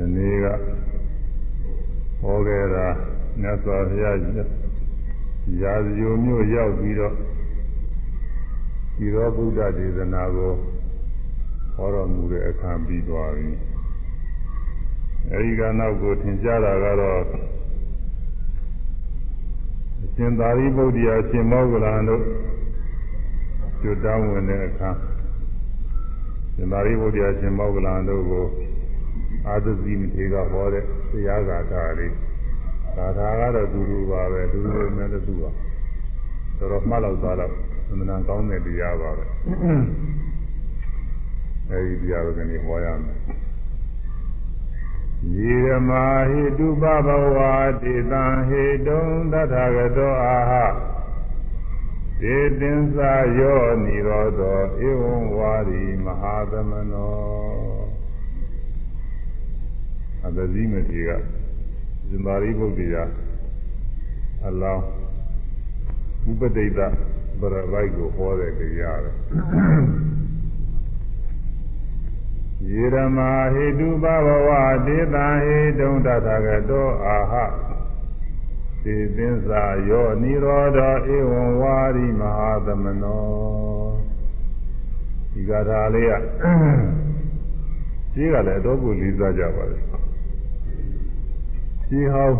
ဒီနေ့ကဟောခဲ့တာမြတ်စွာဘုရားရာဇယုံမျိုးရောက်ပြီးတော့ဒီရောဗုဒ္ဓဒေသနာကိုဟောတော်မူတဲ့အခါပြီးသွားပြီအဲဒီကနောက်ကိုသင်ကြားတာကတော့အရှင်သာရိပုတ္တရာရှင်မောဂလန်တို့ကျွတ်တောင်းဝင်တဲ့အခါရှင်သာရိပုတ္တရာရှင်မောဂလန်တို့ကို အာသတိမထေကဟောတဲ့တရားဂါထာလေးဂါထာကတော့ဒူဒူပါပဲဒူဒူနဲ့တူပါတော်တော်မှတ်လောက်သွားတော့သမဏကောင်းတဲ့တရားပါပဲအဲဒီတရားကိုလည်းဟောရမယ်ယေရမဟိတုပဘဝတေတံဟေတုံတထာဂတောအာဟဒေသင်္စာယောနိရောဓောဧဝံဝါရီမဟာသမနော အတဇိမတိကဇင်သာရိပုတ္တရာအလောင်းဥပဒိတဗရဝိုက်ကိုဟောတဲ့တရားပဲယေရမဟေတုဘဘဝဒေတာဟေတုံတထာဂတောအာဟသေသင်္စာယောနိရောဓဧဝံဝါရိမဟာသမနောဒီကထာလေးကကြီးကလည်းအတော့ကိုလေးစားကြပါလေ ကြီးဟောင်း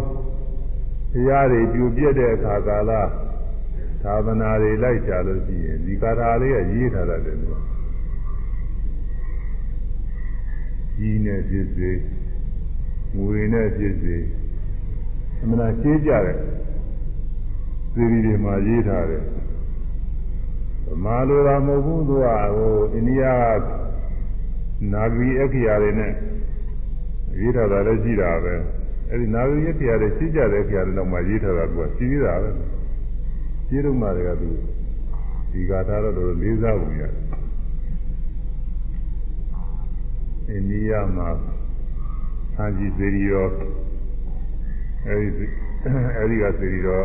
ဘုရားတွေပြူပြက်တဲ့အခါကာလသာသနာတွေလိုက်ကြလို့ရှိရင်ဒီကာထာလေးကရေးထားတယ်လို့ကြီးနဲ့ဖြစ်စေငွေနဲ့ဖြစ်စေအမှန်ရှင်းကြတယ်သေရီတွေမှာရေးထားတယ်မာလိုတာမဟုတ်ဘူးသူကဟိုအိန္ဒိယနာဂီအခရာတွေနဲ့ရေးထားတာလည်းရှိတာပဲ အဲဒီနာဂီအခရာတွေရှိကြတဲ့အခရာတွေတော့မှရေးထားတာကရှိသေးတာပဲရှိတော့မှတွေကသူဒီကာထာတော့လေးစားဘူးရတယ်အိန္ဒိယမှာဆာကြီးစေရီရောအဲဒီအဲဒီကစေရီရော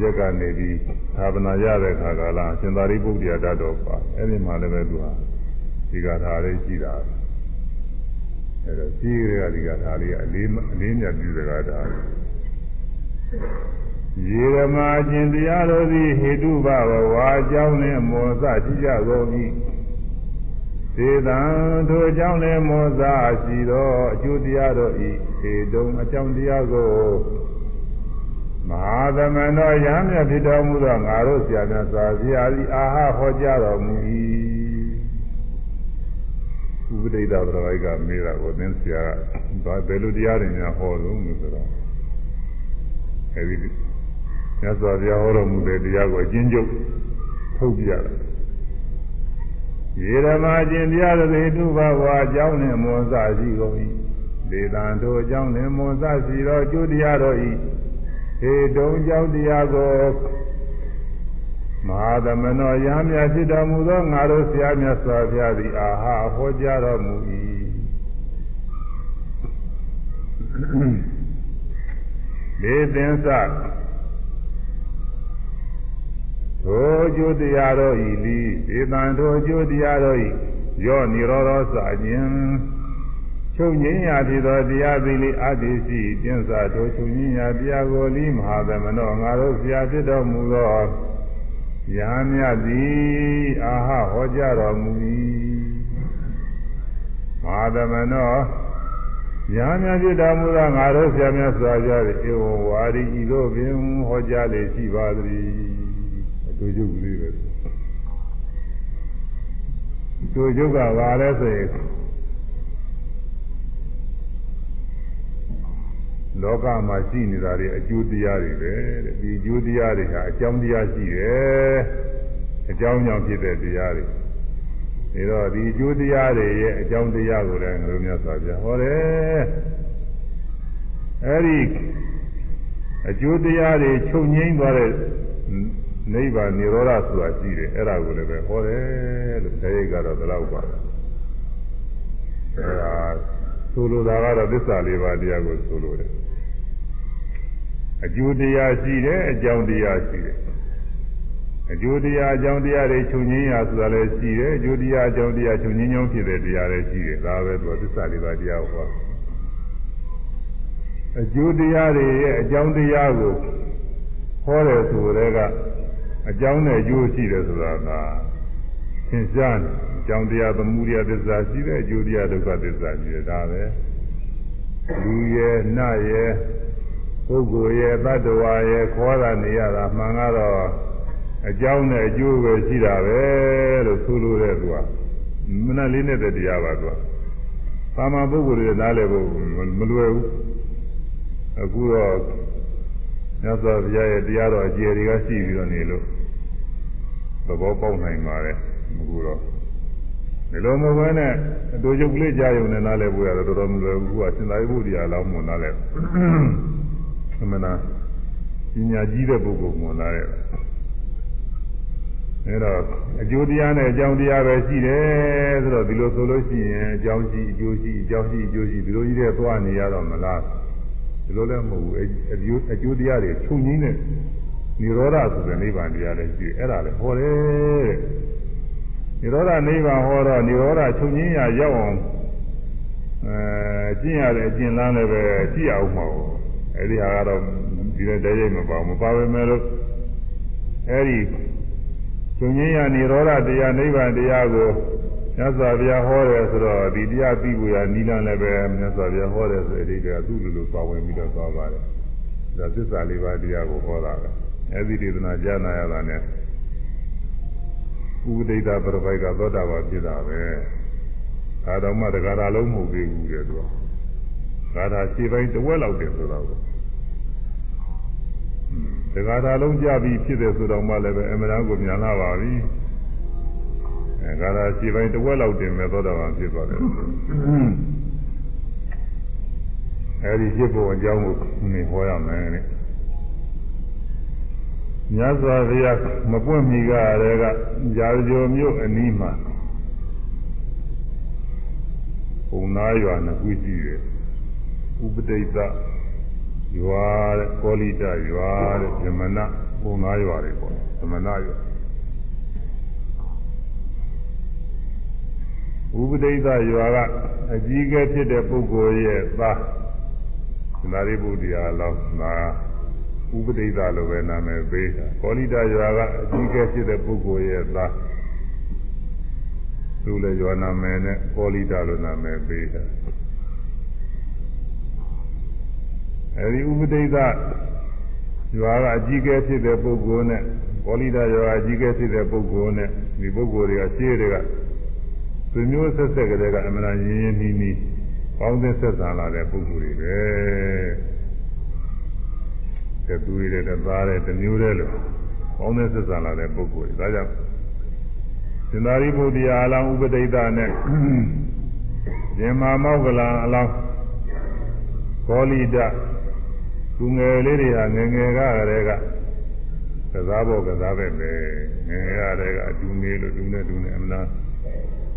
ရက်ကနေပြီးသာသနာရတဲ့ခါကလာစင်သာရိပုတ္တရာတတ်တော်ပါအဲဒီမှာလည်းပဲသူဟာဒီကထာလေးရှိတာ အဲတော့ရှိရတဲ့ဒီကထာလေးကအလေးအလေးမြတ်ပြုတဲ့ကထာရေရမအရှင်တရားတော်သည်ဟေတုဘဘဝအကြောင်းနှင့်မောစရှိကြကုန်၏သေတံထိုအကြောင်းလည်းမောစရှိသောအကျိုးတရားတော်ဤသေတုံအကြောင်းတရားကိုမဟာသမဏောရဟန်းမြတ်ဖြစ်တော်မူသောငါတို့ဆရာမြတ်စွာဘုရားသည်အာဟဟောကြားတော်မူ၏ ဥပဒိတဗရဝိကမေးတာကိုသင်ဆရာကဘယ်လိုတရားတွေများဟောလို့လို့ဆိုတော့အဲဒီမြတ်စွာဘုရားဟောတော်မူတဲ့တရားကိုအကျဉ်းချုပ်ထုတ်ပြရတယ်ရေဓမ္မခြင်းတရားတွေတုဘဝအကြောင်းနဲ့မောစရှိကုန်၏ဒေသံတို့အကြောင်းနဲ့မောစရှိသောအကျိုးတရားတော်၏ဟေတုံကြောင့်တရားကို မဟာသမနောရဟန်းမြတ်ဖြစ်တော်မူသောငါတို့ဆရာမြတ်စွာဘုရားသည်အာဟာဟောကြားတော်မူ၏ဒေသင်္စထိုကျိုးတရားတော်ဤလီဒေသံထိုကျိုးတရားတော်ဤရောနိရောဓစာခြင်းချုပ်ငြိမ်းရာဖြစ်သောတရားသီလအတ္တိရှိကျင့်စာထိုချုပ်ငြိမ်းရာတရားကိုလီမဟာသမနောငါတို့ဆရာဖြစ်တော်မူသော ယဟမြတ်သည်အာဟဟောကြားတော်မူ၏မဟာသမနောယဟမြတ်ဖြစ်တော်မူသောငါတို့ဆရာမြတ်စွာဘုရား၏ဧဝံဝါရီဤသို့ပင်ဟောကြားလေရှိပါသည်တူကျုပ်ကလေးပဲတူကျုပ်ကပါလဲဆိုရင် လောကမှာရှိနေတာတွေအကျိုးတရားတွေပဲတဲ့ဒီအကျိုးတရားတွေဟာအကြောင်းတရားရှိတယ်အကြောင်းကြောင့်ဖြစ်တဲ့တရားတွေဒါတော့ဒီအကျိုးတရားတွေရဲ့အကြောင်းတရားကိုလည်းငါတို့မြတ်စွာဘုရားဟောတယ်အဲဒီအကျိုးတရားတွေချုပ်ငိမ့်သွားတဲ့နိဗ္ဗာန်និရောဓဆိုတာရှိတယ်အဲ့ဒါကိုလည်းပဲဟောတယ်လို့ဆရာကတော့ဒီလောက်ပါအဲ့ဒါဆိုလိုတာကတော့သစ္စာလေးပါးတရားကိုဆိုလိုတယ် အကျိုးတရားရှိတယ်အကြောင်းတရားရှိတယ်အကျိုးတရားအကြောင်းတရားတွေချုပ်ငင်းရဆိုတာလည်းရှိတယ်အကျိုးတရားအကြောင်းတရားချုပ်ငင်းကြောင်းဖြစ်တဲ့တရားလည်းရှိတယ်ဒါပဲသူကသစ္စာလေးပါးတရားဟောအကျိုးတရားတွေရဲ့အကြောင်းတရားကိုဟောတယ်ဆိုတဲ့ကအကြောင်းနဲ့အကျိုးရှိတယ်ဆိုတာကသင်ရှားတယ်အကြောင်းတရားသမှုတရားသစ္စာရှိတယ်အကျိုးတရားဒုက္ခသစ္စာရှိတယ်ဒါပဲလူရဲ့နတ်ရဲ့ ပုဂ္ဂိုလ်ရဲ့တ attva ရဲ့ခေါ်တာနေရတာမှန်ကတော့အကြောင်းနဲ့အကျိုးပဲရှိတာပဲလို့ဆိုလိုတဲ့သူကမနလေးနဲ့တဲ့တရားပါသူကသာမန်ပုဂ္ဂိုလ်တွေနားလည်ဖို့မလွယ်ဘူးအခုတော့မြတ်စွာဘုရားရဲ့တရားတော်အကျယ်တွေကရှိပြီးတော့နေလို့သဘောပေါက်နိုင်ပါတယ်အခုတော့ဒီလိုမဟုတ်ဘဲနဲ့အတူချုပ်ကလေးကြားရုံနဲ့နားလည်ဖို့ရတယ်တော်တော်မလွယ်ဘူးကစင်သာရိပုတ္တရာလောင်းမွန်နားလည် အမှန်တရားပညာကြီးတဲ့ပုဂ္ဂိုလ်မှလာရဲ့အဲတော့အကျိုးတရားနဲ့အကြောင်းတရားပဲရှိတယ်ဆိုတော့ဒီလိုဆိုလို့ရှိရင်အကြောင်းရှိအကျိုးရှိအကြောင်းရှိအကျိုးရှိဒီလိုကြီးတဲ့သွားနေရတော့မလားဒီလိုလည်းမဟုတ်ဘူးအကျိုးအကျိုးတရားတွေခြုံငင်းတဲ့နိရောဓဆိုတဲ့နိဗ္ဗာန်တရားလည်းရှိအဲ့ဒါလည်းဟောတယ်တဲ့နိရောဓနိဗ္ဗာန်ဟောတော့နိရောဓခြုံငင်းရရောက်အောင်အဲကျင့်ရတဲ့အကျင့်လမ်းလည်းပဲကြည့်အောင်မှာပေါ့ အဲ့ဒီဟာကတော့ဒီတဲ့တည်းရိပ်မပါဘူးမပါပဲမဲ့လို့အဲ့ဒီချုပ်ငင်းရនិရောဓတရားနိဗ္ဗာန်တရားကိုမြတ်စွာဘုရားဟောတယ်ဆိုတော့ဒီတရားသိဖို့ရနိလန်းလည်းပဲမြတ်စွာဘုရားဟောတယ်ဆိုတဲ့အဓိပ္ပာယ်သူ့လိုလိုပါဝင်ပြီးတော့သွားပါတယ်ဒါသစ္စာလေးပါးတရားကိုဟောတာပဲအဲဒီဒေသနာကြားနာရတာနဲ့ဥပဒိတာပရပိုက်ကသောတာပန်ဖြစ်တာပဲဒါတော့မှတက္ကရာလုံးမဟုတ်သေးဘူးတဲ့သူကဒါသာခြေပိုင်းတစ်ဝက်လောက်တယ်ဆိုတော့ တက္ကရာလုံးကြပြီးဖြစ်တယ်ဆိုတော့မှလည်းပဲအမှန်တန်ကိုမြန်လာပါပြီအဲဒါသာခြေပိုင်းတစ်ဝက်လောက်တင်မဲ့သောတာပန်ဖြစ်သွားတယ်အဲဒီဖြစ်ဖို့အကြောင်းကိုနေဟောရမယ်တဲ့မြတ်စွာဘုရားမပွင့်မီကတည်းကကြာကျော်မြို့အနီးမှာပုံနာရွာနှစ်ခုရှိတယ်ဥပဒိတ ရွာတဲ့ကောလိတရွာတဲ့ဇမနပုံနာရွာတွေပေါ့ဇမနရွာဥပဒိတရွာကအကြီးကဲဖြစ်တဲ့ပုဂ္ဂိုလ်ရဲ့သားသနာရိပုတ္တရာလောင်းနာဥပဒိတလိုပဲနာမည်ပေးတာကောလိတရွာကအကြီးကဲဖြစ်တဲ့ပုဂ္ဂိုလ်ရဲ့သားသူလည်းရွာနာမည်နဲ့ကောလိတလိုနာမည်ပေးတာ အဲဒီဥပဒိတရွာကအကြီးကဲဖြစ်တဲ့ပုဂ္ဂိုလ်နဲ့ကောလိတရွာအကြီးကဲဖြစ်တဲ့ပုဂ္ဂိုလ်နဲ့ဒီပုဂ္ဂိုလ်တွေကရှင်းတွေကသူမျိုးဆက်ဆက်ကလေးကအမှန်ရင်းရင်းနှီးနှီးပေါင်းသင်းဆက်ဆံလာတဲ့ပုဂ္ဂိုလ်တွေပဲတဲ့သူတွေတဲ့သားတဲ့တမျိုးတဲ့လို့ပေါင်းသင်းဆက်ဆံလာတဲ့ပုဂ္ဂိုလ်တွေဒါကြောင့်သင်္သာရိပုတ္တရာအလောင်းဥပဒိတနဲ့ရှင်မာမောက္ကလံအလောင်းကောလိတ သူငယ်လေးတွေဟာငယ်ငယ်ကတည်းကကစားဖို့ကစားပဲပဲငယ်ငယ်ကတည်းကအတူနေလို့တူနေတူနေအမလား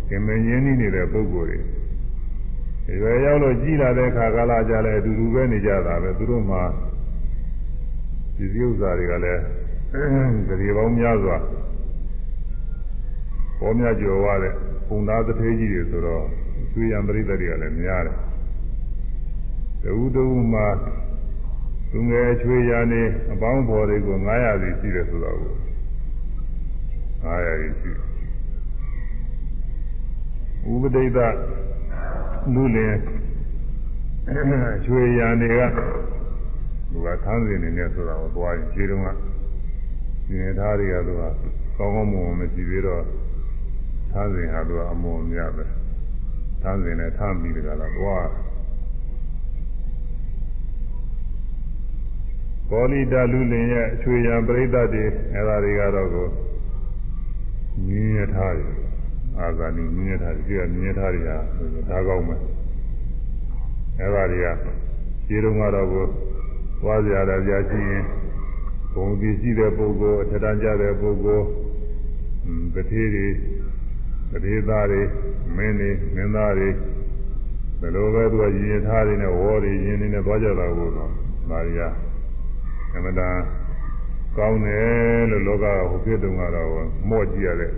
ခင်မင်းရင်းနှီးနေတဲ့ပုဂ္ဂိုလ်တွေရွယ်ရောက်လို့ကြီးလာတဲ့ခါကာလကြလဲအတူတူပဲနေကြတာပဲသူတို့မှဒီစည်းဥစ္စာတွေကလည်းကြည်ပေါင်းများစွာပေါ်များကျော်ရတဲ့ပုံသားတစ်သေးကြီးတွေဆိုတော့ကျွေးရံပရိသတ်တွေကလည်းများတယ်တူတူမှ သူငယ်ချွေရနေအပေါင်းဖော်တွေကို900စီရှိတယ်ဆိုတော့900စီရှိတယ်ဥပဒိတလူလင်ရွှေရံတွေကသူကသန်းစင်နေနေဆိုတာကိုသွားရင်ခြေတုံးကဒီနေသားတွေကသူကကောင်းကောင်းမွန်မွန်မရှိသေးတော့သန်းစင်ဟာသူကအမွန်များပဲသန်းစင်နဲ့ထမ်းပြီးတကလားသွား ကောလိတလူလင်ရဲ့အချွေရံပရိသတ်တွေအဲဒါတွေကတော့ကိုမြင်းရထားတယ်အာဇာနည်မြင်ထားတယ်ကြည့်ရမြင်ထားတယ်ဟာဒါကောင်းမယ်အဲပါတွေကခြေတုံးကတော့ကိုသွားကြရကြရှိရင်ဘုံပြီးရှိတဲ့ပုဂ္ဂိုလ်အထက်ကြတဲ့ပုဂ္ဂိုလ်တတိတွေတတိသားတွေမင်းတွေမင်းသားတွေဘယ်လိုပဲသူကရင်ထားတွေနဲ့ဝေါ်တွေရင်တွေနဲ့သွားကြတာကိုတော့ဒါရီယာ အမတန်ကောင်းတယ်လို့လောကကဟိုဖြစ်တုန်းကတော့မော့ကြည့်ရတဲ့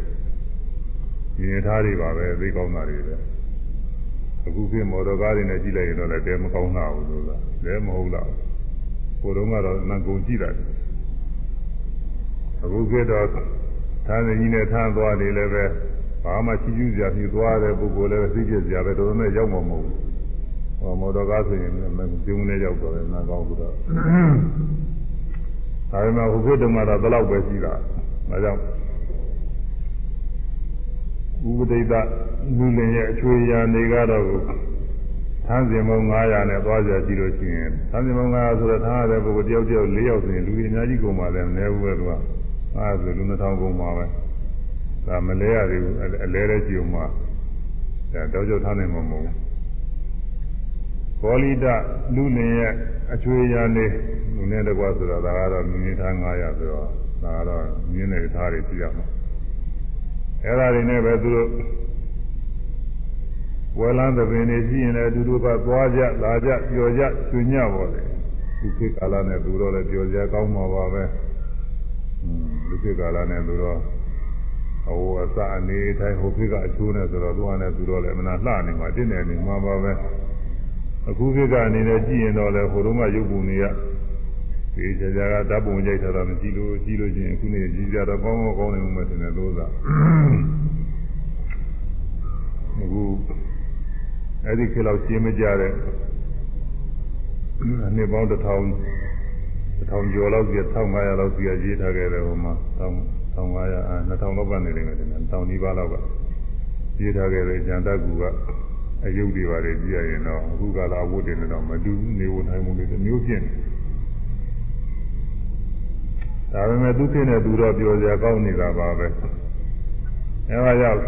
မြင်ထားတွေပါပဲသိကောင်းတာတွေပဲအခုဖြစ်မော်တော်ကားတွေနဲ့ကြည့်လိုက်ရင်တော့လည်းတဲမကောင်းတာဘူးလို့လားတဲမဟုတ်လားကိုယ်တော့ကတော့နန်ကုန်ကြည့်တာအခုဖြစ်တော့သာသကြီးနဲ့ထမ်းသွားနေလည်းပဲဘာမှချီးကျူးစရာဖြစ်သွားတဲ့ပုဂ္ဂိုလ်လည်းသိပြစရာပဲတော်တော်နဲ့ရောက်မှာမဟုတ်ဘူးဟောမော်တော်ကားဆိုရင်မပြုံးနဲ့ရောက်တော့တယ်နားကောင်းဆိုတော့ ဒါပေမဲ့ဟိုဖြစ်တုန်းကတော့ဘယ်လောက်ပဲရှိတာဒါကြောင့်ဥပဒိတလူလင်ရဲ့အချွေရံတွေကတော့သန်းစင်ပေါင်း900နဲ့သွားကြကြည့်လို့ရှိရင်သန်းစင်ပေါင်း900ဆိုတော့ထားရတဲ့ပုဂ္ဂိုလ်တယောက်တယောက်၄ယောက်ဆိုရင်လူကြီးအများကြီးကုန်ပါတယ်မနည်းဘူးပဲသူကအဲဆိုလူ2000ကုန်ပါပဲဒါမလဲရသေးဘူးအလဲလဲကြည့်အောင်မှဒါတော့ကြောက်ထားနိုင်မှာမဟုတ်ဘူး ကောလိတလူလင်ရဲ့အချွေရံတွေလူနဲ့တကွာဆိုတော့ဒါကတော့မိမိထား900ဆိုတော့ဒါကတော့မြင်းတဲ့ထားတွေကြည့်ရမှာအဲ့ဒါတွေနဲ့ပဲသူတို့ဝယ်လန်းသဘင်တွေရှိရင်လည်းအတူတူကသွားကြလာကြပျော်ကြကျွညပါလေဒီခေတ်ကာလနဲ့သူတို့လည်းပျော်ကြကောင်းမှာပါပဲဒီခေတ်ကာလနဲ့သူတို့ဟိုအစအနေတိုင်းဟိုခေတ်ကအချိုးနဲ့ဆိုတော့သူကလည်းသူတို့လည်းမနာလှနေမှာတင်းနေနေမှာပါပဲ အခုခေတ်ကအနေနဲ့ကြည့်ရင်တော့လည်းဟိုတုန်းကရုပ်ပုံတွေကဒီကြာကြာကဓာတ်ပုံကြိုက်တာတော့မကြည့်လို့ကြည့်လို့ချင်းအခုနေ့ကြည့်ကြတော့ကောင်းကောင်းနေမှတင်တယ်လို့သာအခုအဲ့ဒီခေတ်လောက်ရှင်းမကြတဲ့နှစ်ပေါင်းတစ်ထောင်တစ်ထောင်ကျော်လောက်ကြီး1500လောက်ကြီးရေးထားခဲ့တယ်ဟိုမှာ1500အာ2000လောက်ကနေနေတယ်1000နီးပါးလောက်ကရေးထားခဲ့တဲ့ကျန်တတ်ကူက အယုတ်တွေပါတယ်ကြည့်ရရင်တော့အခုကလာဝတ်တယ်တော့မတူဘူးနေဝင်နိုင်မှုတွေမျိုးဖြစ်နေဒါပေမဲ့သူဖြစ်နေသူတော့ပြောစရာကောင်းနေတာပါပဲအဲဒါကြောင့်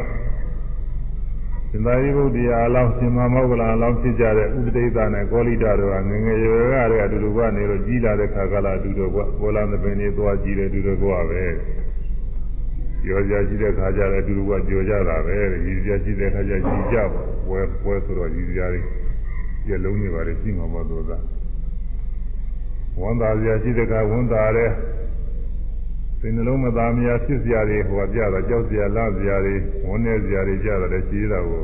ရှင်သာရိပုတ္တရာအလောင်းရှင်မမောဂလအလောင်းဖြစ်ကြတဲ့ဥပဒိသနဲ့ကောလိတတို့ကငငယ်ရွယ်ကတည်းကအတူတူကနေတော့ကြီးလာတဲ့ခါကလာအတူတူကဘောလသပင်တွေသွားကြည့်တယ်အတူတူကပဲ ကြောကြကြည့်တဲ့ခါကျလည်းအတူတူကကြောကြတာပဲရည်ကြကြည့်တဲ့ခါကျကြည်ကြပါဝဲဝဲဆိုတော့ရည်ကြတွေပြလုံးနေပါလေရှိမှာမဟုတ်တော့ဝန်တာစရာရှိတဲ့ခါဝန်တာတဲ့စိတ်နှလုံးမသားများဖြစ်စရာတွေဟိုကကြတာကြောက်စရာလန့်စရာတွေဝန်းနေစရာတွေကြတာလည်းရှိတာကို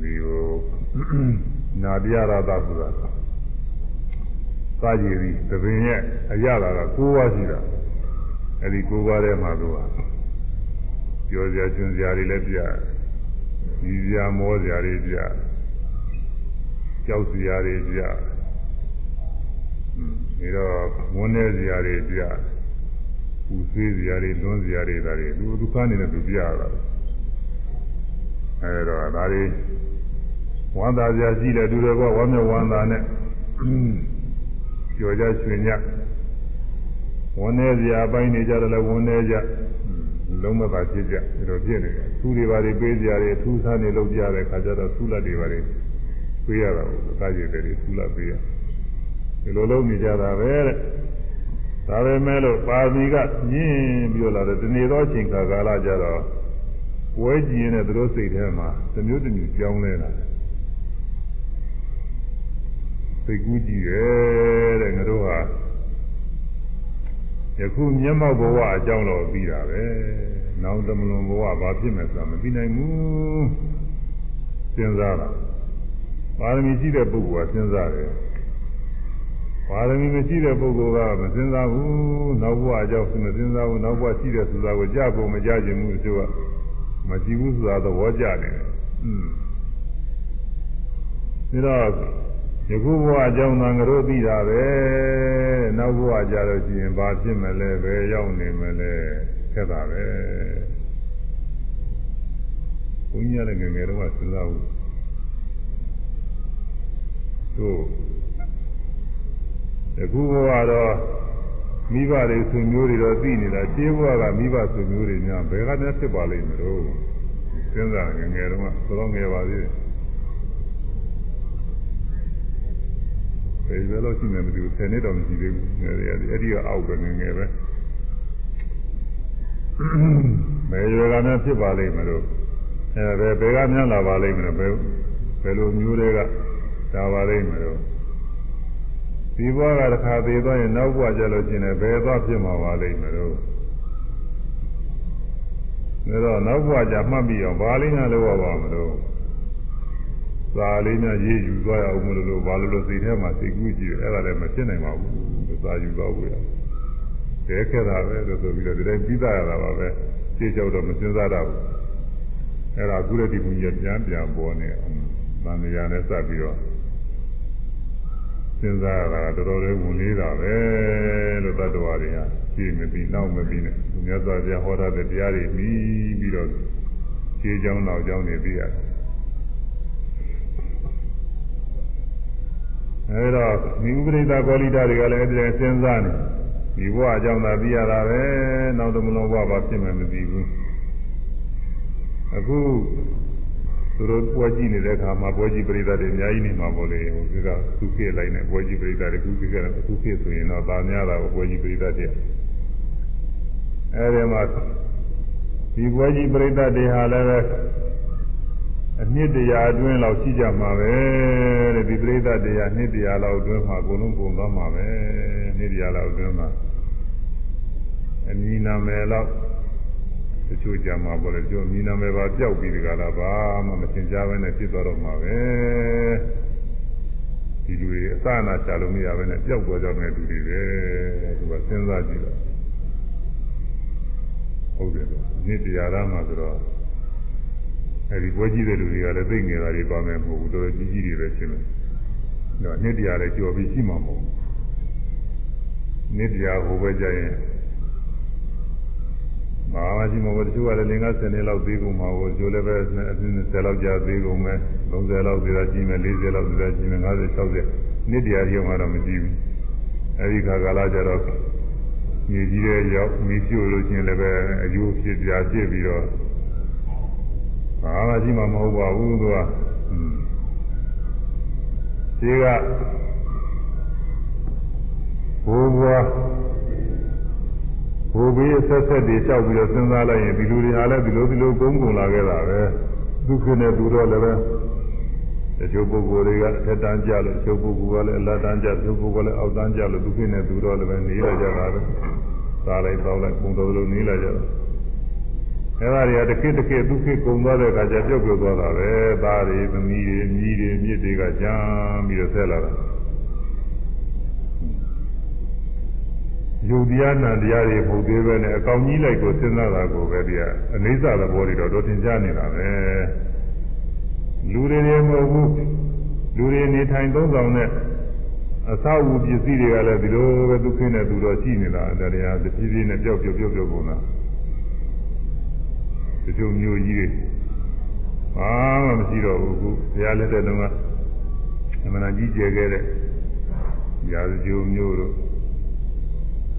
ဒီဟိုနာပြရတာဆိုတာစာကြည့်ပြီးသဘင်ရဲ့အရတာက၉ပါးရှိတာ အဲ့ဒီ၉ပါးထဲမှာသူကပြောစရာကျွန်းစရာတွေလည်းပြဒီစရာမောစရာတွေပြကြောက်စရာတွေပြအဲတော့ဝန်းနေစရာတွေပြပူဆွေးစရာတွေလွန်းစရာတွေဒါတွေသူဒုက္ခနေနဲ့သူပြရတာအဲတော့ဒါတွေဝမ်းသာစရာရှိတယ်သူတွေကဝမ်းမြောက်ဝမ်းသာနဲ့ကြော်ကြရွှင်ကြ ဝန်းနေစရာအပိုင်းနေကြတယ်လည်းဝန်းနေကြလုံးမသာဖြစ်ကြဒီလိုဖြစ်နေတယ်သူတွေပါတွေပေးစရာတွေအထူးဆန်းနေလုပ်ကြတဲ့ခါကျတော့သုလတ်တွေပါတွေပေးရတာကိုသာကြည့်တယ်သုလတ်ပေးရဒီလိုလုပ်နေကြတာပဲတဲ့ဒါပဲမဲ့လို့ပါဠိကညင်းပြီးလာတဲ့ဒီနေ့သောအချိန်ခါကာလကြတော့ဝဲကြည့်ရင်လည်းသူတို့စိတ်ထဲမှာတမျိုးတမျိုးကြောင်းလဲလာတယ်စိတ်ကူးကြည့်တယ်တဲ့ငါတို့ဟာ ယခုမျက်မှောက်ဘဝအကြောင်းတော့ပြီးတာပဲနောက်တမလွန်ဘဝဘာဖြစ်မယ်ဆိုတာမပြီးနိုင်ဘူးစဉ်းစားတာပါရမီရှိတဲ့ပုဂ္ဂိုလ်ကစဉ်းစားတယ်ပါရမီမရှိတဲ့ပုဂ္ဂိုလ်ကမစဉ်းစားဘူးနောက်ဘဝအကြောင်းမစဉ်းစားဘူးနောက်ဘဝရှိတဲ့ဆိုတာကိုကြားဖို့မကြားခြင်းဘူးသူကမကြည့်ဘူးဆိုတာသဘောကျတယ်อืมဒါတော့ ယခုဘဝအကြောင်းသာငါတို့သိတာပဲနောက်ဘဝကြတော့ရှိရင်ဘာဖြစ်မလဲပဲရောက်နေမလဲခက်တာပဲဘုန်းကြီးလည်းငယ်ငယ်တော့စဉ်းစားဘူးတို့ယခုဘဝတော့မိဘတွေဆွေမျိုးတွေတော့သိနေတာရှင်းဘဝကမိဘဆွေမျိုးတွေများဘယ်ကနေဖြစ်ပါလိမ့်မလို့စဉ်းစားငယ်ငယ်တော့တော့ငယ်ပါသေးတယ် အဲဒီလိုရှိနေမလို့10နှစ်တော့မရှိသေးဘူးငယ်ရည်အဲ့ဒီကအောက်ပဲငယ်ငယ်ပဲမဲရွယ်ကလည်းဖြစ်ပါလိမ့်မလို့အဲဘယ်ဘယ်ကများလာပါလိမ့်မလို့ဘယ်ဘယ်လိုမျိုးတွေကဒါပါလိမ့်မလို့ဒဒီဘဝကတစ်ခါသေးသွားရင်နောက်ဘဝကျလို့ရှိရင်ဘယ်သွားဖြစ်မှာပါလိမ့်မလို့ဒါတော့နောက်ဘဝကျမှတ်ပြီးအောင်ဘာလေးများလုပ်ရပါမလို့ သာလေးများရေးယူသွားရအောင်မလို့လို့ဘာလို့လို့စိတ်ထဲမှာစိတ်ကူးကြည့်အဲ့ဒါလည်းမဖြစ်နိုင်ပါဘူးသာယူသွားဖို့ရတဲခဲ့တာပဲလို့ဆိုပြီးတော့ဒီတိုင်းပြီးသားရတာပါပဲရှင်းချုပ်တော့မစဉ်းစားတော့ဘူးအဲ့ဒါကုရတိဘုရားပြန်ပြန်ပေါ်နေအောင်ဗန္ဒရာနဲ့စပ်ပြီးတော့စဉ်းစားရတာတော်တော်လေးဝင်လေးတာပဲလို့တတ္တဝါတွေကရှင်းမပြီးနောက်မပြီးနဲ့မြတ်စွာဘုရားဟောထားတဲ့တရားတွေပြီးပြီးတော့ရှင်းကြောင်းနောက်ကြောင်းနေပြီးရတယ် အဲဒါမိဥပရိသကောလိတာတွေကလည်းအဲဒီစဉ်းစားနေဒီဘဝအကြောင်းသာသိရတာပဲနောက်တော့မလုံးဘဝဘာဖြစ်မှမသိဘူးအခုသူတို့ပွဲကြည့်နေတဲ့အခါမှာပွဲကြည့်ပရိသတ်တွေအများကြီးနေမှာပေါ့လေဟိုကသူခေတ်လိုက်နေပွဲကြည့်ပရိသတ်တွေခုခေတ်ကအခုခေတ်ဆိုရင်တော့ဗာများတာပွဲကြည့်ပရိသတ်တွေအဲဒီမှာဒီပွဲကြည့်ပရိသတ်တွေဟာလည်းပဲ အနှစ်တရာအတွင်းလောက်ရှိကြမှာပဲတဲ့ဒီပရိသတ်တရားနှစ်တရာလောက်အတွင်းမှာအကုန်လုံးပုံသွားမှာပဲနှစ်တရာလောက်အတွင်းမှာအမီနာမယ်လောက်တချို့ကြမှာပေါ့လေကျွန်တော်မိနာမယ်ပါပျောက်ပြီးဒီကလာဘာမှမသင်ကြားဘဲနဲ့ဖြစ်သွားတော့မှာပဲဒီလူတွေအစအနာချလို့မရဘဲနဲ့ပျောက်သွားကြတဲ့လူတွေပဲသူကစဉ်းစားကြည့်တော့ဟုတ်တယ်တော့နေ့တရားရမှာဆိုတော့ အဲဒီပွဲကြီးတဲ့လူတွေကလည်းသိငယ်တာတွေပါမယ်မဟုတ်ဘူးတော်ကြီးကြီးတွေပဲရှင်းမယ်တော့နေ့တရားလည်းကြော်ပြီးရှိမှာမဟုတ်ဘူးနေ့တရားဟိုပဲကြရင်ဘာမှရှိမဟုတ်တချို့ကလည်းလင်္ကာ10နှစ်လောက်သေးကုန်မှာကိုကျိုးလည်းပဲအနည်း10လောက်ကြာသေးကုန်မယ်30လောက်သေးတာရှိမယ်40လောက်သေးတာရှိမယ်50 60နှစ်တရားရုံကတော့မကြည့်ဘူးအဲဒီခါကာလကျတော့မြေကြီးတဲ့ရောက်မီးရှို့လို့ရှိရင်လည်းပဲအယိုးဖြစ်ပြဖြစ်ပြီးတော့ ဘာမှရှိမှမဟုတ်ပါဘူးသူကဒီကဘိုးဘွားဟိုဘေးဆက်ဆက်တွေလျှောက်ပြီးတော့စဉ်းစားလိုက်ရင်ဒီလူတွေဟာလည်းဒီလိုဒီလိုကုန်းကုန်လာခဲ့တာပဲဒုက္ခနဲ့သူတော့လည်းပဲတချို့ပုဂ္ဂိုလ်တွေကထက်တန်းကြလို့တချို့ပုဂ္ဂိုလ်ကလည်းအလတ်တန်းကြတချို့ပုဂ္ဂိုလ်လည်းအောက်တန်းကြလို့ဒုက္ခနဲ့သူတော့လည်းပဲနေရကြတာပဲစားလိုက်တောက်လိုက်ပုံတော်လိုနေလာကြတယ် အဲဒါတွေကတခိတခိဒုက္ခကုန်သွားတဲ့အခါကျပြုတ်ပြုတ်သွားတာပဲသားတွေသမီးတွေမြီးတွေမြစ်တွေကကြမ်းပြီးတော့ဆက်လာတာယုတ်တရားနာတရားတွေမဟုတ်သေးပဲနဲ့အကောင်ကြီးလိုက်ကိုစဉ်းစားတာကိုပဲဒီကအနိစ္စသဘောတွေတော့တော့သင်ကြားနေတာပဲလူတွေတွေမဟုတ်ဘူးလူတွေနေထိုင်သုံးဆောင်တဲ့အသောအုပစ္စည်းတွေကလည်းဒီလိုပဲဒုက္ခနဲ့သူတော့ရှိနေတာတရားတဖြည်းဖြည်းနဲ့ပျောက်ပျောက်ပျောက်ပျောက်ကုန်တာ ဒီလိုမျိုးကြီးတွေဘာမှမရှိတော့ဘူးခုဘုရားလက်ထက်တုန်းကအမှန်တန်ကြီးကျယ်ခဲ့တဲ့ရာဇဂျိုမျိုးတို့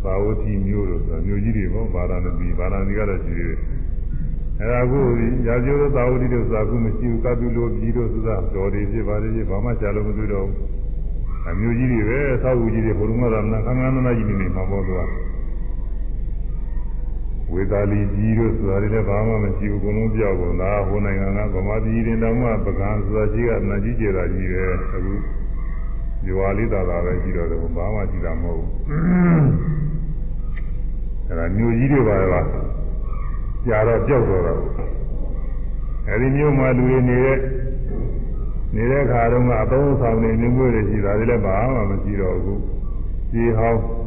သာဝတိမျိုးတို့ဆိုမျိုးကြီးတွေပေါ့ဗာရာဏသီဗာရာဏသီကတော့ရှိသေးတယ်အဲဒါကိုရာဇိုတို့သာဝတိတို့ဆိုတာခုမရှိဘူးကတုလိုပြည်တို့ဆိုတာတော်တွေဖြစ်ပါလေဖြစ်ဘာမှရှားလို့မသိတော့ဘူးအမျိုးကြီးတွေပဲသာဝကြီးတွေဘုရုံမရဏခန္ဓာနာကြီးနေနေမှာပေါ့သူက ဝေသာလီကြီးတို့ဆိုတာတွေလည်းဘာမှမရှိဘူးအကုန်လုံးပြောက်ကုန်တာဟိုနိုင်ငံကဗမာပြည်ရင်တော်မှပကံဆိုတာကြီးကအနာကြီးကျတာကြီးပဲအခုရွာလေးသာသာပဲရှိတော့တယ်ဘာမှရှိတာမဟုတ်ဘူးအဲဒါမျိုးကြီးတွေပါလားကြာတော့ကြောက်တော့တာအဲဒီမျိုးမှာလူတွေနေတဲ့နေတဲ့ခါတုန်းကအသုံးဆောင်နေမျိုးမျိုးတွေရှိတာတွေလည်းဘာမှမရှိတော့ဘူးဒီဟောင်းပ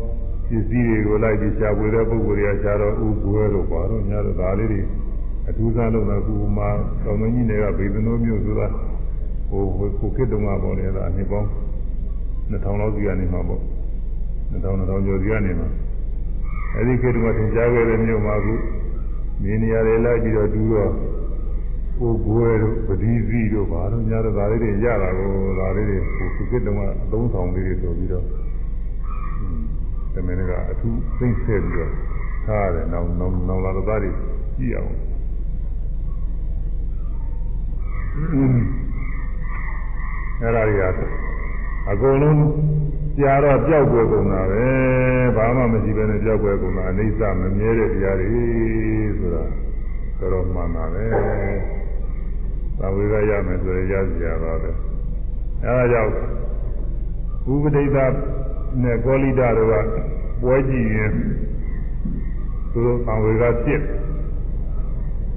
စ္စည်းတွေကိုလိုက်ပြီးရှားပွေတဲ့ပုဂ္ဂိုလ်တွေကရှားတော့ဥကွဲတော့ပါတော့ညာတော့ဒါလေးတွေအထူးစားလို့လည်းခုမှတော်မကြီးတွေကဗေဒနိုးမျိုးဆိုတာဟိုကိုခေတ္တမှာပေါ်နေတာအနှစ်ပေါင်း2000လောက်စီကနေမှာပေါ့2000 2000ကျော်စီကနေမှာအဲဒီခေတ်ကသင်ကြားခဲ့တဲ့မြို့မှာခုနေနေရတယ်လိုက်ပြီးတော့တူတော့ကိုယ်ကိုယ်တို့ပတိစီတို့ဘာလို့ညာတော့ဒါလေးတွေရတာကိုဒါလေးတွေကိုခုခေတ်တုန်းကအသုံးဆောင်လေးတွေဆိုပြီးတော့ တမင်ကအထူးသိမ့်ဆက်ပြီးတော့ထားရတယ်နောက်နောက်နောက်လာတော့ဒါတွေကြည့်အောင်အဲ့ဒါတွေကအကုန်လုံးကြာတော့ပျောက်ွယ်ကုန်တာပဲဘာမှမရှိဘဲနဲ့ပျောက်ွယ်ကုန်တာအိဋ္ဌမမြဲတဲ့တရားတွေဆိုတာတော်တော်မှန်ပါပဲသာဝေကရမယ်ဆိုရင်ရစီရပါပဲအဲဒါကြောင့်ဥပဒိတ နဲ့ကောလိဒတို့ကပွဲကြည့်ရင်သူတို့သံဝေကဖြစ်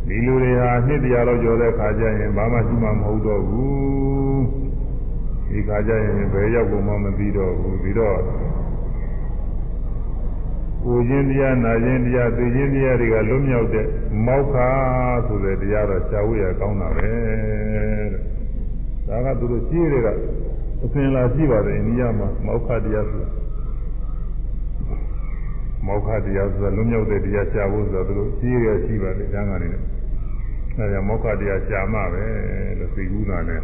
ဒီလူတွေဟာနှစ်တရားလောက်ကျော်တဲ့ခါကျရင်ဘာမှရှိမှမဟုတ်တော့ဘူးဒီခါကျရင်ဘယ်ရောက်ကုန်မှမသိတော့ဘူးပြီးတော့ကိုခြင်းတရားနာခြင်းတရားသိခြင်းတရားတွေကလွတ်မြောက်တဲ့မောက္ခဆိုတဲ့တရားတော့ရှားဝေးရကောင်းတာပဲတဲ့ဒါကသူတို့ရှိတွေက အစဉ်လာရှိပါတယ်အိန္ဒိယမှာမောက္ခတရားဆိုတာမောက္ခတရားဆိုတာလွတ်မြောက်တဲ့တရားရှားဖို့ဆိုတော့သူတို့ရှိရရှိပါတယ်ကျမ်းဂန်နေတယ်အဲဒါမောက္ခတရားရှားမှပဲလို့သိကူးတာနဲ့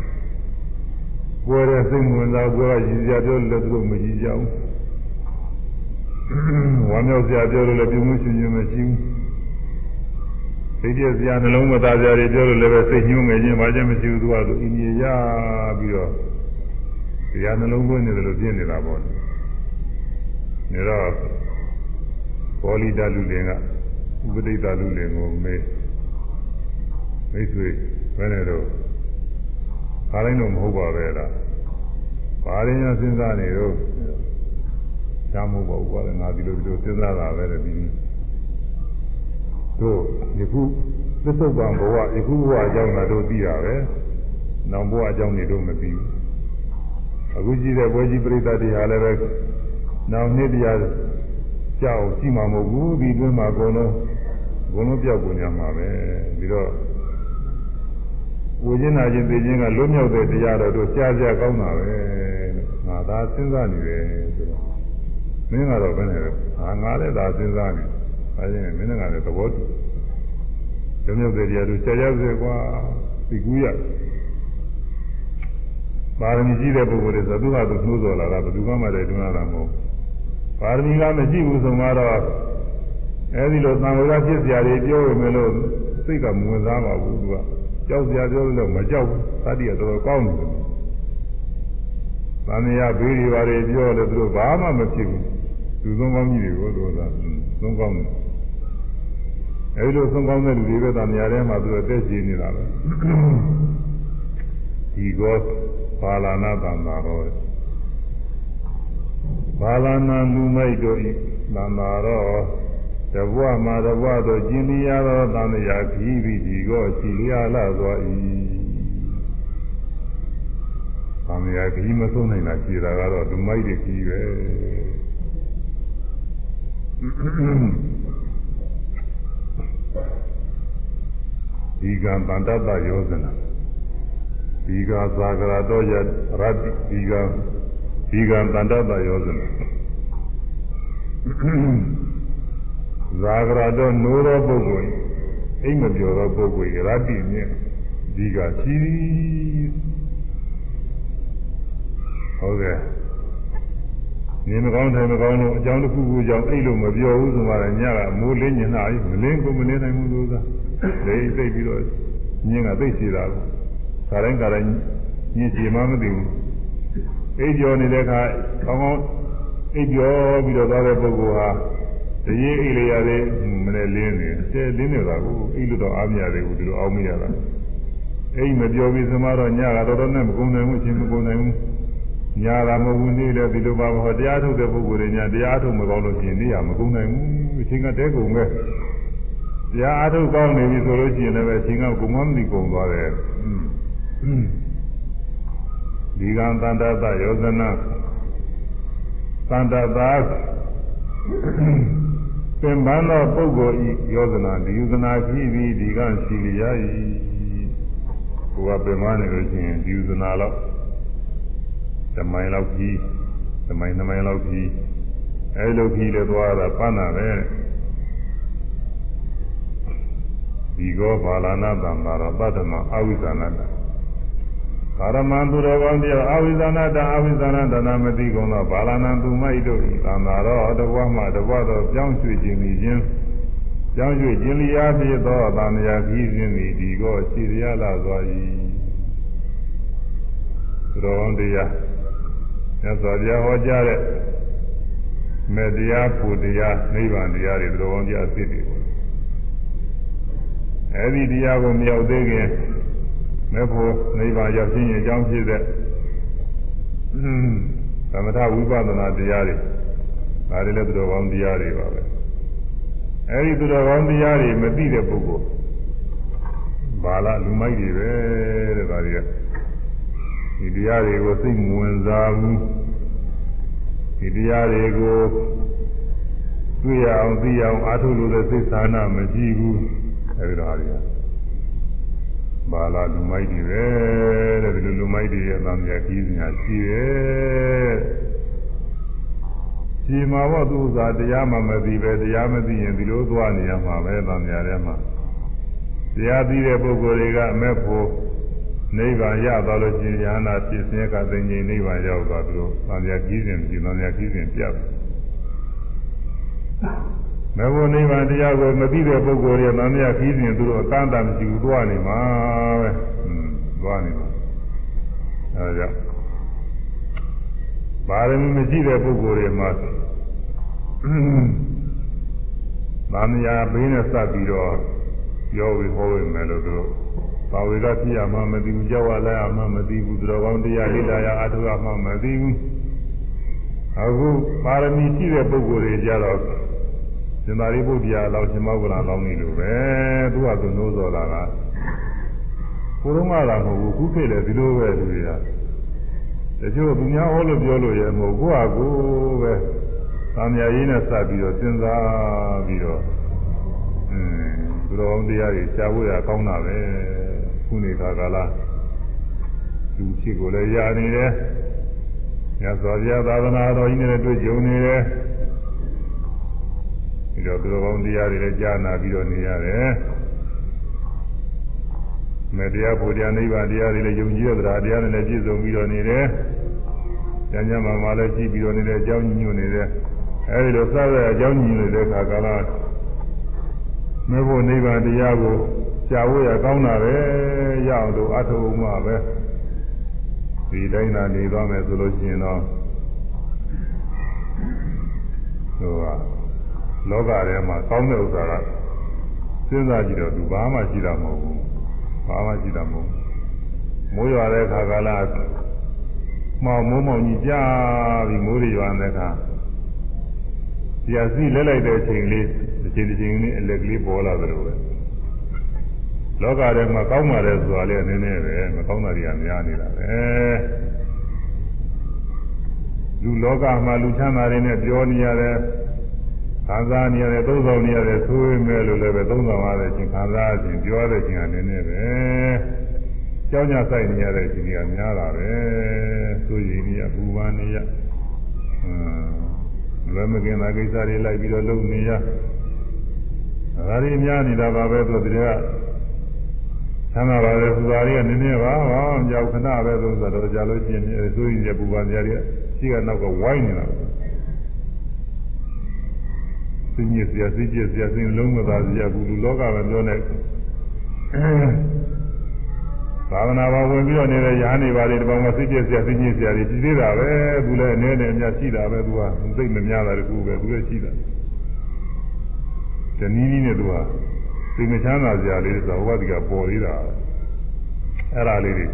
ကိုယ်ရဲ့စိတ်ဝင်စားကိုယ်ကရည်စရာပြောလို့သူတို့မကြည့်ကြဘူးဝမ်းမြောက်စရာပြောလို့လည်းပြုံးမှုရှင်ရှင်မရှိဘူးစိတ်ပြည့်စရာနှလုံးမသားစရာတွေပြောလို့လည်းပဲစိတ်ညှိုးငယ်ခြင်းဘာကြောင့်မရှိဘူးသူကသူအင်းကြီးရပြီးတော့ တရားနှလုံးသွင်းနေတယ်လို့ပြင်းနေတာပေါ့။ဒါတော့ဘောလီတလူလင်ကဥပဒိတလူလင်ကိုမေးမိတ်ဆွေဘယ်နဲ့တော့ခါတိုင်းတော့မဟုတ်ပါပဲလား။ဘာရင်းရစဉ်းစားနေတော့ရှားမို့ပါဘူးကွာငါဒီလိုဒီလိုစဉ်းစားတာပဲတဲ့ဒီတို့ယခုသစ္စုပ္ပံဘဝယခုဘဝအကြောင်းသာတို့သိတာပဲ။နောက်ဘဝအကြောင်းတွေတို့မသိဘူး။ အခုကြည့်တဲ့ဘွဲကြီးပြိဿတွေဟာလည်းပဲနောက်နှစ်တရားကြောက်ရှိမှာမဟုတ်ဘူးဒီတွင်းမှာအကုန်လုံးအကုန်လုံးပြောက်ကုန်ကြမှာပဲပြီးတော့ဝိညာဉ်နာခြင်းသိခြင်းကလွတ်မြောက်တဲ့တရားတော်တို့ကြားကြကောင်းတာပဲငါသာစဉ်းစားနေတယ်ဆိုတော့မင်းကတော့ဘယ်နဲ့လဲငါငါလည်းသာစဉ်းစားနေအဲဒါနဲ့မင်းကလည်းသဘောတူလွတ်မြောက်တဲ့တရားတို့ကြားကြစေကွာသိကူးရတယ် ပါရမီရှိတဲ့ပုဂ္ဂိုလ်တွေဆိုသူကသူနှိုးဆော်လာတာဘယ်သူမှမတည်းတွန်းလာတာမဟုတ်ပါရမီကမရှိဘူးဆိုမှတော့အဲဒီလိုသံဃာဖြစ်စရာတွေပြောရမယ်လို့စိတ်ကမဝင်စားပါဘူးသူကကြောက်စရာပြောလို့မကြောက်ဘူးသတိကတော်တော်ကောင်းတယ်သံဃာဘေးတွေပါတွေပြောလို့သူတို့ဘာမှမဖြစ်ဘူးသူသုံးကောင်းကြီးတွေကိုသူကသုံးကောင်းတယ်အဲဒီလိုသုံးကောင်းတဲ့လူတွေပဲသံဃာထဲမှာသူတို့တက်ရှိနေတာပဲဒီကော ပါဠနာတံသာရောပါဠနာမူမိတ်တို့ဤတံသာရောတဘွမှာတဘွသို့ကျင်လျာသောတန်ရာခီးပြီးဒီကောရှိလျာလာသောဤတန်ရာခီးမဆုံးနိုင်တာရှိတာကတော့လူမိုက်တွေကြီးပဲဒီကံတန်တတယောဇနာ ဒီကသာကရာတော့ယရတ္တိဒီကဒီကတန္တတယောဇနာဇာကရာတော့နိုးသောပုဂ္ဂိုလ်အိမ်မပြောသောပုဂ္ဂိုလ်ရတ္တိမြင့်ဒီကချီဟုတ်ကဲ့နေမကောင်းတယ်မကောင်းလို့အကြောင်းတစ်ခုခုကြောင့်အိတ်လို့မပြောဘူးဆိုမှလည်းညကမိုးလင်းညနာကြီးမလင်းကိုမလင်းနိုင်ဘူးလို့သာလေသိပြီးတော့ညင်းကသိစီတာလို့ ခါတိုင်းခါတိုင်းညင်ကြည်မှမသိဘူးအိပ်ကျော်နေတဲ့အခါကောင်းကောင်းအိပ်ကျော်ပြီးတော့သွားတဲ့ပုဂ္ဂိုလ်ဟာတရေအိပ်လေးရသေးမလဲလင်းနေတယ်လင်းနေတာကိုအိပ်လို့တော့အားမရသေးဘူးဒီလိုအောင်းမရတာအိပ်မပြောပြီးသမားတော့ညကတော်တော်နဲ့မကုန်နိုင်ဘူးအချင်းမကုန်နိုင်ဘူးညာတာမဟုတ်ဘူးနေတယ်ဒီလိုပါဟောတရားထုတ်တဲ့ပုဂ္ဂိုလ်တွေညာတရားထုတ်မကောင်းလို့ရှိရင်နေရမကုန်နိုင်ဘူးအချင်းကတဲကုန်ပဲတရားအထုတ်ကောင်းနေပြီဆိုလို့ရှိရင်လည်းအချင်းကကုန်မမသိကုန်သွားတယ် ဒီကံတန္တတယောဇနာတန္တတာပင်ပန်းသောပုဂ္ဂိုလ်ဤယောဇနာဒီယောဇနာဖြစ်ပြီးဒီကံရှိလျာ၏ကိုယ်ကပင်ပန်းနေလို့ရှိရင်ဒီယောဇနာတော့သမိုင်းလောက်ကြီးသမိုင်းသမိုင်းလောက်ကြီးအဲလိုကြီးလည်းသွားတာပန်းတာပဲဒီကောဘာလနာတံသာရပတ္တမအဝိဇ္ဇာနာတ ကာရမံသူတော်ကောင်းတရားအဝိဇ္ဇာနာတအဝိဇ္ဇာနာတနာမတိကုန်သောဘာလနာသူမိုက်တို့ဤသံသာရောတဘွားမှတဘွားသောပြောင်းရွှေ့ခြင်းဤခြင်းပြောင်းရွှေ့ခြင်းလျာဖြစ်သောသံဃာကြီးခြင်းဤဒီကောရှိရလာစွာ၏သူတော်ကောင်းတရားမြတ်စွာဘုရားဟောကြားတဲ့မေတ္တရားပူတရားနိဗ္ဗာန်တရားတွေသူတော်ကောင်းတရားအစ်တွေအဲဒီတရားကိုမရောက်သေးခင် မဲ့ဖို့နိဗ္ဗာန်ရောက်ခြင်းအကြောင်းဖြစ်တဲ့သသမထဝိပဿနာတရားတွေဒါတွေလည်းသူတော်ကောင်းတရားတွေပါပဲအဲဒီသူတော်ကောင်းတရားတွေမသိတဲ့ပုဂ္ဂိုလ်ဘာလားလူမိုက်တွေပဲတဲ့ဒါတွေကဒီတရားတွေကိုသိဝင်စားဘူးဒီတရားတွေကိုတွေ့ရအောင်သိအောင်အားထုတ်လို့တဲ့စိတ်ဆန္ဒမရှိဘူးအဲဒီတော့ဟာတွေက ဘာလာလူမိုက်တွေပဲတဲ့ဒီလိုလူမိုက်တွေရဲ့အမှန်တရားကြီးစင်ဟာရှိတယ်ရှိမှာတော့သူဥစ္စာတရားမှမသိပဲတရားမသိရင်ဒီလိုသွားနေရမှာပဲအမှန်တရားထဲမှာတရားသိတဲ့ပုဂ္ဂိုလ်တွေကအမဲ့ဖို့နိဗ္ဗာန်ရသွားလို့ရှိရင်ဉာဏ်ဖြစ်စင်းကသိငြိမ်နိဗ္ဗာန်ရောက်သွားသူတို့သံဃာကြီးစဉ်ဒီသံဃာကြီးစဉ်ပြတ် မဘုနိဗ္ဗာန်တရားကိုမသိတဲ့ပုဂ္ဂိုလ်တွေသံဃာကြီးစဉ်သူတို့အကန့်အသတ်မရှိဘူးသွားနေမှာပဲอืมသွားနေမှာအဲဒါကြောင့်ပါရမီမရှိတဲ့ပုဂ္ဂိုလ်တွေမှာသံဃာဘေးနဲ့စပ်ပြီးတော့ပြောပြီးဟောဝင်မယ်လို့တို့ဘာဝေကဖြစ်ရမှမသိဘူးကြောက်ရလဲရမှမသိဘူးသူတော်ကောင်းတရားလေးလာရအထုရမှမသိဘူးအခုပါရမီရှိတဲ့ပုဂ္ဂိုလ်တွေကြတော့ စင်္သာရိပုတ္တရာလောက်ရှင်မောဂလလောင်းနေလို့ပဲသူကသူနိုးစော်လာကကိုယ်တော့မှလာမဟုတ်ဘူးခုဖြစ်တယ်ဒီလိုပဲသူတွေကတချို့သူများဟောလို့ပြောလို့ရမဟုတ်ကိုယ့်ဟာကိုယ်ပဲသံဃာရေးနဲ့စပ်ပြီးတော့စဉ်းစားပြီးတော့အင်းသူတော်တရားတွေရှားဖို့ရကောင်းတာပဲခုနေခါကာလလူရှိကိုလည်းယာနေတယ်ညဇောပြသာသနာတော်ကြီးနဲ့တွေ့ကြုံနေတယ် ပြီးတော့သူတော်ကောင်းတရားတွေလည်းကြားနာပြီးတော့နေရတယ်မေတ္တရားဘုရားနိဗ္ဗာန်တရားတွေလည်းယုံကြည်ရတဲ့တရားတွေလည်းပြည့်စုံပြီးတော့နေတယ်။ကျမ်းကျမ်းမှာလည်းကြည့်ပြီးတော့နေတဲ့အကြောင်းညွှန်နေတယ်။အဲဒီလိုစတဲ့အကြောင်းညွှန်နေတဲ့အခါကလာမေဖို့နိဗ္ဗာန်တရားကိုရှားဖို့ရကောင်းတာပဲရအောင်လို့အထုံမှပဲဒီတိုင်းသာနေသွားမယ်ဆိုလို့ရှိရင်တော့ဟိုက လောကထဲမှာကောင်းတဲ့ဥစ္စာကစဉ်းစားကြည့်တော့သူဘာမှရှိတာမဟုတ်ဘူးဘာမှရှိတာမဟုတ်မိုးရွာတဲ့ခါကလာမောင်မိုးမောင်ကြီးကြားပြီးမိုးတွေရွာတဲ့ခါပြာစီလဲလိုက်တဲ့အချိန်လေးတစ်ချိန်တစ်ချိန်လေးအလက်ကလေးပေါ်လာတယ်လို့ပဲလောကထဲမှာကောင်းပါတယ်ဆိုတာလည်းနည်းနည်းပဲမကောင်းတာတွေကများနေတာပဲလူလောကမှာလူချမ်းသာတွေနဲ့ပြောနေရတယ် ခံစားနေရတယ်သုံးဆောင်နေရတယ်သိုးမဲလို့လည်းပဲသုံးဆောင်ရတဲ့ချင်းခံစားခြင်းပြောရတဲ့ချင်းကနည်းနည်းပဲကြောင်းကြဆိုင်နေရတဲ့ချင်းကများတာပဲသိုးရည်နေရပူပန်နေရအင်းလွယ်မကင်တာကိစ္စတွေလိုက်ပြီးတော့လုပ်နေရဒါတွေများနေတာပါပဲဆိုတဲ့ဆမ်းသာပါလေသူသားတွေကနည်းနည်းပါဘာမှမကြောက်ခဏပဲဆိုတော့ကြာလို့ကျင်နေသိုးရည်ရပူပန်နေရတဲ့ရှိကနောက်ကဝိုင်းနေတာ သိညစ်စရာသိကျစ်စရာသိလုံးမသာစရာဘူးလူလောကပဲပြောနေသာသနာ့ဘာဝင်ပြီးတော့နေတဲ့ယာနေပါလေဒီကောင်ကသိကျစ်စရာသိညစ်စရာတွေရှိသေးတာပဲသူလည်းအနေနဲ့အများရှိတာပဲသူကသိမများတာတကူပဲသူလည်းရှိတာတနည်းနည်းနဲ့သူကသိမချမ်းသာစရာလေးဆိုဟောဒီကပေါ်သေးတာအဲ့ဒါလေးတွေ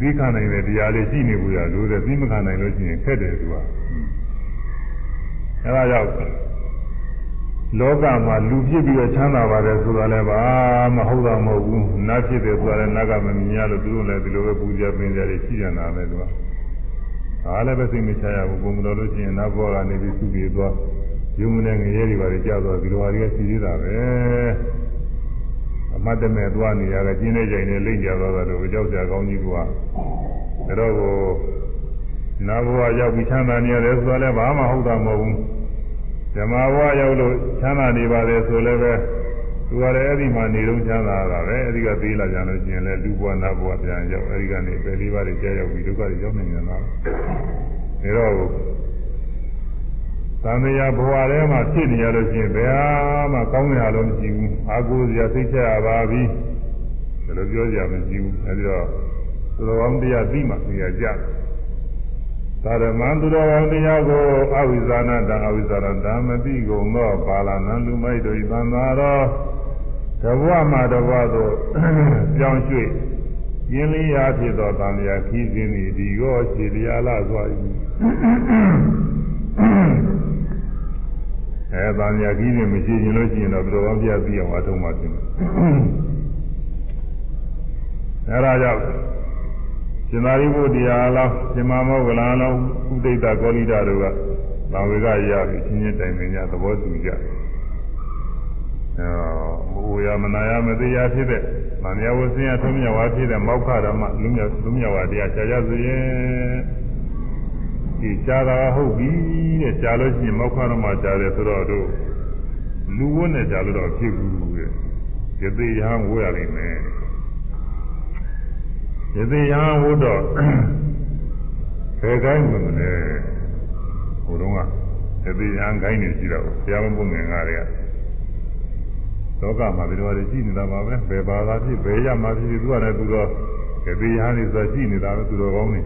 သိခံနိုင်တဲ့တရားလေးရှိနေဘူးရလို့တဲ့သိမခံနိုင်လို့ရှိရင်ခက်တယ်သူကအဲ့ဒါကြောင့် လောကမှာလူဖြစ်ပြီးတော့ချမ်းသာပါတယ်ဆိုတာလည်းဘာမဟုတ်တာမဟုတ်ဘူးနတ်ဖြစ်တယ်ဆိုတာလည်းနတ်ကမမြင်ရလို့သူတို့လည်းဒီလိုပဲပူဇော်ပင်ကြတယ်ရှိကြတာပဲသူကဒါလည်းပဲသိမချရဘူးဘုံမတော်လို့ရှိရင်နတ်ဘောကနေပြီးသူပြေသွားယုံနဲ့ငရဲတွေပါလေကြောက်တော့ဒီလိုဟာတွေကရှိသေးတာပဲအမတ်တမဲ့သွားနေရတဲ့ကျင်းနေကြိမ်နဲ့လိမ့်ကြသွားတာတို့ကြောက်ကြကောင်းကြီးကဒါတော့ကိုနာဘဝရောက်ပြီးချမ်းသာနေရတယ်ဆိုတာလည်းဘာမှဟုတ်တာမဟုတ်ဘူး ဓမ္မဘဝရောက်လို့ချမ်းသာနေပါလေဆိုလည်းပဲသူကလည်းအဲ့ဒီမှာနေတော့ချမ်းသာတာပဲအဲ့ဒီကသေးလာကြလို့ရှိရင်လည်းလူဘဝနာဘဝပြန်ရောက်အဲ့ဒီကနေပဲလေးပါးတွေကြာရောက်ပြီးဒုက္ခတွေရောက်နေကြတာဒါတော့သံဃာဘဝထဲမှာဖြစ်နေရလို့ရှိရင်ဘယ်ဟာမှကောင်းရလို့မရှိဘူးအာကိုစရာသိချရပါပြီဒါလိုပြောကြမရှိဘူးအဲဒီတော့သူတော်ကောင်းတရားသိမှသိရကြတယ် သာရမန်သူတော်ကောင်းတရားကိုအဝိဇာနာတံအဝိဇာရတံမတိကုန်သောပါဠနံလူမိုက်တို့ဤသံသာတော်တဘဝမှာတဘဝသို့ပြောင်းရွှေ့ကျင်းလင်းရာဖြစ်သောတန်လျာခီးခြင်းသည်ဒီရောခြေလျာလာစွာ၏အဲတန်လျာခီးခြင်းမရှိရင်လို့ရှိရင်တော့ဘယ်တော်ပြသိအောင်အထုံးမှပြင်မယ်အဲဒါကြောင့် ရှင်သာရိပုတ္တရာလောင်းရှင်မမောဂလန်လောင်းဥဒိတကောလိတာတို့ကသံဝေကရပြီးချင်းချင်းတိုင်ပင်ကြသဘောတူကြအဲမူရမနာယမသိယဖြစ်တဲ့မန္တရာဝဆင်းရထုံးမြဝါဖြစ်တဲ့မောက္ခဓမ္မလူမြလူမြဝါတရားရှားကြဆိုရင်ဒီရှားတာဟုတ်ပြီတဲ့ရှားလို့ရှိရင်မောက္ခဓမ္မရှားတယ်ဆိုတော့တို့လူဝတ်နဲ့ရှားလို့တော့ဖြစ်ဘူးတဲ့ယသိယဟန်ဝေးရလိမ့်မယ် ယသိယဟန်ဝတ်တော့ဘယ်ကိုင်းဝင်လဲဟိုတုန်းကယသိယဟန်ကိုင်းနေရှိတော့ဘုရားမပုငင်ကားတွေကလောကမှာဒီလိုတွေရှိနေတာပါပဲဘယ်ဘာသာဖြစ်ဘယ်ရမှာဖြစ်သူကလည်းသူတော့ကတိယဟန်နေဆိုရှိနေတာပဲသူတော်ကောင်းနေ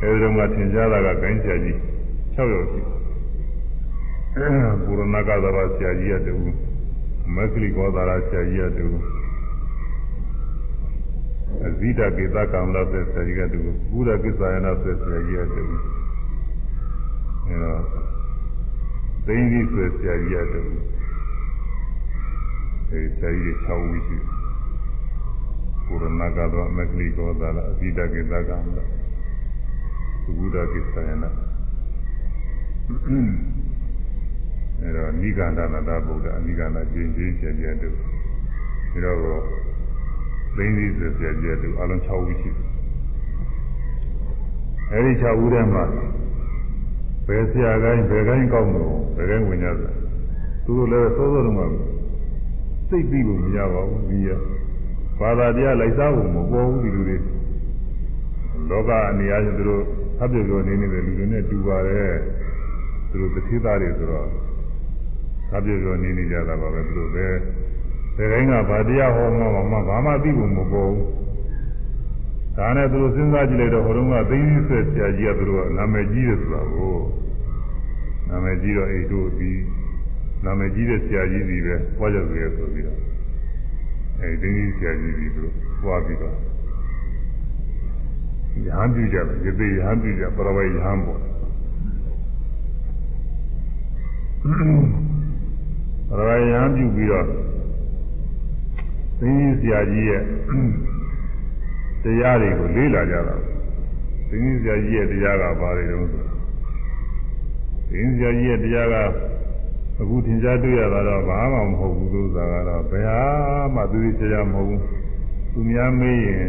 အဲဒီတော့ကသင်ကြားတာကဂိုင်းဆရာကြီး6ယောက်ရှိဘူရဏကသဘာဆရာကြီးရတူမက္ခလိကောသာရဆရာကြီးရတူအ ဇိတကေတကံလာဆရာကြီးကတူဘုရကိစ္စယနာဆရာကြီးရတူအဲတော့သိင်းကြီးဆွေဆရာကြီးရတူအဲဆရာကြီး6ဦးရှိပုရဏကတော့မကလိကောသာလားအပိဒကေသကံလားသုဒ္ဓကိစ္စယနာအဲတော့နိဂန္ဓနာတဗုဒ္ဓအနိဂန္ဓကျင့်ချင်းကျင့်ကြတူဒီတော့ သိင်းကြီးဆိုဆရာကြီးတူအလုံး6ဦးရှိအဲဒီ6ဦးထဲမှာဘယ်ဆရာကိုင်းဘယ်ကိုင်းကောင်းလို့ဘယ်ကိုင်းဝင်ကြတယ်သူတို့လည်းသောသောတုန်းကစိတ်ပြီးလို့မရပါဘူးဒီရဘာသာတရားလိုက်စားဖို့မပေါ်ဘူးဒီလူတွေလောကအနေအချင်းသူတို့သတ်ပြပြောနေနေတဲ့လူတွေနဲ့တူပါတယ်သူတို့တစ်သေးသားတွေဆိုတော့သတ်ပြပြောနေနေကြတာပါပဲသူတို့ပဲ ဒီတိုင်းကဘာတရားဟောမှမဘာမှသိဖို့မပေါ်ဘူးဒါနဲ့သူတို့စဉ်းစားကြည့်လိုက်တော့ဟိုတုန်းကသိသိဆွဲဆရာကြီးကသူတို့ကနာမည်ကြီးတယ်ဆိုတာကိုနာမည်ကြီးတော့အိတ်တို့ပြီးနာမည်ကြီးတဲ့ဆရာကြီးကြီးပဲဟောကြတယ်ဆိုပြီးတော့အဲဒီသိဆရာကြီးကြီးတို့ဟောပြီးတော့ရဟန်းပြုကြတယ်ယသိရဟန်းပြုကြပရဝေရဟန်းပေါ့ပရဝေရဟန်းပြုပြီးတော့ သိဆရာကြီးရဲ့တရားတွေကိုလေ့လာကြတာသိဆရာကြီးရဲ့တရားကဘာတွေတုန်းဆိုသိဆရာကြီးရဲ့တရားကအခုသင်ကြားတွေ့ရတာတော့ဘာမှမဟုတ်ဘူးလို့ဆိုတာကတော့ဘယ်ဟာမှသူသိချာမဟုတ်ဘူးသူများမေးရင်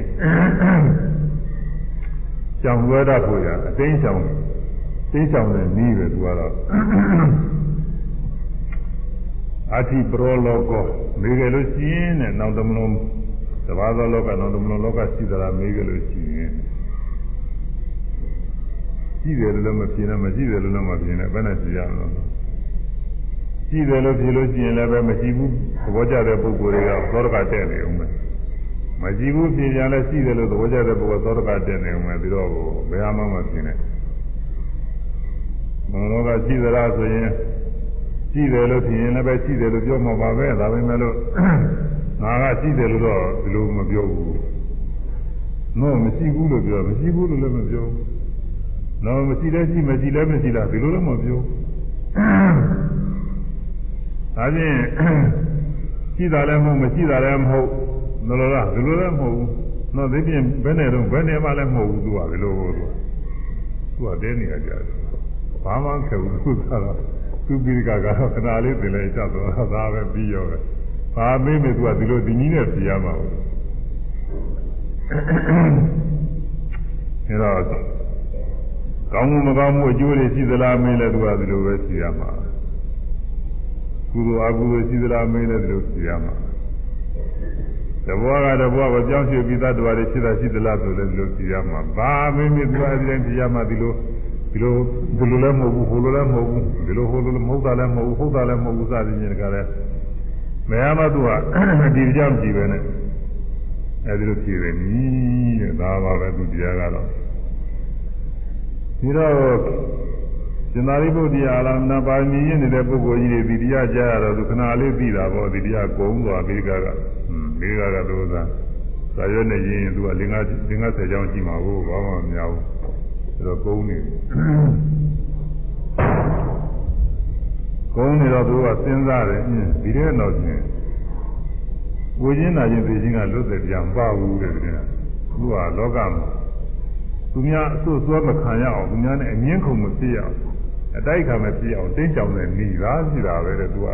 ကြောင်လွဲတတ်ဖို့ရအသိချောင်သိချောင်တဲ့နည်းပဲသူကတော့ အာတိပရောလောကောမေးကြလို့ရှိရင်တဲ့နောက်တမလုံးသဘာဝလောကနောက်တမလုံးလောကရှိသလားမေးကြလို့ရှိရင်ရှိတယ်လို့လည်းမဖြစ်နဲ့မရှိတယ်လို့လည်းမဖြစ်နဲ့ဘယ်နဲ့ကြည့်ရမလဲရှိတယ်လို့ဖြစ်လို့ရှိရင်လည်းပဲမရှိဘူးသဘောကျတဲ့ပုဂ္ဂိုလ်တွေကသောရကတက်နေအောင်ပဲမရှိဘူးပြင်ပြန်လည်းရှိတယ်လို့သဘောကျတဲ့ပုဂ္ဂိုလ်သောရကတက်နေအောင်ပဲပြီးတော့ဘယ်မှမဖြစ်နဲ့ဘုံတော်ကရှိသလားဆိုရင် ရှိတယ်လို့ဖြစ်ရင်လည်းပဲရှိတယ်လို့ပြောမှာပါပဲဒါပေမဲ့လို့ငါကရှိတယ်လို့တော့ဒီလိုမပြောဘူးနော်မရှိဘူးလို့ပြောမရှိဘူးလို့လည်းမပြောဘူးနော်မရှိလည်းရှိမရှိလည်းမရှိလားဒီလိုလည်းမပြောဒါဖြင့်ရှိတာလည်းမဟုတ်မရှိတာလည်းမဟုတ်နော်လားဒီလိုလည်းမဟုတ်ဘူးနော်ဒီပြင်ဘယ်နဲ့တော့ဘယ်နဲ့မှလည်းမဟုတ်ဘူးသူကဒီလိုသူကသူကတင်းနေကြတယ်ဘာမှခက်ဘူးသူကတော့ သူပိရိကကတော့ခဏလေးသင်လဲကြောက်တော့ဒါပဲပြီးရောပဲဘာမေးမေးသူကဒီလိုဒီနည်းနဲ့ပြရမှာဘူးအဲတော့ကောင်းမှုမကောင်းမှုအကျိုးတွေရှိသလားမေးလဲသူကဒီလိုပဲပြရမှာကုသိုလ်အကုသိုလ်ရှိသလားမေးလဲဒီလိုပြရမှာတဘောကတဘောကိုကြောင်းရွှေပြီးသားတော်တွေဖြစ်တာရှိသလားဆိုလဲဒီလိုပြရမှာဘာမေးမေးသူကအဲဒီတိုင်းပြရမှာဒီလို ဒီလိုဒီလိုလည်းမဟုတ်ဘူးဟိုလိုလည်းမဟုတ်ဘူးဒီလိုဟိုလိုမဟုတ်တာလည်းမဟုတ်ဘူးဟုတ်တာလည်းမဟုတ်ဘူးစသည်ဖြင့်ကလည်းမရမသူကဒီကြောင့်ကြည့်ပဲနဲ့အဲဒီလိုကြည့်တယ်နီးတဲ့ဒါပါပဲသူတရားကတော့ဒီတော့ရှင်သာရိပုတ္တရာအလမနာပါဏီရနေတဲ့ပုဂ္ဂိုလ်ကြီးတွေဒီတရားကြားရတော့သူခဏလေးသိတာပေါ့ဒီတရားကုံသွားပြီးကကဟွန်းဒီကကတော့သာသာရွက်နေရင်သူကလင်္ကာလင်္ကာဆယ်ချောင်းကြည့်မှာကိုဘာမှမများဘူး အဲ့တော့ကုန်းနေကုန်းနေတော့သူကစဉ်းစားတယ်အင်းဒီတဲ့တော့ချင်းဝိညာဉ်နာခြင်းသိခြင်းကလွတ်တယ်ပြန်ပါဘူးတဲ့တဲ့သူကလောကမှာသူများအစွတ်စွဲမခံရအောင်သူများနဲ့အငင်းခုန်မဖြစ်ရအောင်အတိုက်ခံမဖြစ်အောင်တင်းကြောင်တဲ့မိသားရှိတာပဲတဲ့သူက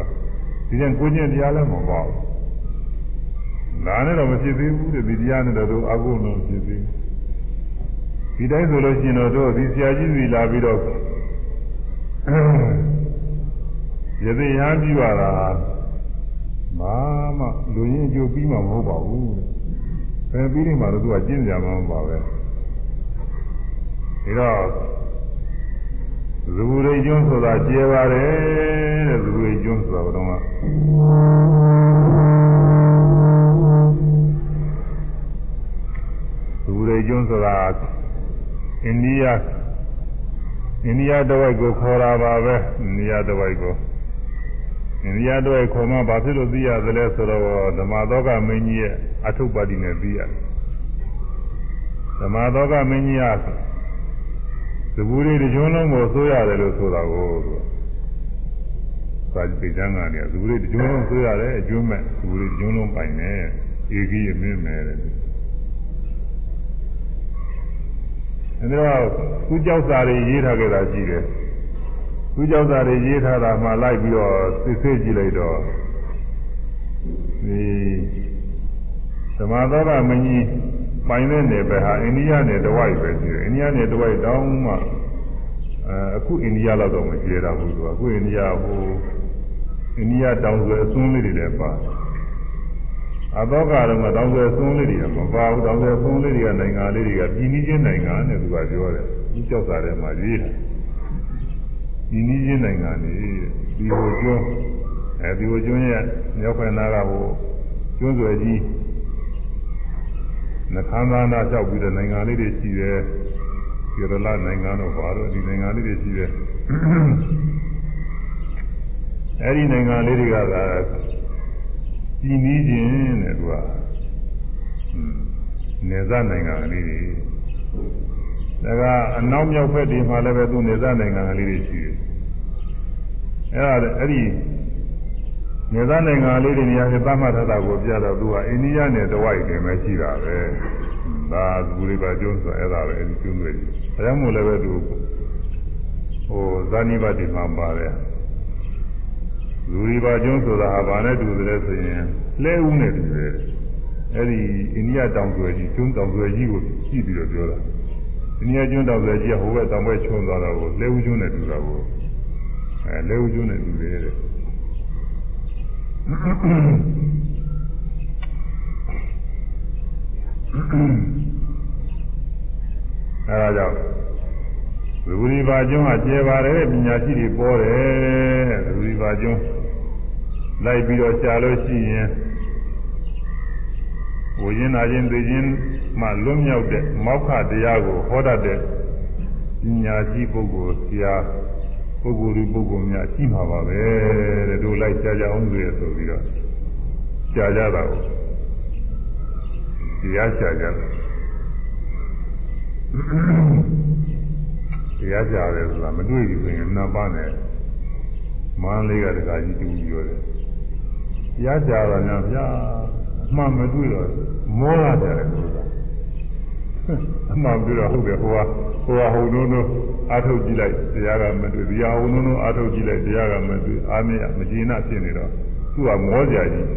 ဒီကျန်ကိုကျင့်တရားလည်းမပေါ့ဘူးဒါနဲ့တော့မဖြစ်သေးဘူးတဲ့ဒီတရားနဲ့တော့သူအကုလို့ဖြစ်သေး ဒီတိုင်းဆိုလို့ရှိရင်တော့တို့ဒီဆရာကြီးစီလာပြီးတော့ရသေးရမ်းပြီးပါလားဘာမှလူရင်းကြိုးပြီးမှမဟုတ်ပါဘူးတဲ့ဘယ်ပြီးနေမှတော့သူကကျင့်ကြမှာမပါပဲဒါတော့ဇူရိကျွန်းဆိုတာကျေပါတယ်တဲ့ဇူရိကျွန်းဆိုတာဘယ်တော့မှဇူရိကျွန်းဆိုတာ အိန္ဒိယအိန္ဒိယတဝိုက်ကိုခေါ်တာပါပဲအိန္ဒိယတဝိုက်ကိုအိန္ဒိယတဝိုက်ခေါ်မှဘာဖြစ်လို့သိရသလဲဆိုတော့ဓမ္မသောကမင်းကြီးရဲ့အထုပ္ပတ္တိနဲ့သိရတယ်ဓမ္မသောကမင်းကြီးကသဘူရီတစ်ကျွန်းလုံးကိုဆိုးရတယ်လို့ဆိုတာကိုသူစာကြည့်ကြမ်းကနေသဘူရီတစ်ကျွန်းလုံးဆိုးရတယ်အကျွန်းမဲ့သဘူရီတစ်ကျွန်းလုံးပိုင်နေဧကီအမင်းမဲ့တဲ့ အဲဒါသူကြောက်စာတွေရေးထားကြတာရှိတယ်သူကြောက်စာတွေရေးထားတာမှလိုက်ပြီးတော့စစ်ဆေးကြည့်လိုက်တော့ဒီသမာသောကမင်းကြီးပိုင်တဲ့နယ်ပယ်ဟာအိန္ဒိယနယ်တဝိုက်ပဲရှိတယ်အိန္ဒိယနယ်တဝိုက်တောင်းမှအဲအခုအိန္ဒိယလောက်တော့မကျေတာဘူးသူကအခုအိန္ဒိယဟိုအိန္ဒိယတောင်ဆွဲအစွန်းလေးတွေလည်းပါ အသောကတော့တောင်ဆွဲအစွန်းလေးတွေကမပါဘူးတောင်ဆွဲအစွန်းလေးတွေကနိုင်ငံလေးတွေကပြည်နည်းချင်းနိုင်ငံနဲ့သူကပြောတယ်ဒီကြောက်စာထဲမှာရေးတယ်ပြည်နည်းချင်းနိုင်ငံနေဒီဟိုကျွန်းအဲဒီဟိုကျွန်းရဲ့မြောက်ဖက်နာကဟိုကျွန်းဆွယ်ကြီးနှခမ်းသားနာလျှောက်ပြီးတဲ့နိုင်ငံလေးတွေရှိတယ်ကေရလနိုင်ငံတို့ဘာလို့ဒီနိုင်ငံလေးတွေရှိတယ်အဲဒီနိုင်ငံလေးတွေကသာ ပြည်နည်းချင်းတဲ့သူကနေဇနိုင်ငံလေးတွေဒါကအနောက်မြောက်ဘက်ဒီမှာလည်းပဲသူနေဇနိုင်ငံလေးတွေရှိတယ်အဲဒါအဲ့ဒီနေသားနိုင်ငံလေးတွေနေရာတွေသတ်မှတ်ထားတာကိုပြတော့သူကအိန္ဒိယနဲ့တဝိုက်နေမှရှိတာပဲဒါဘူရိပါကျွန်းဆိုအဲ့ဒါပဲအဲဒီကျွန်းတွေအဲဒါမို့လည်းပဲသူဟိုဇာနိဘတိမှာပါတယ် ဘူရိပါကျွန်းဆိုတာဟာဘာနဲ့တူတယ်ဆိုရင်လဲဦးနဲ့တူတယ်အဲ့ဒီအိန္ဒိယတောင်ကျွယ်ကြီးကျွန်းတောင်ကျွယ်ကြီးကိုကြည့်ပြီးတော့ပြောတာအိန္ဒိယကျွန်းတောင်ကျွယ်ကြီးကဟိုဘက်တောင်ဘက်ချွန်းသွားတော့ကိုလဲဦးကျွန်းနဲ့တူတာကိုအဲလဲဦးကျွန်းနဲ့တူတယ်တဲ့အဲဒါကြောင့် ဝိဝိပါကျွန်းကကျဲပါတယ်ပညာရှိတွေပေါ်တယ်ဝိဝိပါကျွန်းလိုက်ပြီးတော့ရှားလို့ရှိရင်ဝိညာဉ်နာခြင်းသိခြင်းမှလွတ်မြောက်တဲ့မောက္ခတရားကိုဟောတတ်တဲ့ပညာရှိပုဂ္ဂိုလ်ဆရာပုဂ္ဂိုလ်ဒီပုဂ္ဂိုလ်များရှိမှာပါပဲတဲ့တို့လိုက်ရှားကြအောင်လို့ရဆိုပြီးတော့ရှားကြတာကိုတရားရှားကြတာ တရားရှားတယ်ဆိုတာမတွေ့ဘူးဆိုရင်နှစ်ပါးနဲ့မန်းလေးကတခါကြီးတူပြောတယ်တရားရှားတာများဗျာအမှန်မတွေ့တော့မောရတယ်ဆိုတာအမှန်ပြီးတော့ဟုတ်တယ်ဟိုကဟိုကဟိုနိုးနိုးအာထုတ်ကြည့်လိုက်တရားကမတွေ့ဒီဟာဟိုနိုးနိုးအာထုတ်ကြည့်လိုက်တရားကမတွေ့အာမရမကျေနပ်ဖြစ်နေတော့သူကမောကြကြီး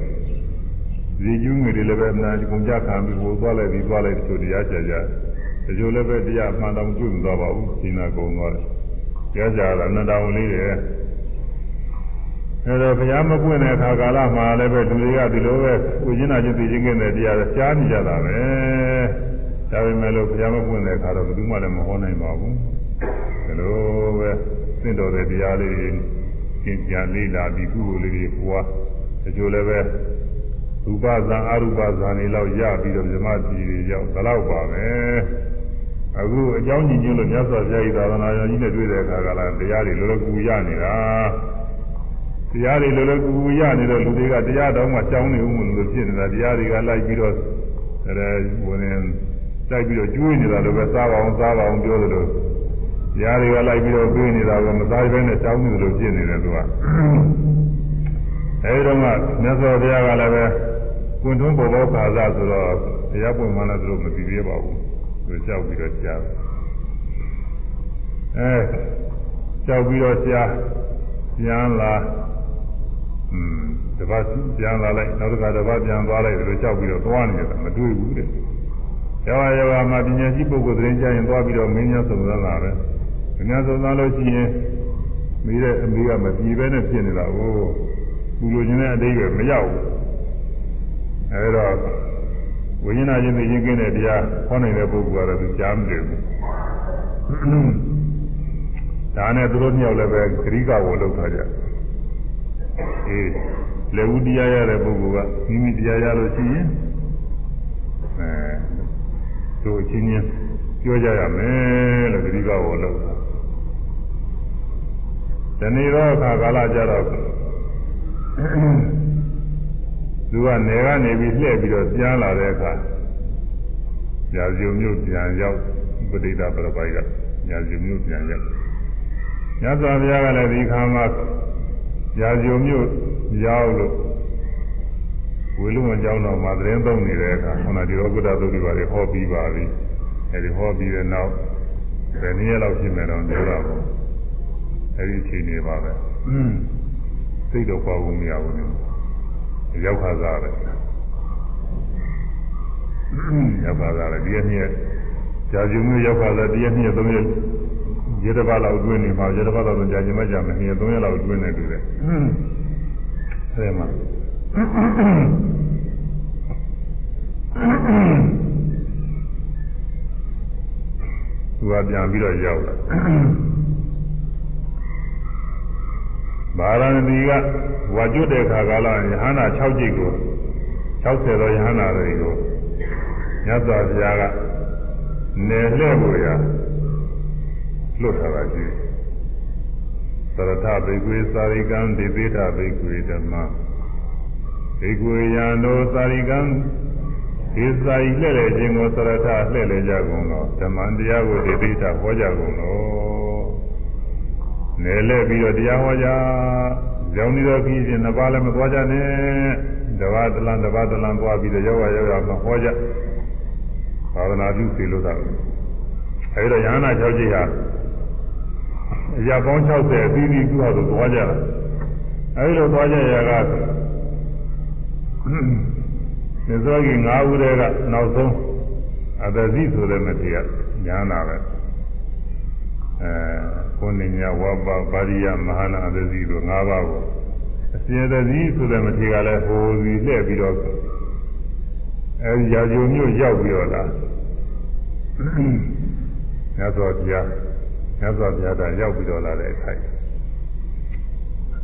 ဒီကျူးငွေတွေလည်းပဲအနာကုန်ကြခံပြီးဟိုသွားလိုက်ပြီးသွားလိုက်ဆိုတရားကြကြတ ချို့လည်းပဲတရားမှန်တော်တွေ့မသွားပါဘူးဒီနာကုန်သွားတယ်တရားကြတာနန္ဒဝန်လေးတွေအဲတော့ဘုရားမပွင့်တဲ့အခါကာလမှာလည်းပဲလူတွေကဒီလိုပဲကိုကျင်းနာချင်းသိချင်းကတဲ့တရားကြားနေကြတာပဲဒါပေမဲ့လို့ဘုရားမပွင့်တဲ့အခါတော့ဘယ်သူမှလည်းမဟောနိုင်ပါဘူးဒီလိုပဲသင့်တော်တဲ့တရားလေးတွေကျင့်ကြံလေ့လာပြီးကုသိုလ်လေးတွေပွားတချို့လည်းပဲရူပဇာအရူပဇာနေလောက်ရပြီးတော့ဇမတိတွေရောက်ဒါတော့ပါပဲ အခုအကြောင်းညီညွတ်လို့မြတ်စွာဘုရားဤသာသနာတော်ကြီးနဲ့တွေ့တဲ့အခါကလည်းတရားတွေလောလောကူရနေတာတရားတွေလောလောကူကူရနေတော့လူတွေကတရားတော်မှကြောင်းနေဦးမလို့ဖြစ်နေတာတရားတွေကလိုက်ပြီးတော့အဲအဲဝင်တိုက်ပြီးတော့ကျွေးနေတာလို့ပဲစားပါအောင်စားပါအောင်ပြောသလိုရားတွေကလိုက်ပြီးတော့ကျွေးနေတာကမစားဘဲနဲ့တောင်းနေသလိုဖြစ်နေတယ်သူကအဲဒီတော့ကမြတ်စွာဘုရားကလည်းပဲကွန်ထွန်းပေါ်ပေါ်ခါစားဆိုတော့တရားပွင့်မှလည်းသူတို့မသိသေးပါဘူး သူကြောက်ပြီးတော့ကြားအဲကြောက်ပြီးတော့ကြားပြန်လာอืมတပတ်ပြန်လာလိုက်နောက်တစ်ခါတပတ်ပြန်သွားလိုက်ဒီလိုကြောက်ပြီးတော့သွားနေတယ်မတွေ့ဘူးတဲ့ယောဂယောဂမှာပညာရှိပုဂ္ဂိုလ်သတင်းကြရင်သွားပြီးတော့မင်းများစုံစမ်းလာတယ်မင်းများစုံစမ်းလို့ရှိရင်မိတဲ့အမေကမပြေပဲနဲ့ဖြစ်နေတာကိုသူလိုချင်တဲ့အတိတ်ကမရောက်ဘူးအဲဒါ ဝိညာဉ်ချင်းသိချင်းကင်းတဲ့တရားဟောနိုင်တဲ့ပုဂ္ဂိုလ်ကတော့သူကြားမတယ်ဘူးဒါနဲ့သူတို့မြောက်လည်းပဲဂရိကကိုလောက်ထားကြအေးလက်ဦးတရားရတဲ့ပုဂ္ဂိုလ်ကမိမိတရားရလို့ရှိရင်အဲတို့အချင်းချင်းပြောကြရမယ်လို့ဂရိကကိုလောက်တာဒီနေ့တော့အခါကာလကြတော့ သူကနေကနေပြီးလှည့်ပြီးတော့ပြန်လာတဲ့အခါညာဇုံမျိုးပြန်ရောက်ပဋိဒါပရပိုက်ကညာဇုံမျိုးပြန်ရောက်ညဇောဘုရားကလည်းဒီခါမှာညာဇုံမျိုးရောက်လို့ဝေလူဝန်ကျောင်းတော်မှာသတင်းသုံးနေတဲ့အခါခုနဒီရောကုတ္တသုတ်တွေပါလေဟောပြီးပါပြီအဲဒီဟောပြီးတဲ့နောက်ဘယ်နည်းလောက်ဖြစ်မယ်တော့ပြောတာပေါ့အဲဒီအချိန်နေပါပဲစိတ်တော့ပေါ့ဘူးမရဘူး ရောက်ခါစားပဲရောက်ခါစားတယ်ဒီရက်နေ့ကြာကျုံမျိုးရောက်ခါစားဒီရက်နေ့သုံးရက်ရေတပတ်လောက်အတွင်းနေမှာရေတပတ်လောက်ကြာကျင်မကြမယ်နေ့သုံးရက်လောက်အတွင်းနေတူတယ်အဲမှာသူကပြန်ပြီးတော့ရောက်လာ ဗာရာဏသီကဝါကျွတ်တဲ့ခါကာလယဟန္တာ6ကြိတ်ကို60သောယဟန္တာတွေကိုမြတ်စွာဘုရားကနယ်လှဲ့ဖို့ရာလွတ်ထားတာရှိသရထဘိကွေသာရိကံဒေသေထဘိကွေဓမ္မဘိကွေယံတို့သာရိကံဒီစာရီလှဲ့လေခြင်းကိုသရထလှဲ့လေကြကုန်တော့ဓမ္မတရားကိုဒေသေထဟောကြကုန်တော့ နယ်လဲပြီးတော့တရားဟောကြကြောင်းဒီတော့ပြီးရင်နှစ်ပါးလည်းမသွားကြနဲ့တပတ်တလန်တပတ်တလန်သွားပြီးတော့ရောက်ရရောက်ရမဟောကြသာသနာပြုစီလို့တာအဲဒီတော့ယန္နာ6ကြီးဟာအရာပေါင်း60အသီးသီးသူ့ဟာသူသွားကြတာအဲဒီလိုသွားကြရကသစ္စာကြီး5ဦးတည်းကနောက်ဆုံးအတ္တဇိဆိုတဲ့မထေရညာနာပဲ အဲကိုနေညာဝဘပါရိယမဟာနာအတ္တဇိတို့5ပါးကိုအစဉ်တဇိဆိုတဲ့မထေရကလည်းဟိုစီလှည့်ပြီးတော့အဲဒီရာဇုံမျိုးရောက်ပြီးတော့လာမြတ်စွာဘုရားမြတ်စွာဘုရားကရောက်ပြီးတော့လာတဲ့အခိုက်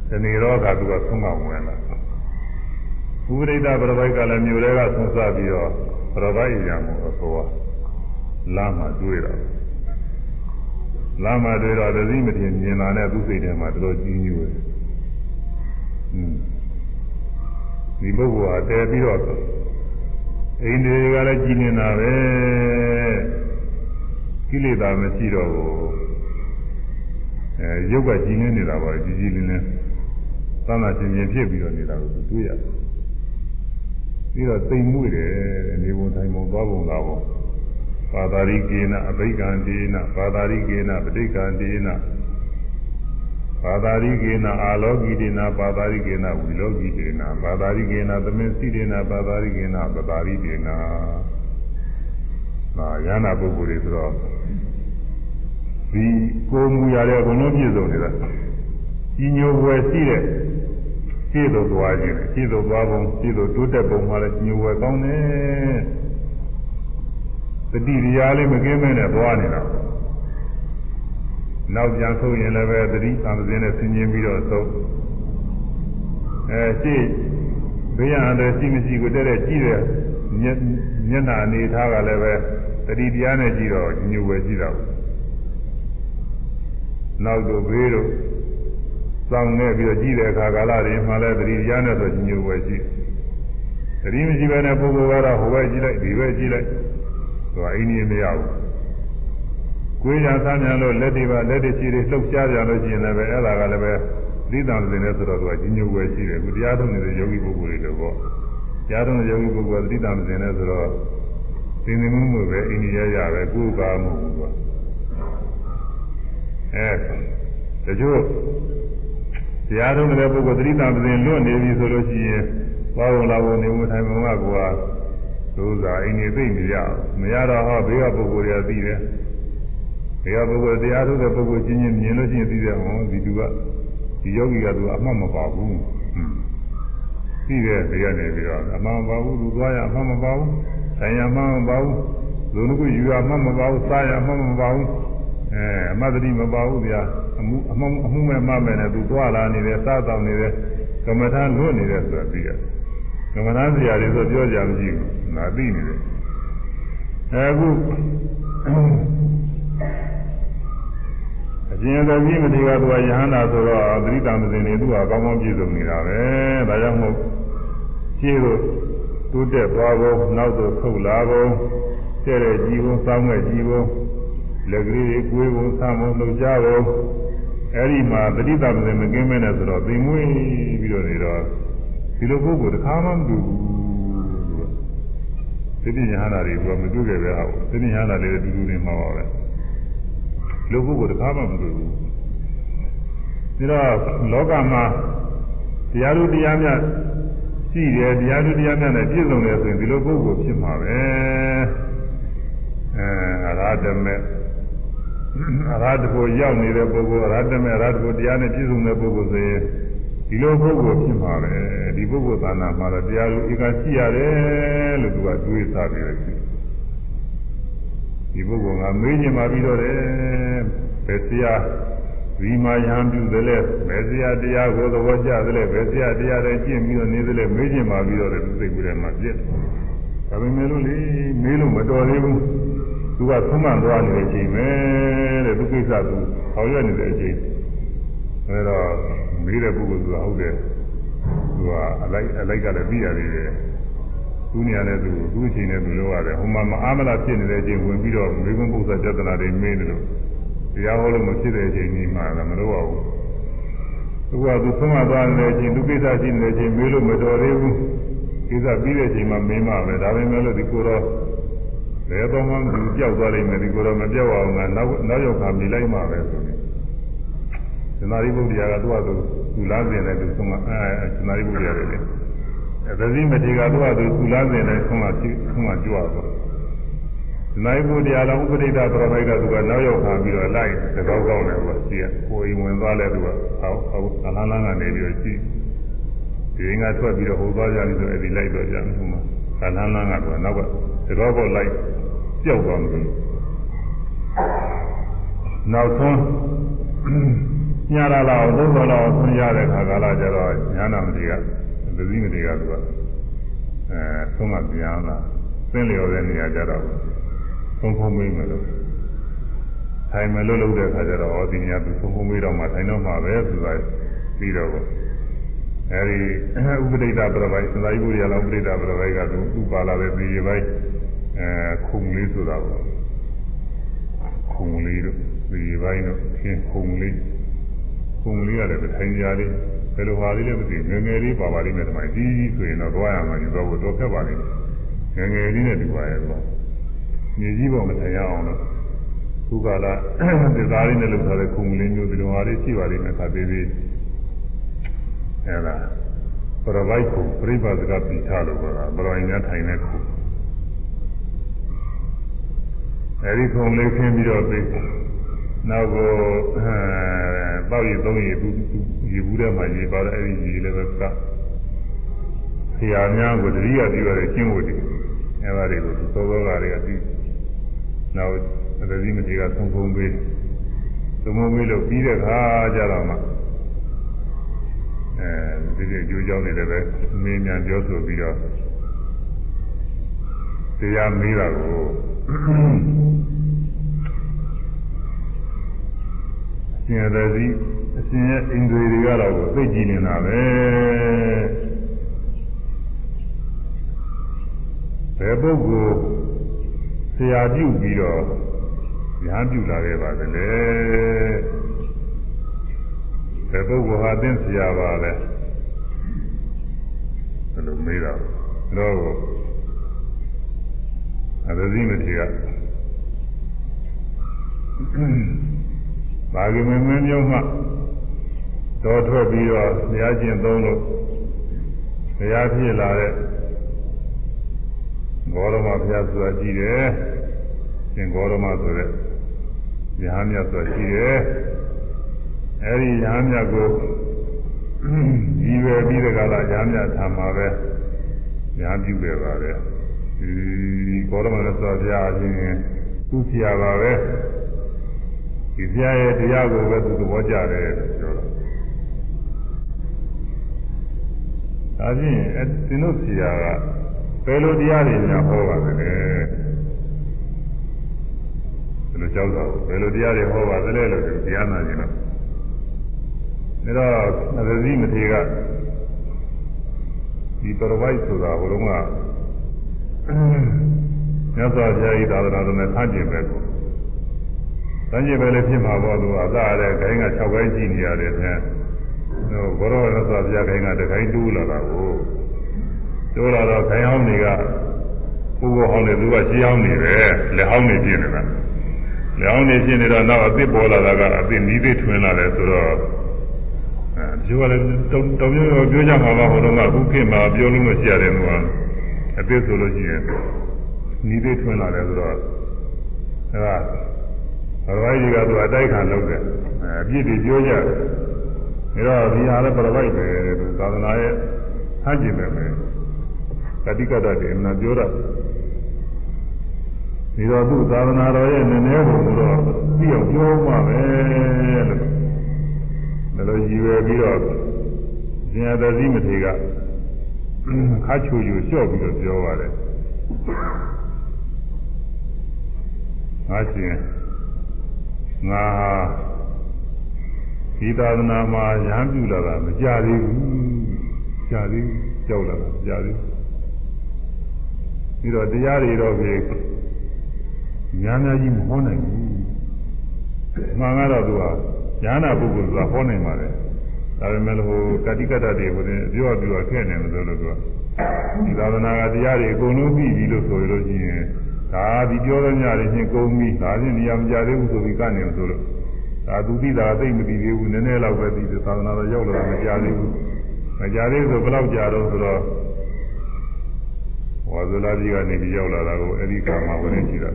ဒီနေ့တော့ကသူကဆုံးမဝင်လာဥပရိဒပရပိုက်ကလည်းမြို့တွေကဆုံးစပြီးတော့ပရပိုက်ရံကိုအဆိုးလာမှတွေ့တော့ လာမှတွေ့တော့သတိမတင်မြင်လာတဲ့သူစိတ်ထဲမှာတော်တော်ကြီးညိုတယ်อืมဒီပုဂ္ဂိုလ်ဟာတည်ပြီးတော့အိန္ဒြေကလည်းကြီးနေတာပဲကိလေသာမရှိတော့ဘူးအဲရုပ်ကကြီးနေနေတာပါကြီးကြီးလင်းလင်းသမ်းသာချင်းချင်းဖြစ်ပြီးတော့နေတာကိုတွေ့ရတယ်ပြီးတော့သိမ်မှုတယ်နေပုံထိုင်ပုံသွားပုံလာပုံ ပါတာရိကေနအဘိက္ခံဒေနပါတာရိကေနပဋိက္ခံဒေနပါတာရိကေနအာလောကိဒေနပါတာရိကေနဝီလောကိဒေနပါတာရိကေနသမင်စိဒေနပါတာရိကေနပတာရိဒေနနာယန္နာပုဂ္ဂိုလ်တွေဆိုတော့ဒီကိုယ်မူရတဲ့အကုန်လုံးပြည့်စုံနေတာကြီးညိုွယ်ရှိတဲ့ရှင်းလို့သွားခြင်းရှင်းလို့သွားပုံရှင်းလို့တိုးတက်ပုံမှလည်းညိုွယ်ကောင်းတယ် တတိတရားလေးမကင်းမဲနဲ့သွားနေတာနောက်ပြန်ဆိုရင်လည်းပဲတတိသံသင်းနဲ့ဆင်ခြင်ပြီးတော့သုံးအဲရှင်းဘေးရန်တဲ့ရှိမရှိကိုတဲ့တဲ့ကြည့်တဲ့မျက်နှာအနေထားကလည်းပဲတတိတရားနဲ့ကြည့်တော့ညိုွယ်ကြည့်တော့နောက်တို့ဘေးတို့စောင့်နေပြီးတော့ကြည့်တဲ့အခါကာလတွေမှာလည်းတတိတရားနဲ့ဆိုညိုွယ်ကြည့်တတိမရှိဘဲနဲ့ပုဂ္ဂိုလ်ကတော့ဟိုဘက်ကြည့်လိုက်ဒီဘက်ကြည့်လိုက် သူကအိန္ဒိယမရဘူးကိုယ်ရဆန်းမြန်လို့လက်တွေပါလက်တွေချီတွေလှုပ်ရှားကြလို့ရှိရင်လည်းအဲ့ဒါကလည်းပဲသိတံစင်နဲ့ဆိုတော့သူကကြီးညိုွယ်ရှိတယ်ခုတရားထုတ်နေတဲ့ယောဂီပုဂ္ဂိုလ်တွေလို့ပေါ့တရားထုတ်တဲ့ယောဂီပုဂ္ဂိုလ်ကသိတံစင်နဲ့ဆိုတော့သင်္သင်မှုမှုပဲအိန္ဒိယရပဲကိုယ်ကားမှုကွာအဲတချို့တရားထုတ်တဲ့ပုဂ္ဂိုလ်သတိတံစင်လွတ်နေပြီဆိုလို့ရှိရင်ဘာဝလာဘုံနေမှုထိုင်ပုံကကွာ သို့သာအိန္ဒိယသိမရမရတော့ဟောဘေးကပုဂ္ဂိုလ်တွေကသိတယ်ဘေးကပုဂ္ဂိုလ်တရားထုတ်တဲ့ပုဂ္ဂိုလ်ချင်းချင်းမြင်လို့ရှိရင်သိတယ်ဟောဒီသူကဒီယောဂီကသူအမှတ်မပါဘူးသိတဲ့ဘေးကနေပြီးတော့အမှန်မပါဘူးသူသွားရအမှန်မပါဘူးဆိုင်ရအမှန်မပါဘူးလူနုကယူရအမှန်မပါဘူးစားရအမှန်မပါဘူးအဲအမှတ်တတိမပါဘူးဗျာအမှုအမှုအမှုမဲ့မှမဲ့နဲ့သူသွားလာနေတယ်စားတောင်းနေတယ်ကမ္မထာလွတ်နေတယ်ဆိုတာသိရတယ်ကမ္မထာဆရာတွေဆိုပြောကြမရှိဘူး ငါသိနေတယ်အခုအရှင်သာကြီးမထေရကသူကယဟန္တာဆိုတော့သတိတမစင်နေသူကကောင်းကောင်းပြည့်စုံနေတာပဲဒါကြောင့်မို့ရှင်းလို့တိုးတက်သွားဖို့နောက်သို့ထုတ်လာဖို့တဲ့တဲ့ကြီးဖို့စောင်းမဲ့ကြီးဖို့လက်ကလေးတွေကိုယ်ဖို့ဆမ်းဖို့လှုပ်ရှားဖို့အဲ့ဒီမှာသတိတမစင်မကင်းမဲ့နဲ့ဆိုတော့သိမွေးပြီးတော့နေတော့ဒီလိုပုဂ္ဂိုလ်တစ်ခါမှမတူဘူး သတိညာနာတွေကမတူခဲ့ပဲဟာသတိညာနာတွေတူတူနေမှာပါပဲလူပုဂ္ဂိုလ်တစ်ခါမှမတွေ့ဘူးဒါတော့လောကမှာတရားလူတရားမြတ်ရှိတယ်တရားလူတရားမြတ်နဲ့ပြည့်စုံတယ်ဆိုရင်ဒီလိုပုဂ္ဂိုလ်ဖြစ်မှာပဲအဲအရာဓမေအရာတကိုရောက်နေတဲ့ပုဂ္ဂိုလ်အရာဓမေအရာတကိုတရားနဲ့ပြည့်စုံတဲ့ပုဂ္ဂိုလ်ဆိုရင်ဒီလိုပုဂ္ဂိုလ်ဖြစ်မှာပဲဒီ ပုဂ္ဂိုလ်သာနာမှာတော့တရားလူဧကရှိရတယ်လို့သူကတွေးစားပြီးတော့ဒီပုဂ္ဂိုလ်ကမေးညင်ပါပြီးတော့တယ်ဘယ်ဆရာဒီမှာယဟန်ပြုသလဲဘယ်ဆရာတရားကိုသဘောကျသလဲဘယ်ဆရာတရားတွေကျင့်ပြီးတော့နေသလဲမေးညင်ပါပြီးတော့တယ်သူစိတ်ကူးထဲမှာပြည့်ဒါပေမဲ့လို့လေမေးလို့မတော်သေးဘူးသူကသုံးမှန်သွားနေတဲ့အချိန်ပဲတဲ့သူကိစ္စသူဟောရနေတဲ့အချိန်အဲတော့မေးတဲ့ပုဂ္ဂိုလ်ကဟုတ်တယ် သူကအလိုက်အလိုက်ကလည်းပြီးရသေးတယ်သူနေရာနဲ့သူသူ့အချိန်နဲ့သူလုပ်ရတယ်ဟိုမှာမအားမလားဖြစ်နေတဲ့အချိန်ဝင်ပြီးတော့မိဂုံပု္ပ္ပပြဿနာတွေမေးတယ်လို့တရားဟောလို့မဖြစ်တဲ့အချိန်ကြီးမှလည်းမလုပ်ရဘူးသူကသူဆုံးမသွားတဲ့အချိန်သူကိစ္စရှိနေတဲ့အချိန်မေးလို့မတော်သေးဘူးကိစ္စပြီးတဲ့အချိန်မှမေးမှပဲဒါပေမဲ့လို့ဒီကိုတော့ဘယ်တော့မှသူကြောက်သွားလိမ့်မယ်ဒီကိုတော့မပြောက်အောင်ကနောက်နောက်ရောက်ခါမြည်လိုက်မှပဲဆိုရင်သနာရိပုတ္တရာကသူ့အတူ သူလားစင်နဲ့သူဆုံးမအဲသနာရိပုတ္တရာတွေလေသတိမထေကသူ့အတူသူလားစင်နဲ့ဆုံးမဆုံးမကြွသွားနိုင်ဖို့တရားတော်ဥပဒိတာပြပိုက်ကသူကနောက်ရောက်ခါပြီးတော့လိုက်သကောင်းကောင်းတယ်ကွာရှိရကိုယ်ဝင်သွားလဲသူကဟောဟောအလားလားကနေပြီးတော့ရှိဒီငါထွက်ပြီးတော့ဟိုသွားကြပြီဆိုအဲ့ဒီလိုက်တော့ကြဟိုမှာအလားလားကတော့နောက်ကသကောကောလိုက်ပျောက်သွားမှာနောက်ဆုံး ညာလာတော့သုံးတော်တော့ဆွရတဲ့ခါကာလကျတော့ညာနာမတိကသတိမတိကသူကအဲဆုံးမပြန်လာသင်လျော်တဲ့နေရာကျတော့သုံးဖုံးမေးမယ်လို့ထိုင်မယ်လို့လုပ်တဲ့အခါကျတော့ဩဒီနေရာသူသုံးဖုံးမေးတော့မှထိုင်တော့မှပဲဆိုတာပြီးတော့အဲဒီဥပဒိတာပြပိုက်သသာယိပုရိယလောဥပဒိတာပြပိုက်ကသူဥပါလာတဲ့ဒီပိုင်းအဲခုံလေးဆိုတာပေါ့ခုံလေးတို့ဒီပိုင်းတို့ခင်းခုံလေး ခုံလေးရတယ်ထိုင်ကြလေးဘယ်လိုဟာလေးလဲမသိငယ်ငယ်လေးပါပါလိမ့်မယ်ဒီမှာကြီးဆိုရင်တော့သွားရမှာဒီတော့တော့ခက်ပါလိမ့်မယ်ငယ်ငယ်လေးနဲ့ဒီပါရဲ့တော့မြေကြီးပေါ်မထိုင်ရအောင်လို့ခုကလာသစ္စာလေးနဲ့လုပ်ထားတဲ့ခုံလေးမျိုးဒီလိုဟာလေးရှိပါလိမ့်မယ်ခါသေးသေးအဲဒါပရဝိုက်ခုပြိပဇကပိထားလို့ပြောတာဘရောင်ညာထိုင်တဲ့ခုအဲဒီခုံလေးခင်းပြီးတော့သိ နောက်ကိုအဲပေါ့ရည်သုံးရည်သူရေဘူးထဲမှာရေပါတဲ့အဲဒီရေလည်းပဲကဆရာများကိုတတိယပြီးတော့ကျင့်ဝတ်တယ်အဲဒါတွေကိုသောသောကတွေကပြီးနောက်အသတိမတိကသုံးဖုံးပေးသုံးဖုံးပေးလို့ပြီးတဲ့ခါကျတော့မှအဲဒီဒီကြိုးကြောင်းနေလည်းပဲမင်းများပြောဆိုပြီးတော့တရားမေးတာကို ရှင်ရသည်အရှင်ရဲ့အိန္ဒြေတွေကတော့သိကြည်နေတာပဲဘယ်ပုဂ္ဂိုလ်ဆရာပြုပြီးတော့ညာပြုလာခဲ့ပါသလဲဘယ်ပုဂ္ဂိုလ်ဟာသင်ဆရာပါလဲဘယ်လိုမေးတော့တော့အရဇိမတိက ဘာကမင်းမင်းမျိုးမှတော်ထွက်ပြီးတော့ဘုရားရှင်သုံးလို့ဘုရားဖြစ်လာတဲ့ဂေါရမဘုရားဆိုတာကြည့်တယ်ရှင်ဂေါရမဆိုတဲ့ယဟန်မြတ်ဆိုတာကြည့်တယ်အဲဒီယဟန်မြတ်ကိုဒီပဲပြီးတဲ့ကလာယဟန်မြတ်ထာမှာပဲယဟန်ပြုခဲ့ပါတယ်ဒီဂေါရမလည်းဆိုတာဘုရားအချင်းသူ့ဆရာပါပဲ ဒီဆရာရဲ့တရားကိုပဲသူသဘောကျတယ်လို့ပြောတာဒါဖြင့်အသင်တို့ဆရာကဘယ်လိုတရားတွေများဟောပါသလဲဘယ်လိုကြောက်တာဘယ်လိုတရားတွေဟောပါသလဲလို့တရားနာခြင်းတော့ဒါတော့သတိမထေကဒီပရဝိုက်ဆိုတာဘုရုံးကမြတ်စွာဘုရားဤသာသနာတော်နဲ့ဆန့်ကျင်ပဲကို ဆန့်ကျင်ပဲလည်းဖြစ်မှာပေါ့သူအသာရတဲ့ခိုင်းက6ခိုင်းရှိနေရတယ်ဖြင့်ဟိုဘောရောမြတ်စွာဘုရားခိုင်းကတခိုင်းတူးလာတာကိုတိုးလာတော့ခိုင်ဟောင်းတွေကပုဂ္ဂိုလ်ဟောင်းတွေသူကရှင်းဟောင်းနေတယ်လက်ဟောင်းတွေဖြစ်နေတာလက်ဟောင်းတွေဖြစ်နေတော့နောက်အသစ်ပေါ်လာတာကအသစ်နီးသေးထွင်လာတယ်ဆိုတော့အဲပြောရလဲတုံတုံပြောပြောကြမှာပါဟိုတော့ကခုခေတ်မှာပြောလို့မရှိရတယ်ကွာအသစ်ဆိုလို့ရှိရင်နီးသေးထွင်လာတယ်ဆိုတော့အဲဒါ ဘဝကြီးကသူအတိုက်ခံလုပ်တယ်အပြစ်တွေပြောကြတယ်ဒါတော့ဒီဟာလည်းပရဝိုက်ပဲသာသနာရဲ့ဟန်ကျင်ပဲပဲကတိကတ္တတွေအမှန်ပြောတာဒီတော့သူသာသနာတော်ရဲ့နည်းနည်းပုံတော့ပြီးအောင်ပြောမှပဲလို့ဒါလိုရည်ရွယ်ပြီးတော့ဇင်ယတတိမထေကခါချူယူလျှော့ပြီးတော့ပြောပါတယ်ငါရှင် ငါဒီသာသနာမှာရဟန်းပြုလာတာမကြသေးဘူးကြာသေးဘူးကြောက်လာတာကြာသေးဘူးပြီးတော့တရားတွေတော့ဖြင့်များများကြီးမဟောနိုင်ဘူးမှန်ကတော့သူကဉာဏပုဂ္ဂိုလ်ဆိုတာဟောနိုင်ပါတယ်ဒါပေမဲ့ဟိုကတိကတ္တတွေကိုပြောပြောခဲ့နေတယ်လို့သူကဒီသာသနာကတရားတွေအကုန်လုံးပြီးပြီလို့ဆိုရလို့ရှိရင် ဒါဒီပြောတဲ့ညတွေချင်းကုန်ပြီဒါချင်းနေရာမကြသေးဘူးဆိုပြီးကနေဆိုလို့ဒါသူသိတာသိမသိသေးဘူးနည်းနည်းလောက်ပဲသိတယ်သာသနာတော်ရောက်လာမကြသေးဘူးမကြသေးဆိုဘယ်လောက်ကြာတော့ဆိုတော့ဝါဇလာကြီးကနေပြီးရောက်လာတာကိုအဲ့ဒီကမှဝင်ကြည့်တာ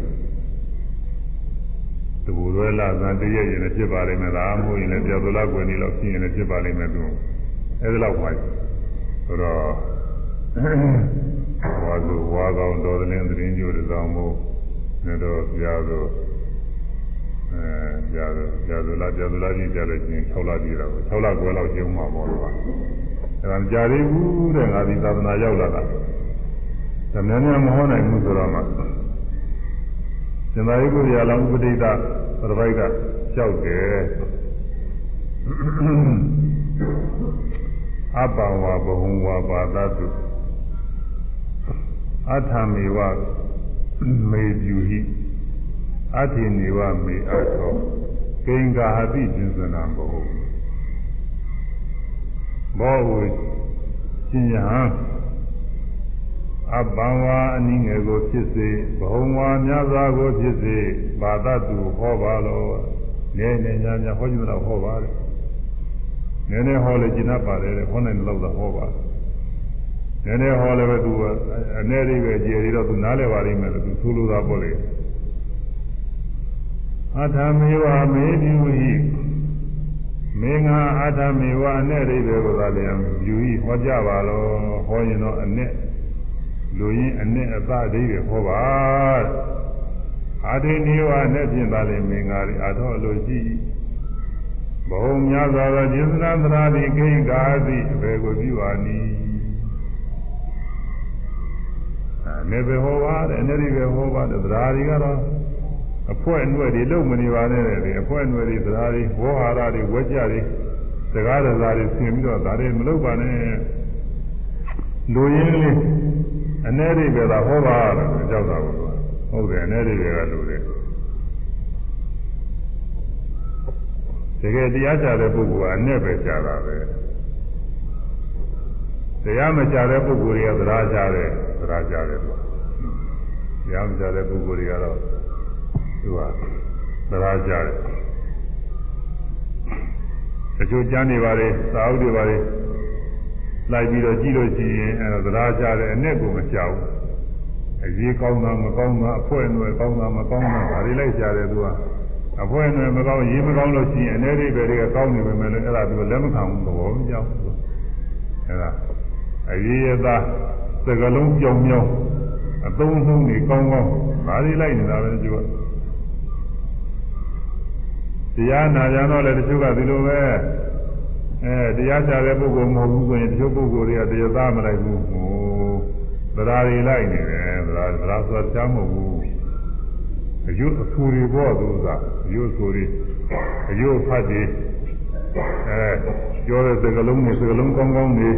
တဘူရွယ်လာဇန်တည့်ရရင်လည်းဖြစ်ပါလိမ့်မယ်လားမဟုတ်ရင်လည်းပြဇလာကွယ်နေလောက်ဖြစ်ရင်လည်းဖြစ်ပါလိမ့်မယ်သူအဲ့ဒီလောက်ပါဆိုတော့ ဝါဇူဝါကောင်တော်တဲ့င်းသတင်းကြိုးတစ်စောင်းမို့နေတော့ပြာတော့အဲပြာတော့ပြာဇလာပြဇလာကြီးကြလို့ချင်း6လကြီးတော့6လကွယ်လောက်ကျုံမှာပေါ့လို့အဲ့ဒါမကြသေးဘူးတဲ့ငါဒီသာသနာရောက်လာတာ။ဒါများများမဟောနိုင်ဘူးဆိုတော့မှရှင်သာရိပုတ္တရာလောင်းဥပဒိတပရပိုက်ကကြောက်တယ်။အပံဝဘဟုံဝပါဒတု အထာမေဝမေပြုဟိအထိနေဝမေအထောကိင်္ဂာဟတိဉ္စနာဘဟုဘောဝရှင်ယဟံအပံဝါအနည်းငယ်ကိုဖြစ်စေဘုံဝါများစွာကိုဖြစ်စေဘာသတုဟောပါလို့နည်းနည်းများများဟောကြည့်တော့ဟောပါတယ်နည်းနည်းဟောလေကျင်တတ်ပါတယ်ဟောနိုင်တဲ့လောက်တော့ဟောပါ နည်းနည်းဟောလည်းပဲသူအနည်းလေးပဲကြည်ရတော့သူနားလည်ပါလိမ့်မယ်လို့သူဆိုလိုတာပေါ့လေအထာမေဝမေပြုဟိမင်းကအထာမေဝအနဲ့အိဗေကိုသာလျံယူဟိဟောကြပါလို့ဟောရင်တော့အနဲ့လူရင်းအနဲ့အသအသေးတွေဟောပါအာတိနိဝနဲ့ဖြင့်ပါလေမင်္ဂလာအထောလိုရှိဘုံများစွာသောကျေသနာသရာတိကိဉ္ကာတိအဘေကိုပြုပါနီ အနေပဲဟောပါတယ်အနေဒီပဲဟောပါတယ်သရာတွေကတော့အဖွဲအနှွဲ့တွေလုံမနေပါနဲ့လေအဖွဲအနှွဲ့တွေသရာတွေဝေါဟာရတွေဝက်ကြတွေစကားတရားတွေဆင်ပြီးတော့ဒါတွေမလုပ်ပါနဲ့လူရင်းလေးအနေရိပဲသာဟောပါလို့ကြောက်တာကိုဟုတ်တယ်အနေရိပဲကလူတယ်တကယ်တရားကြတဲ့ပုဂ္ဂိုလ်ကအနဲ့ပဲကြတာပဲ တရားမကြတဲ့ပုဂ္ဂိုလ်တွေကသရာကြတယ်သရာကြတယ်ပေါ့တရားမကြတဲ့ပုဂ္ဂိုလ်တွေကတော့သူကသရာကြတယ်တချို့ကျမ်းတွေပါလေသာဥတွေပါလေလိုက်ပြီးတော့ကြည့်လို့ရှိရင်အဲသရာကြတယ်အနဲ့ကိုမကြောက်အရေးကောင်းတာမကောင်းတာအဖွဲအနွယ်ကောင်းတာမကောင်းတာဒါတွေလိုက်ကြတယ်သူကအဖွဲအနွယ်မကောင်းရေးမကောင်းလို့ရှိရင်အနေတွေပဲတွေကကောင်းနေပေမဲ့လည်းအဲ့ဒါသူလက်မခံဘူးသဘောမကြောက်ဘူးအဲ့ဒါ အရေးရသားစကလုံးကြောင်ကြောင်အသုံးဆုံးနေကောင်းကောင်းဒါတွေလိုက်နေတာပဲသူကတရားနာကြတော့လေတချို့ကဒီလိုပဲအဲတရားချတဲ့ပုဂ္ဂိုလ်မဟုတ်ဘူးဆိုရင်တချို့ပုဂ္ဂိုလ်တွေကတရားသားမလိုက်ဘူးဟိုသရာတွေလိုက်နေတယ်သရာသရာဆိုတာချမ်းမဟုတ်ဘူးအယုအဆူတွေပေါ့သူကအယုအဆူတွေအယုဖတ်တွေအဲပြောတဲ့စကလုံးတွေစကလုံးကောင်းကောင်းတွေ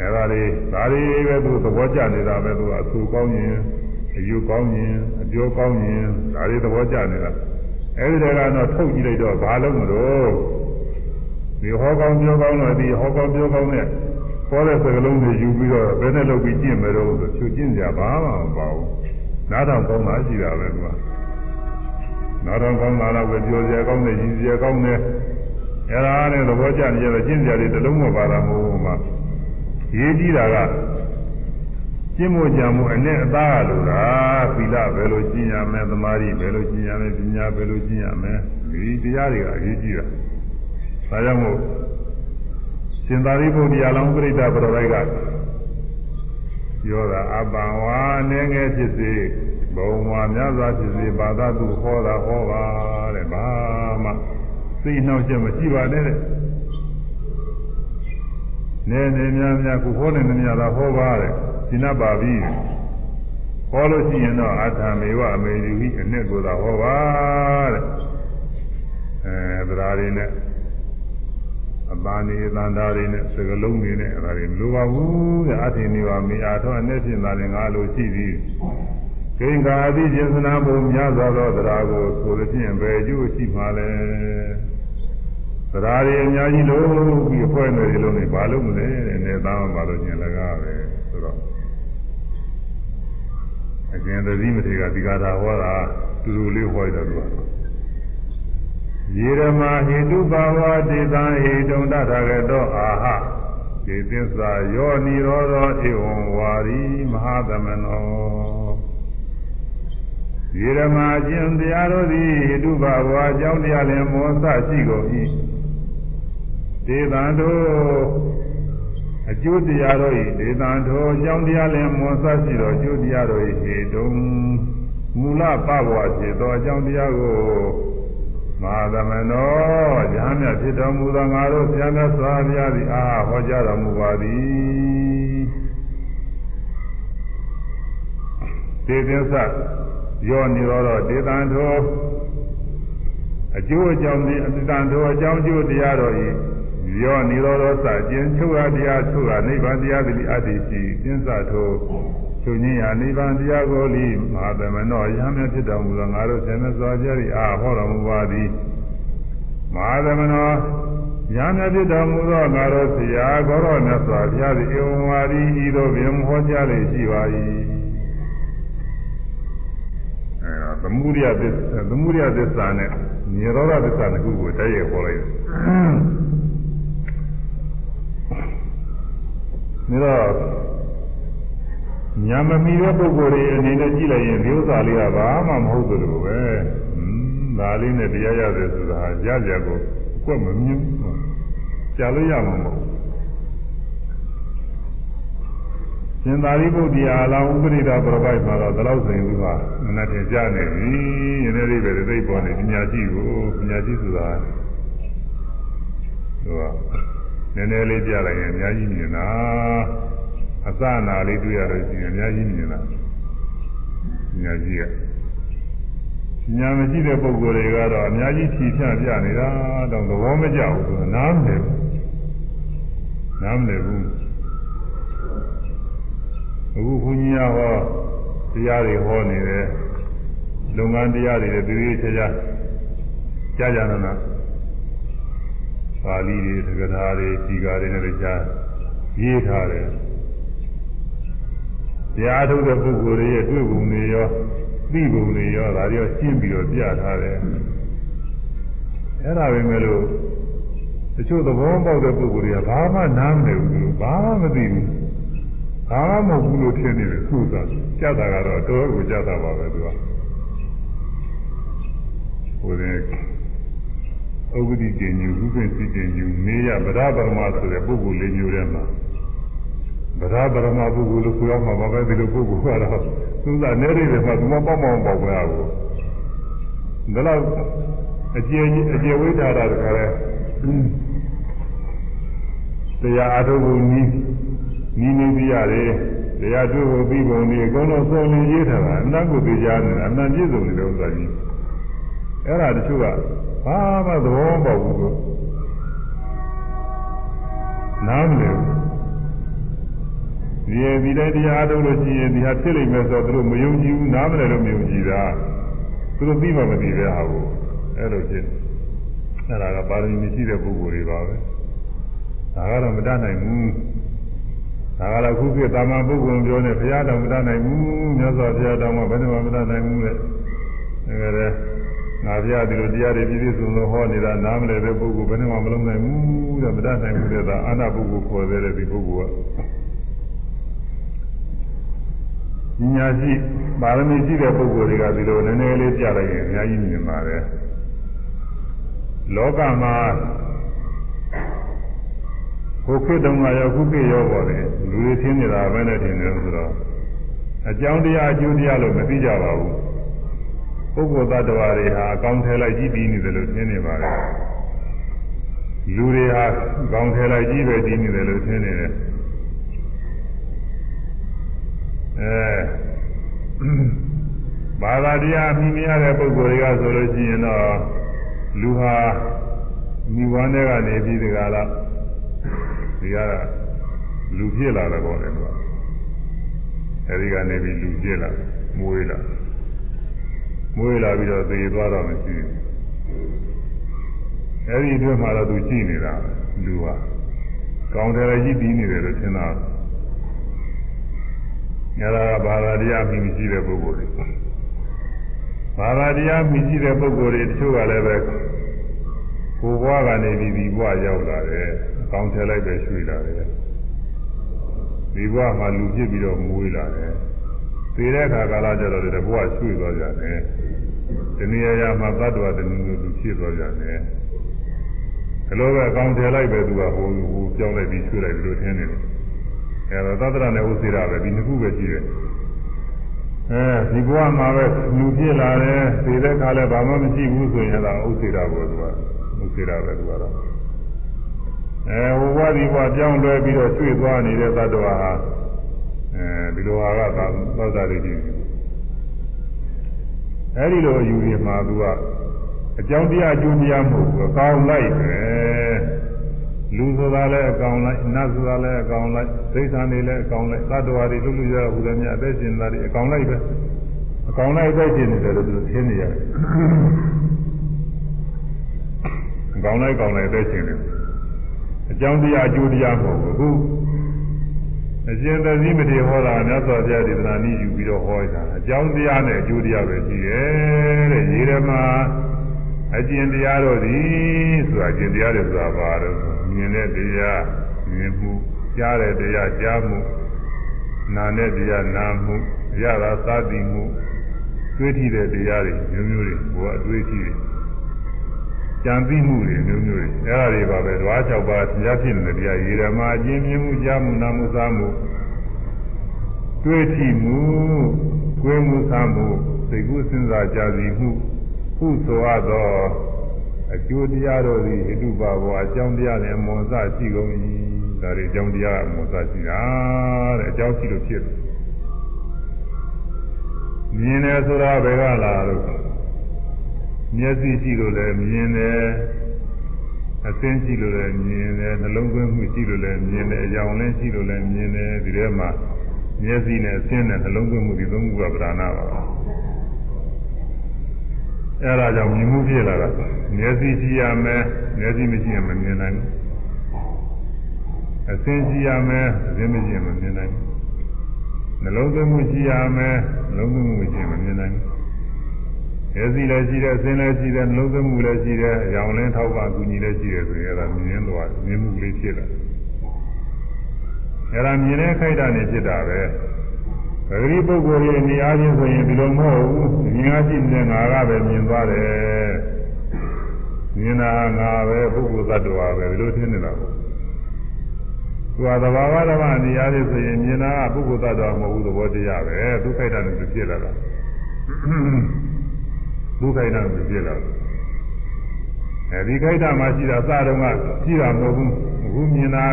အဲဒါတွေဒါတွေပဲသူသဘောကျနေတာပဲသူအဆူကောင်းရင်အယုကောင်းရင်အပြောကောင်းရင်ဒါတွေသဘောကျနေတာအဲဒီတည်းကတော့ထုတ်ကြည့်လိုက်တော့ဘာလို့မလို့ဒီဟောကောင်းပြောကောင်းတော့ဒီဟောကောင်းပြောကောင်းတဲ့ခေါ်တဲ့စကလုံးတွေယူပြီးတော့ဘယ်နဲ့လုပ်ပြီးကျင့်မယ်တော့ဆိုချူကျင့်ကြဘာမှမပါဘူးနားထောင်ကောင်းတာရှိတာပဲသူကနားထောင်ကောင်းတာတော့ပဲပြောစရာကောင်းတယ်ရည်စရာကောင်းတယ်အဲဒါနဲ့သဘောကျနေကြတော့ကျင့်ကြတယ်တလုံးမပါတာမဟုတ်ဘူးမှာ ရေးကြည့်တာကကျင့်မှုကြံမှုအနဲ့အသားလိုတာသီလဘယ်လိုကျင့်ရမလဲသမာဓိဘယ်လိုကျင့်ရမလဲပညာဘယ်လိုကျင့်ရမလဲဒီတရားတွေကအရေးကြီးတာဒါကြောင့်မို့ရှင်သာရိပုတ္တရာလောင်းပြိဋ္ဌပရပိုက်ကပြောတာအပံဝါအနေငယ်ဖြစ်စေဘုံဝါများစွာဖြစ်စေဘာသာသူဟောတာဟောပါတဲ့ဘာမှသိနှောက်ချက်မရှိပါနဲ့တဲ့ နေနေများများခုဟောနေနေများသာဟောပါတဲ့ရှင်းပါပြီဟောလို့ရှိရင်တော့အထာမေဝအမေဒီဝိအနဲ့ကိုသာဟောပါတဲ့အဲဗရာတွေနဲ့အပန်းနေသန္တာတွေနဲ့စကလုံးတွေနဲ့အဲဒါတွေမလိုပါဘူးတဲ့အထင်နေပါမေအားတော့အနဲ့ဖြစ်လာတယ်ငါလိုရှိသည်ကိင်္ဂာအတိကျေသနာဘုံများစွာသောတရားကိုဆိုလို့ရှိရင်ဘယ်အကျိုးရှိမှာလဲ တရားတွေအများကြီးလို့ပြီးအဖွဲ့နယ်တွေလုံးနေဘာလို့မလဲတဲ့နေသားမှဘာလို့ကျင်လကားပဲဆိုတော့အကျဉ်းသတိမထေကဒီကရာဟောတာတူတူလေးဟောရတော့သူကယေရမဟိတုဘာဝတေသံဟိတုံတထာဂတောအာဟေသစ္စာယောနိရောဓဧဝံဝါရီမဟာသမနောယေရမအကျင့်တရားတို့သည်ဟိတုဘာဝအကြောင်းတရားလင်မောစရှိကုန်၏ ဒေသံတို့အကျိုးတရားတို့၏ဒေသံတို့အကြောင်းတရားလင်မောစရှိသောအကျိုးတရားတို့၏ဟေတုံမူလပဘဝဖြစ်သောအကြောင်းတရားကိုမဟာသမနောဉာဏ်မြတ်ဖြစ်တော်မူသောငါတို့ဆရာမြတ်စွာဘုရားသည်အာဟောကြားတော်မူပါသည်ဒေသသယောနိရောဓဒေသံထောအကျိုးအကြောင်းဒီအတ္တံထောအကြောင်းကျိုးတရားတော် ဤယောနိရောဓစကျင်ချုပ်ရတရားချုပ်ရနိဗ္ဗာန်တရားသည်အတ္တိရှိကျင်းစထောချုပ်ငင်းရာနိဗ္ဗာန်တရားကိုလိမဟာသမနောယဟမြဖြစ်တော်မူသောငါတို့ဆင်မစွာကြ၏အာဟောတော်မူပါသည်မဟာသမနောယဟမြဖြစ်တော်မူသောငါတို့ဆရာကောရောမြတ်စွာဘုရားသည်ဧဝံဝါဒီဤသို့ပင်ဟောကြားလေရှိပါ၏အဲသမုဒိယသစ္စာသမုဒိယသစ္စာနဲ့နိရောဓသစ္စာနှစ်ခုကိုတည်းရဲ့ဟောလိုက်တယ် ဒါညာမမီတဲ့ပုဂ္ဂိုလ်တွေအနေနဲ့ကြည့်လိုက်ရင်ဒီဥစ္စာလေးကဘာမှမဟုတ်သလိုပဲ။ဒါလေးနဲ့တရားရတယ်ဆိုတာရကြကိုအကွက်မမြင်ဘူး။ကြာလို့ရမှာမဟုတ်ဘူး။ရှင်သာရိပုတ္တရာအလောင်းဥပရိဒပရပိုက်မှာတော့ဒီလောက်ဆိုရင်သူကမနဲ့တင်ကြနေပြီ။ယနေ့လေးပဲသိပေါ်နေပညာရှိကိုပညာရှိဆိုတာသူကန ည်းနည်းလေးကြားလိုက်ရင်အများကြီးမြင်တာ။အစနာလေးတွေ့ရလို့ရှိရင်အများကြီးမြင်လာညာကြီးကညာမရှိတဲ့ပုံကိုယ်တွေကတော့အများကြီးဖြီးဖြန့်ပြနေတာတော့သဘောမကျဘူးဆိုတော့နားမလည်ဘူးနားမလည်ဘူးဟအခုဘုန်းကြီးကဟောတရားတွေဟောနေတယ်လုပ်ငန်းတရားတွေလည်းသူတွေချာချာကြာကြာနာနာ ပါဠိတွေသက္ကထာတွေဒီကာတွေနဲ့ကြားရေးထားတယ်တရားထုတ်တဲ့ပုဂ္ဂိုလ်တွေရဲ့တွေ့ပုံတွေရောသိပုံတွေရောဒါတွေရောရှင်းပြီးတော့ပြထားတယ်အဲ့ဒါပဲမဲ့လို့တချို့သဘောပေါက်တဲ့ပုဂ္ဂိုလ်တွေကဘာမှနားမလည်ဘူးဘာမှမသိဘူးဘာမှမဟုတ်ဘူးလို့ထင်နေတယ်သုသာကြတာကတော့တော်တော်ကိုကြတာပါပဲသူကဟိုတဲ့ ဥပဒိကျင်ညူဥပ္ပင်စီကျင်ညူနေရဗဒဗရမဆိုတဲ့ပုဂ္ဂိုလ်လေးမျိုးထဲမှာဗဒဗရမပုဂ္ဂိုလ်လို့ပြောမှာပါပဲဒီလိုပုဂ္ဂိုလ်ကတော့သုသာနေရတဲ့မှာသူမပေါက်ပေါက်ပေါက်ပဲဟာကိုဒါတော့အကျေအကျေဝိဒါရတခါလဲတရားအထုပ်ကိုနီးနီးနေပြရတယ်တရားတွေ့ဖို့ပြီးပုံဒီအကုန်လုံးစုံလင်ရေးထားတာအနတ်ကိုသိကြတယ်အနတ်ပြည့်စုံနေတဲ့ဥစ္စာကြီးအဲ့ဒါတချို့က ဘာမှသဘောမပေါက်ဘူးလို့နားမလည်ဘူးဒီဒီတိုင်းတရားထုတ်လို့ရှိရင်ဒီဟာဖြစ်လိမ့်မယ်ဆိုတော့သူတို့မယုံကြည်ဘူးနားမလည်လို့မယုံကြည်တာသူတို့သိမှမသိတဲ့ဟာကိုအဲ့လိုဖြစ်အဲ့ဒါကပါရမီမရှိတဲ့ပုဂ္ဂိုလ်တွေပါပဲဒါကတော့မတတ်နိုင်ဘူးဒါကတော့ခုခေတ်တာမန်ပုဂ္ဂိုလ်ပြောနေဘုရားတော်မတတ်နိုင်ဘူးမြတ်စွာဘုရားတော်ကဘယ်နှမမတတ်နိုင်ဘူးလေဒါကြတဲ့ ငါဘုရားဒီလိုတရားတွေပြည့်ပြည့်စုံစုံဟောနေတာနားမလည်တဲ့ပုဂ္ဂိုလ်ဘယ်နှမမလုံးနိုင်ဘူးတဲ့မတတ်နိုင်ဘူးတဲ့ဒါအာနာပုဂ္ဂိုလ်ခေါ်သေးတယ်ဒီပုဂ္ဂိုလ်ကညာရှိပါရမီရှိတဲ့ပုဂ္ဂိုလ်တွေကဒီလိုနည်းနည်းလေးပြလိုက်ရင်အများကြီးမြင်ပါတယ်လောကမှာဟိုခေတ်တုန်းကရောခုခေတ်ရောပေါ်တယ်လူတွေထင်းနေတာပဲနဲ့ထင်တယ်ဆိုတော့အကြောင်းတရားအကျိုးတရားလို့မသိကြပါဘူး ပုဂ္ဂိုလ်သတ္တဝါတွေဟာအကောင်းထဲလိုက်ကြည့်ပြီးနေတယ်လို့ထင်နေပါတယ်လူတွေဟာအကောင်းထဲလိုက်ကြည့်ပဲကြည့်နေတယ်လို့ထင်နေတယ်အဲဘာသာတရားမြင်ရတဲ့ပုဂ္ဂိုလ်တွေကဆိုလို့ရှိရင်တော့လူဟာမိဝမ်းတွေကနေပြီးဒီကလာဒီကလူဖြစ်လာတယ်ပေါ့လေသူကအဲဒီကနေပြီးလူဖြစ်လာမွေးလာ မွေးလာပြီးတော့သေသွားတော့မရှိဘူးအဲဒီအတွက်မှတော့သူကြည့်နေတာလူဟာကောင်းတယ်ကြီးပြီးနေတယ်လို့ထင်တာညရာဘာသာတရားမြင်ရှိတဲ့ပုဂ္ဂိုလ်တွေဘာသာတရားမြင်ရှိတဲ့ပုဂ္ဂိုလ်တွေတချို့ကလည်းပဲကိုယ်ဘဝကနေပြီးဒီဘဝရောက်လာတယ်အကောင်းထဲလိုက်ပဲရွှေ့လာတယ်ဒီဘဝမှာလူဖြစ်ပြီးတော့မွေးလာတယ်သေတဲ့အခါကာလကျတော့ဒီဘဝရွှေ့သွားကြတယ် ဒီနေရာမှာသတ္တဝါတမျိုးမျိုးလူဖြစ်သွားကြတယ်ဒီလိုပဲအကောင်းထဲလိုက်ပဲသူကဟိုဟိုပြောင်းလိုက်ပြီးရွှေ့လိုက်ပြီးလို့ထင်းနေတယ်အဲတော့သတ္တရနဲ့ဥစေရပဲဒီနှစ်ခုပဲရှိတယ်အဲဒီဘဝမှာပဲလူဖြစ်လာတယ်သေတဲ့ခါလည်းဘာမှမရှိဘူးဆိုရင်တော့ဥစေရကိုသူကဥစေရပဲသူကတော့အဲဟိုဘဝဒီဘဝပြောင်းလဲပြီးတော့ကျွေသွားနေတဲ့သတ္တဝါဟာအဲဒီလိုဟာကသာသောတာတွေကြီး အဲဒီလိုယူရမှာသူကအကြောင်းတရားအကျိုးတရားမဟုတ်ဘူးအကောင်းလိုက်ပဲလူဆိုတာလည်းအကောင်လိုက်နတ်ဆိုတာလည်းအကောင်လိုက်ဒိဋ္ဌာန်တွေလည်းအကောင်လိုက်သတ္တဝါတွေလူလူရဟူသည်များအသက်ရှင်တာတွေအကောင်လိုက်ပဲအကောင်လိုက်အသက်ရှင်နေတယ်လို့သူသင်နေရတယ်အကောင်လိုက်ကောင်လိုက်အသက်ရှင်နေတယ်အကြောင်းတရားအကျိုးတရားမဟုတ်ဘူးအ ရှင်သတိမထေဟောတာမြတ်စွာဘုရားဒေသနာနည်းယူပြီးတော့ဟောတာအကြောင်းတရားနဲ့အကျိုးတရားပဲရှိတယ်တဲ့ရေထဲမှာအကျင့်တရားတို့သည်ဆိုတာအကျင့်တရားတွေဆိုတာဘာလို့မြင်တဲ့တရားမြင်မှုကြားတဲ့တရားကြားမှုနာတဲ့တရားနာမှုရတာသတိမှုတွေးထီတဲ့တရားတွေမျိုးမျိုးတွေဘုရားအတွေးထီတယ် ကြံသိမှုတွေမျိုးမျိုးတွေအဲဒါတွေပါပဲဓဝါ၆ပါးတရားဖြစ်နေတဲ့တရားရေဓမ္မအကျဉ်းမြင်မှုကြားမှုနာမှုစားမှုတွေးထီမှုကိုယ်မှုစားမှုစိတ်ကူးစဉ်းစားကြစီမှုခုဆိုအပ်သောအကျိုးတရားတို့သည်ဟိတုပါဘောအကြောင်းတရားနဲ့မောစရှိကုန်၏ဒါတွေအကြောင်းတရားမောစရှိတာတဲ့အကြောင်းရှိလို့ဖြစ်မြင်တယ်ဆိုတာဘယ်ကလာလို့ မျက်စိရှိလို့လည်းမြင်တယ်အသင်းရှိလို့လည်းမြင်တယ်နှလုံးသွင်းမှုရှိလို့လည်းမြင်တယ်အကြောင်းလည်းရှိလို့လည်းမြင်တယ်ဒီထဲမှာမျက်စိနဲ့အဆင်းနဲ့နှလုံးသွင်းမှုဒီသုံးခုကဗราဏပါအဲဒါကြောင့်မြင်မှုဖြစ်လာတာမျက်စိရှိရမယ်မျက်စိမရှိရင်မမြင်နိုင်ဘူးအဆင်းရှိရမယ်အဆင်းမရှိရင်မမြင်နိုင်ဘူးနှလုံးသွင်းမှုရှိရမယ်နှလုံးသွင်းမှုမရှိရင်မမြင်နိုင်ဘူး မျက်စိလည်းရှိတယ်အဆင်းလည်းရှိတယ်နှလုံးသွင်းမှုလည်းရှိတယ်အရောင်လင်းထောက်ပံ့ကူညီလည်းရှိတယ်ဆိုရင်အဲဒါမြင်သွားမြင်မှုလေးဖြစ်လာအဲဒါမြင်တဲ့ခိုက်တာနေဖြစ်တာပဲပဂရိပုဂ္ဂိုလ်ရဲ့နေအားချင်းဆိုရင်ဒီလိုမဟုတ်ဘူးမြင်အားရှိတဲ့ငါကပဲမြင်သွားတယ်မြင်တာငါပဲပုဂ္ဂိုလ်သတ္တဝါပဲဒီလိုထင်နေတာပေါ့သူဟာသဘာဝဓမ္မနေအားချင်းဆိုရင်မြင်တာကပုဂ္ဂိုလ်သတ္တဝါမဟုတ်ဘူးသဘောတရားပဲသူခိုက်တာနဲ့သူဖြစ်လာတာ သူခိုက်တာနဲ့သူဖြစ်လာတာအဲဒီခိုက်တာမှရှိတာစတုန်းကရှိတာမဟုတ်ဘူးအခုမြင်တာ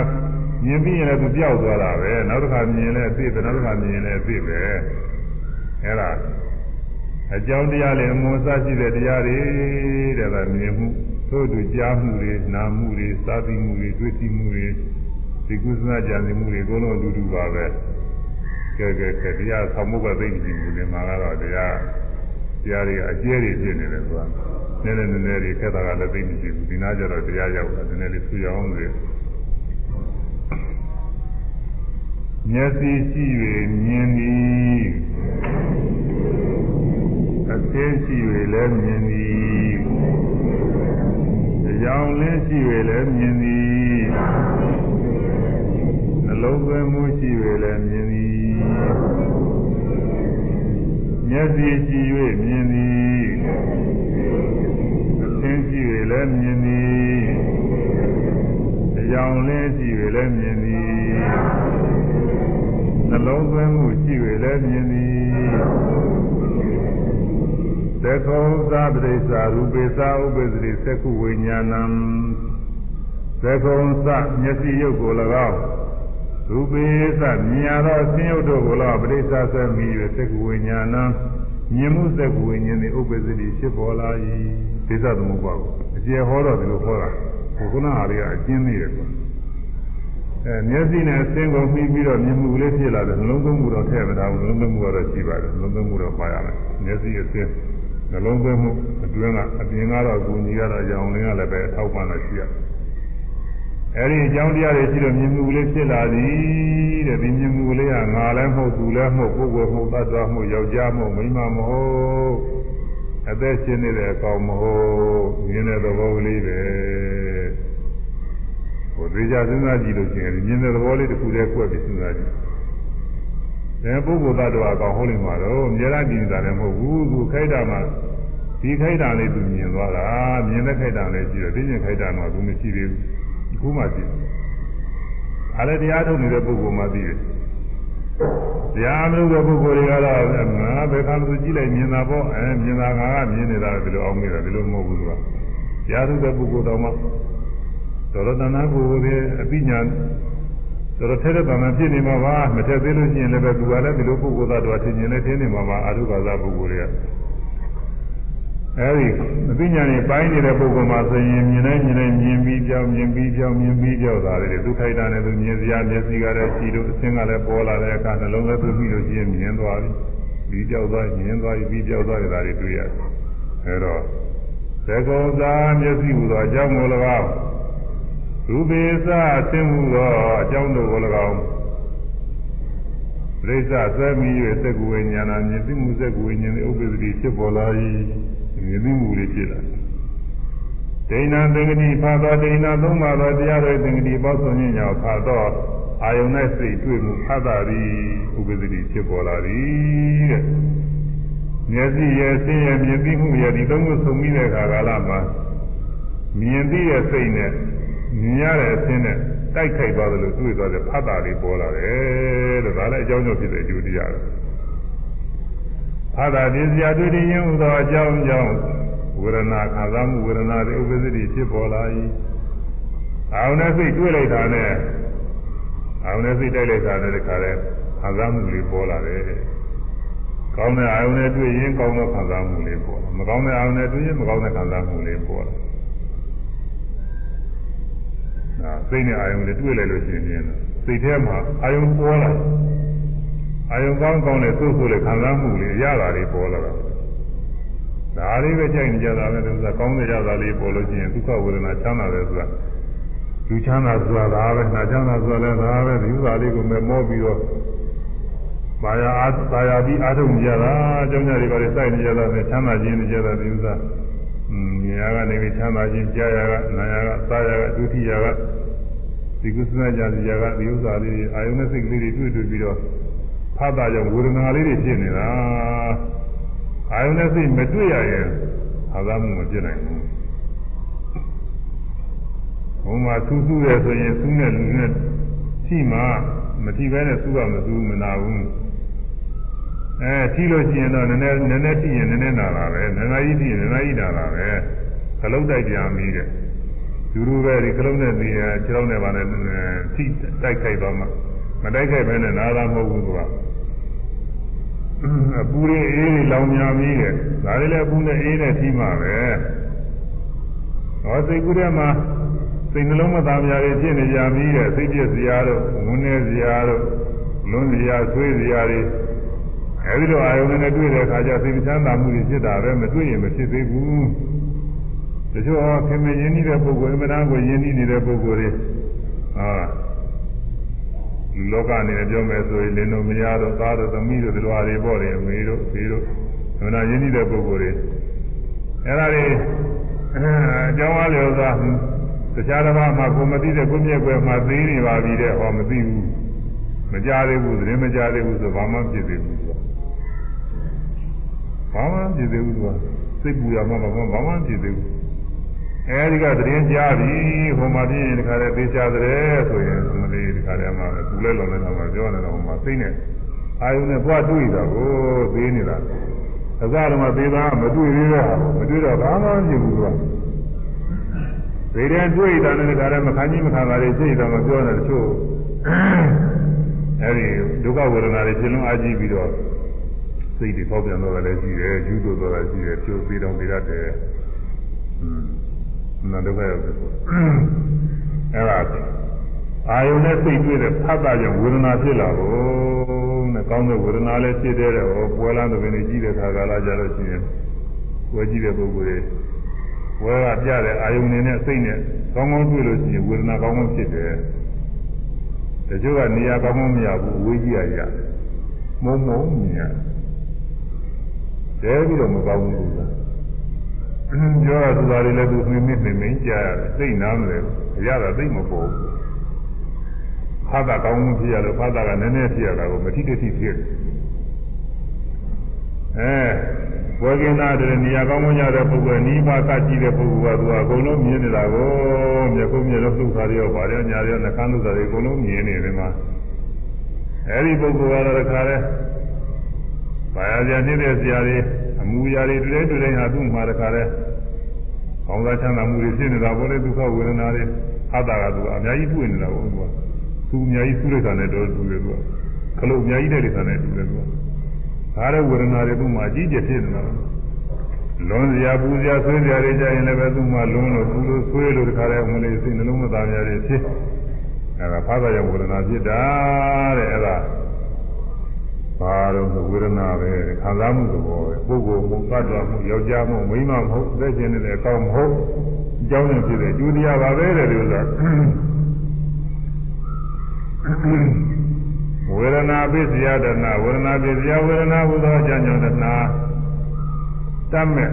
မြင်ပြီးရင်လည်းသူပြောက်သွားတာပဲနောက်တစ်ခါမြင်ရင်လည်းအသိပဲနောက်တစ်ခါမြင်ရင်လည်းအသိပဲအဲဒါအကြောင်းတရားလည်းအမွန်စရှိတဲ့တရားတွေတဲ့ဒါမြင်မှုသို့တူကြားမှုတွေနားမှုတွေစားသိမှုတွေတွေ့သိမှုတွေဒီကုသနာကြံနေမှုတွေအကုန်လုံးအတူတူပါပဲကဲကဲကဲတရားဆောင်မှုကသိနေပြီလေမှာကတော့တရား တရားတွေအကျဲတွေဖြစ်နေတယ်ဆိုတာနည်းနည်းနည်းနည်းတွေခက်တာကလည်းသိနေပြီဒီနားကျတော့တရားရောက်တာနည်းနည်းလေးဆူရအောင်လေမျက်စိရှိ၍မြင်သည်အသင်းရှိ၍လည်းမြင်သည်အယောင်လင်းရှိ၍လည်းမြင်သည်နှလုံးသွင်းမှုရှိ၍လည်းမြင်သည် မျက်စိရှိ၍မြင်သည်အသင်းရှိ၍လည်းမြင်သည်အယောင်လင်းရှိ၍လည်းမြင်သည်နှလုံးသွင်းမှုရှိ၍လည်းမြင်သည်သက္ကုသပရိစ္ဆာရူပေသာဥပ္ပဇ္ဇိသက္ခုဝိညာဏံသက္ကုသမျက်စိရုပ်ကို၎င်း ရူပေသမြင်ရသောဆင်းရုပ်တို့ကို၎င်းပရိစ္ဆာဆက်မိ၍သက္ခုဝိညာဏံမြင်မှုသက္ခုဝိညာဉ်သည်ဥပ္ပဇ္ဇိဖြစ်ပေါ်လာ၏ဒေသသမုပ္ပါကိုအကျေဟောတော့ဒီလိုဟောတာခုနဟာလေးကအကျဉ်းသေးတယ်ကွာအဲမျက်စိနဲ့အစင်းကိုမှီပြီးတော့မြင်မှုလေးဖြစ်လာတယ်နှလုံးသွင်းမှုတော့ထည့်မထားဘူးနှလုံးသွင်းမှုကတော့ရှိပါတယ်နှလုံးသွင်းမှုတော့ပါရမယ်မျက်စိအစင်းနှလုံးသွင်းမှုအတွင်းကအပြင်ကတော့ကိုကြီးကတော့ရောင်လင်းကလည်းပဲအထောက်ပံ့လို့ရှိရ အဲဒီအကြောင်းတရားတွေရှိတော့မြင်မှုလေးဖြစ်လာသည်တဲ့ဒီမြင်မှုလေးကငါလည်းမဟုတ်သူလည်းမဟုတ်ပုဂ္ဂိုလ်မဟုတ်သတ္တဝါမဟုတ်ယောက်ျားမဟုတ်မိန်းမမဟုတ်အသက်ရှင်နေတဲ့အကောင်မဟုတ်မြင်တဲ့သဘောလေးပဲဟိုသေချာစဉ်းစားကြည့်လို့ရှိရင်မြင်တဲ့သဘောလေးတစ်ခုတည်းကွက်ပြီးစဉ်းစားကြည့်တယ်ပုဂ္ဂိုလ်သတ္တဝါကောင်ဟုတ်လိမ့်မှာတော့အများကြီးနေတာလည်းမဟုတ်ဘူးသူခိုက်တာမှဒီခိုက်တာလေးသူမြင်သွားတာမြင်တဲ့ခိုက်တာလေးရှိတော့သိမြင်ခိုက်တာတော့သူမရှိသေးဘူးအ ခုမှရှိတယ်အားလည်းတရားထုတ်နေတဲ့ပုဂ္ဂိုလ်မှသိတယ်တရားမလို့တဲ့ပုဂ္ဂိုလ်တွေကတော့ငါဘယ်ခါမှကြည့်လိုက်မြင်တာပေါ့အဲမြင်တာငါကမြင်နေတာဒီလိုအောင်မိတာဒီလိုမဟုတ်ဘူးသူကတရားထုတ်တဲ့ပုဂ္ဂိုလ်တော်မှတော်တော်တဏှာကိုယ်ပဲအပိညာတော်တော်ထဲတဲ့တဏှာဖြစ်နေမှာပါမထက်သေးလို့ရှိရင်လည်းပဲသူကလည်းဒီလိုပုဂ္ဂိုလ်သားတော်ထင်မြင်နေထင်နေမှာပါအာရုဘာသာပုဂ္ဂိုလ်တွေက အဲဒီအပိညာနေပိုင်းနေတဲ့ပုဂ္ဂိုလ်မှာဆိုရင်မြင်နိုင်မြင်နိုင်မြင်ပြီးကြောင်းမြင်ပြီးကြောင်းမြင်ပြီးကြောင်းတာလေသူခိုက်တာနဲ့သူမြင်စရာမျက်စိကလည်းကြည့်လို့အစင်းကလည်းပေါ်လာတဲ့အခါနှလုံးလည်းသူပြီးလို့ရှိရင်မြင်သွားပြီပြီးကြောက်သွားမြင်သွားပြီးကြောက်သွားတာတွေတွေ့ရတယ်အဲတော့သေကုံသာမျက်စိဟူသောအကြောင်းကို၎င်းရူပေသအသင်မှုသောအကြောင်းတို့ကို၎င်းပြိဿသမိ၍သက္ကဝိညာဏမြင်သိမှုသက္ကဝိညာဉ်ဥပ္ပဒတိဖြစ်ပေါ်လာ၏ မြင်သိမှုလေးဖြစ်လာဒိဏသင်္ကတိဖာသောဒိဏသုံးပါးသောတရားတွေသင်္ကတိပေါဆုံးခြင်းကြောင့်ဖာသောအာယုန်၌စိတ်တွေ့မှုဖတ်တာသည်ဥပ္ပဒတိဖြစ်ပေါ်လာသည်တဲ့မျက်စိရဲ့ဆင်းရဲမြင်သိမှုရဲ့ဒီသုံးခုဆုံပြီးတဲ့အခါကာလမှာမြင်သိတဲ့စိတ်နဲ့မြင်ရတဲ့အသင်းနဲ့တိုက်ခိုက်သွားတယ်လို့တွေ့သွားတဲ့ဖတ်တာလေးပေါ်လာတယ်လို့ဒါလည်းအကြောင်းကြောင့်ဖြစ်တဲ့အကျိုးတရားပဲ ဖတ်တာဒီစရာတွေ့ရင်ဟူသောအကြောင်းကြောင့်ဝေဒနာခံစားမှုဝေဒနာတွေဥပ္ပဇ္ဇတိဖြစ်ပေါ်လာ၏အာုန်နဲ့စိတ်တွေ့လိုက်တာနဲ့အာုန်နဲ့စိတ်တိုက်လိုက်တာနဲ့တခါလဲခံစားမှုလေးပေါ်လာတယ်ကောင်းတဲ့အာယုန်နဲ့တွေ့ရင်ကောင်းတဲ့ခံစားမှုလေးပေါ်လာမကောင်းတဲ့အာယုန်နဲ့တွေ့ရင်မကောင်းတဲ့ခံစားမှုလေးပေါ်လာစိတ်နဲ့အာယုံနဲ့တွေ့လိုက်လို့ရှိရင်စိတ်ထဲမှာအာယုံပေါ်လာ အာယုံကောင်းကောင်းနဲ့သို့ဆိုလေခံစားမှုလေးရတာလေးပေါ်လာတာဒါလေးပဲကြိုက်နေကြတာပဲသူကကောင်းနေကြတာလေးပေါ်လို့ရှိရင်ဒုက္ခဝေဒနာချမ်းသာတယ်ဆိုတာလူချမ်းသာဆိုတာဒါပဲနာချမ်းသာဆိုတာလည်းဒါပဲဒီဥစ္စာလေးကိုမဲ့မောပြီးတော့မာယာအားသာယာပြီးအားထုတ်ကြတာအကြောင်းညာတွေပါလေစိုက်နေကြတာနဲ့ချမ်းသာခြင်းနေကြတာဒီဥစ္စာอืมဉာဏ်ကနေပြီးချမ်းသာခြင်းကြားရကနာရကသာရကဒုတိယကဒီကုသနာကြစီရကဒီဥစ္စာလေးအာယုန်နဲ့စိတ်ကလေးတွေတွေ့တွေ့ပြီးတော့ ဖတ်တာကြောင့်ဝေဒနာလေးတွေဖြစ်နေတာအာယုန်နဲ့စိတ်မတွေ့ရရင်အာသာမှုမဖြစ်နိုင်ဘူးဘုံမှာသူ့သူ့ရဲ့ဆိုရင်သူ့နဲ့လူနဲ့ရှိမှမထိပဲနဲ့သူ့ကမသူ့မနာဘူးအဲထိလို့ရှိရင်တော့နည်းနည်းနည်းနည်းထိရင်နည်းနည်းနာတာပဲနည်းနည်းကြီးထိရင်နည်းနည်းကြီးနာတာပဲခလုံးတိုက်ကြမီးတဲ့သူတို့ပဲဒီခလုံးနဲ့ပြီးရင်ခြေလုံးနဲ့ပါနဲ့ထိတိုက်ခိုက်သွားမှ မတိုက်ခိုက်ပဲနဲ့နာတာမဟုတ်ဘူးသူကအပူရင်းအေးလောင်များမီးတဲ့ဒါလေးလည်းအပူနဲ့အေးနဲ့ထိမှပဲဟောစိတ်ကူးထဲမှာစိတ်နှလုံးမသားများတွေဖြစ်နေကြမီးတဲ့စိတ်ပြည့်စရာတို့ငုံနေစရာတို့လွန်စရာဆွေးစရာတွေအဲဒီလိုအာယုန်နဲ့တွေ့တဲ့အခါကျစိတ်ချမ်းသာမှုတွေဖြစ်တာပဲမတွေ့ရင်မဖြစ်သေးဘူးတချို့ဟောခင်မရင်းနှီးတဲ့ပုဂ္ဂိုလ်အမှန်တမ်းကိုရင်းနှီးနေတဲ့ပုဂ္ဂိုလ်တွေဟာ လောကအနေနဲ့ပြောမယ်ဆိုရင်လင်းတို့မရတော့သားတို့သမီးတို့တို့တွေပေါ့တယ်အမေတို့ဖေတို့အမှန်တမ်းရင်းနှီးတဲ့ပုဂ္ဂိုလ်တွေအဲ့ဒါတွေအကြောင်းအားလျော်စွာတခြားတစ်ပါးမှာကိုမသိတဲ့ကိုမြက်ွယ်မှာသိနေပါပြီတဲ့ဟောမသိဘူးမကြသေးဘူးသတင်းမကြသေးဘူးဆိုဘာမှဖြစ်သေးဘူးဆိုဘာမှဖြစ်သေးဘူးဆိုစိတ်ပူရမှဘာမှဘာမှဖြစ်သေးဘူး အဲဒီကသတင်းကြားပြီဟိုမှာပြင်းရင်ဒီခါလေးသိချတဲ့ဆိုရင်မလေးဒီခါလေးမှာပူလဲလုံးလဲတော့ပြောနေတော့ဟိုမှာသိနေအာယုနဲ့သွားတွေ့တာကိုသိနေတာအစတော့မှသေသားမတွေ့သေးတော့မတွေ့တော့ဘာမှမဖြစ်ဘူးကွာဒီတဲ့တွေ့တာနဲ့ဒါလည်းမခံကြီးမခံတာတွေသိတော့မပြောနဲ့တချို့အဲဒီဒုက္ခဝေဒနာတွေဖြစ်လုံးအားကြီးပြီးတော့စိတ်တွေပေါက်ပြန်တော့လည်းရှိတယ်ယူတို့တော့လည်းရှိတယ်ဖြိုးပြီးတော့ပြီးရတယ်อืม နာဒုက္ခရောက်တယ်အဲ့ဒါအာယုန်နဲ့စိတ်တွေ့တဲ့ဖတ်တာကြောင့်ဝေဒနာဖြစ်လာဖို့နဲ့ကောင်းတဲ့ဝေဒနာလည်းဖြစ်တဲ့ဟောပွဲလန်းတဲ့ပင်ကြီးတဲ့ခါကာလကြလို့ရှိရင်ပွဲကြည့်တဲ့ပုဂ္ဂိုလ်တွေဝဲကပြတဲ့အာယုန်နဲ့စိတ်နဲ့ကောင်းကောင်းတွေ့လို့ရှိရင်ဝေဒနာကောင်းကောင်းဖြစ်တယ်တချို့ကနေရာကောင်းကောင်းမရဘူးဝေးကြည့်ရရမုံမုံမြင်ရတယ်ပြီးတော့မကောင်းဘူးလား ပြောရသူသားတွေလည်းသူမိမိမိမိကြားရတယ်သိနားမလဲအရတာသိမပေါ်ဘူးဖာသာကောင်းမှုဖြစ်ရလို့ဖာသာကနည်းနည်းဖြစ်ရတာကိုမထိတတိဖြစ်တယ်အဲဝေကင်းသားတဲ့နေရာကောင်းမွန်ကြတဲ့ပုဂ္ဂိုလ်နိဗ္ဗာန်ကကြည့်တဲ့ပုဂ္ဂိုလ်ကသူကအကုန်လုံးမြင်နေတာကိုမျက်ခုံးမျက်လုံးလှုပ်ခါရရောပါတယ်ညာရောနှခမ်းလှုပ်တာတွေအကုန်လုံးမြင်နေတယ်မှာအဲဒီပုဂ္ဂိုလ်ကတော့တခါလဲဘာယာကြနေတဲ့ဆရာတွေ အမူအရာတွေတွေ့တဲ့တွေ့တဲ့ဟာသူ့မှာတခါလဲကောင်းစားချမ်းသာမှုတွေဖြစ်နေတာပေါ့လေဒုက္ခဝေဒနာတွေအတ္တကသူအများကြီးတွေ့နေတာပေါ့သူကသူအများကြီးသူ့လိုက်တာနဲ့တော့တူတယ်သူကခလုတ်အများကြီးတဲ့လိုက်တာနဲ့တူတယ်သူကဒါတဲ့ဝေဒနာတွေသူ့မှာအကြီးကျယ်ဖြစ်နေတာလွန်စရာပူစရာဆွေးစရာတွေကြရင်လည်းပဲသူ့မှာလွန်လို့သူလိုဆွေးလို့တခါလဲဝင်လေစိတ်နှလုံးမသားများတွေဖြစ်အဲဒါဖာသာရဝေဒနာဖြစ်တာတဲ့အဲဒါ ဘာတော့ဝေဒနာပဲခံစားမှုသဘောပဲပုဂ္ဂိုလ်မှုသတ္တဝါမှုယောက်ျားမှုမိန်းမမှုအသက်ရှင်နေတဲ့အကောင်မဟုတ်အကြောင်းနဲ့ဖြစ်တဲ့ကျူတရားပါပဲတဲ့ဒီဥစ္စာဝေဒနာပိစယတနာဝေဒနာပိစယဝေဒနာဟူသောအကြောင်းကြောင့်တနာတတ်မဲ့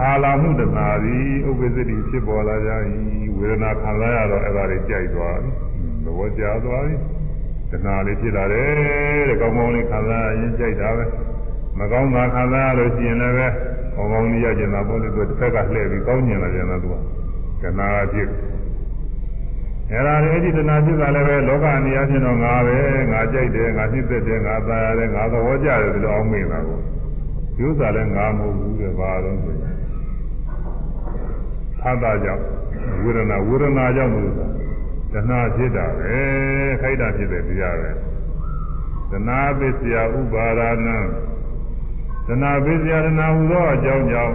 အာလာမှုတနာသည်ဥပ္ပစ္စတိဖြစ်ပေါ်လာကြ၏ဝေဒနာခံစားရတော့အဲ့ဒါတွေကြိုက်သွားပြီသဘောကျသွားပြီ တဏှာလေးဖြစ်လာတယ်တဲ့ကောင်းကောင်းလေးခံစားရင်ကြိုက်တာပဲမကောင်းတာခံစားရလို့ရှိရင်လည်းပဲကောင်းကောင်းလေးရကျင်တာပေါ့လေသူတစ်ခါကလှည့်ပြီးကောင်းကျင်လာကြတာသူကတဏှာဖြစ်အဲ့ဒါလေအဲ့ဒီတဏှာဖြစ်တာလည်းပဲလောကအနေအချင်းတော့ငါပဲငါကြိုက်တယ်ငါနှိမ့်သက်တယ်ငါသာရတယ်ငါသဘောကျတယ်ဒီလိုအောင်မိတာကိုဒီဥစ္စာလည်းငါမဟုတ်ဘူးတဲ့ဘာလို့ဆိုရင်သာသာကြောင့်ဝေဒနာဝေဒနာကြောင့်လို့ဆိုတာ တဏှာဖြစ်တာပဲခိုက်တာဖြစ်တဲ့တရားပဲတဏှာပစ္စယဥပါဒနာတဏှာပစ္စယတဏှာဟူသောအကြောင်းကြောင့်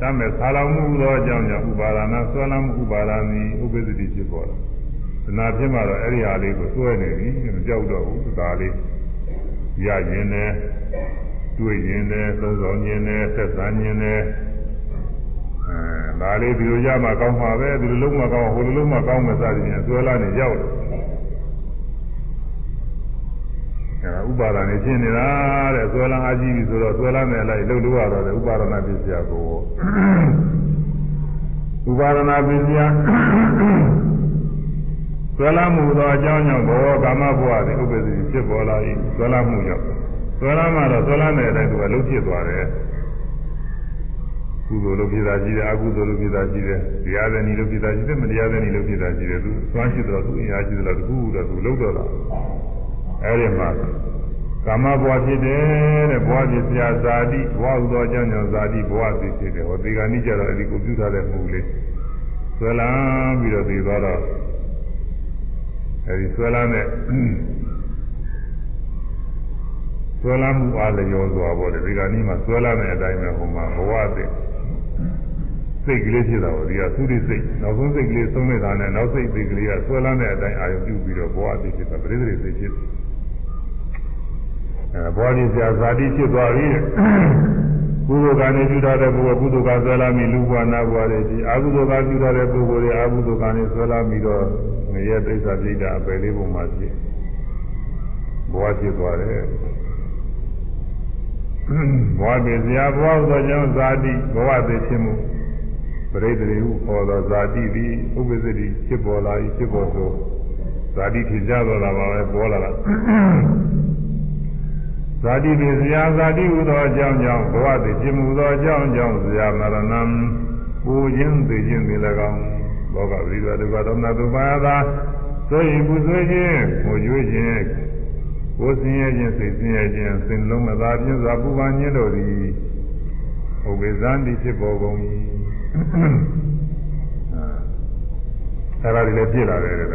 တမ်းမဲ့ဆာလောင်မှုဟူသောအကြောင်းကြောင့်ဥပါဒနာဆွဲလမ်းမှုဥပါဒနာဥပ္ပစ္စတိဖြစ်ပေါ်တယ်တဏှာဖြစ်မှတော့အဲ့ဒီဟာလေးကိုစွဲနေပြီမကြောက်တော့ဘူးဒါလေးရရင်နဲ့တွေ့ရင်နဲ့သုံးဆောင်ရင်နဲ့ဆက်ဆံရင်နဲ့အဲ ဒါလေးဒီလိုရမှကောင်းမှာပဲဒီလိုလုံးမကောင်းဟိုလိုလုံးမကောင်းမစသည်ဖြင့်ဆွဲလာနေရောက်တယ်အဲဥပါဒာနေရှင်းနေတာတဲ့ဆွဲလာအားကြီးပြီဆိုတော့ဆွဲလာမယ်လိုက်လှုပ်လို့ရတော့တယ်ဥပါဒနာပစ္စယကိုဥပါဒနာပစ္စယဆွဲလာမှုသောအကြောင်းကြောင့်ဘောကာမဘဝသည်ဥပ္ပဒေဖြစ်ပေါ်လာ၏ဆွဲလာမှုကြောင့်ဆွဲလာမှတော့ဆွဲလာတဲ့အတိုင်းသူကလှုပ်ဖြစ်သွားတယ် ကုသိုလ်လုပ်ဖြစ်တာရှိတယ်အကုသိုလ်လုပ်ဖြစ်တာရှိတယ်တရားတဲ့နည်းလုပ်ဖြစ်တာရှိတယ်မတရားတဲ့နည်းလုပ်ဖြစ်တာရှိတယ်သူသွားရှိတော့သူအင်အားရှိတယ်တခုတော့သူလှုပ်တော့တာအဲဒီမှာကာမဘဝဖြစ်တယ်တဲ့ဘဝဖြစ်စရာဇာတိဘဝဥသောအကြောင်းကြောင့်ဇာတိဘဝသိဖြစ်တယ်ဟောဒီကနေ့ကျတော့အဲဒီကိုပြုထားတဲ့မှုလေးဆွဲလာပြီးတော့သိသွားတော့အဲဒီဆွဲလာတဲ့ဆွဲလာမှုအားလျော်စွာပေါ့လေဒီကနေ့မှဆွဲလာတဲ့အတိုင်းပဲဟိုမှာဘဝသိ စိတ်ကလေးဖြစ်တာပေါ့ဒီကသုရိစိတ်နောက်ဆုံးစိတ်ကလေးသုံးနေတာနဲ့နောက်စိတ်စိတ်ကလေးကဆွဲလာတဲ့အတိုင်းအာရုံပြုပြီးတော့ဘဝသိဖြစ်တာပရိသေစိတ်ဖြစ်အဲဘောဓိဆရာဇာတိဖြစ်သွားပြီကုသိုလ်ကံနဲ့ပြုထားတဲ့ပုဂ္ဂိုလ်ကုသိုလ်ကဆွဲလာမိလူဘဝနာဘဝတွေဒီအကုသိုလ်ကပြုထားတဲ့ပုဂ္ဂိုလ်တွေအကုသိုလ်ကံနဲ့ဆွဲလာပြီးတော့ငရဲဒိဋ္ဌပိဋ္ဌအပယ်လေးပုံမှာဖြစ်ဘဝဖြစ်သွားတယ်ဘဝပြေစရာဘဝသောကြောင့်ဇာတိဘဝသိဖြစ်မှု ပရိသေဟုဟောသောဇာတိသည်ဥပ္ပစ္စတိဖြစ်ပေါ်လာ၏ဖြစ်ပေါ်သောဇာတိထင်ကြတော့တာပါပဲပေါ်လာတာဇာတိပြေစရာဇာတိဟူသောအကြောင်းကြောင့်ဘဝသိဖြစ်မှုသောအကြောင်းကြောင့်ဇာမရဏံပူခြင်းသိခြင်းသည်၎င်းဘောဂဝိဒဒုက္ခဒေါမနသုပါယသာဆိုရင်ပူဆွေးခြင်းဟိုရွေးခြင်းကိုယ်ဆင်းရဲခြင်းစိတ်ဆင်းရဲခြင်းစင်လုံးမသာပြင်းစွာပူပန်ခြင်းတို့သည်ဥပ္ပဇံတိဖြစ်ပေါ်ကုန်၏ အဲဒါတွေလည်းပြည့်လာတယ်တဲ့ဘ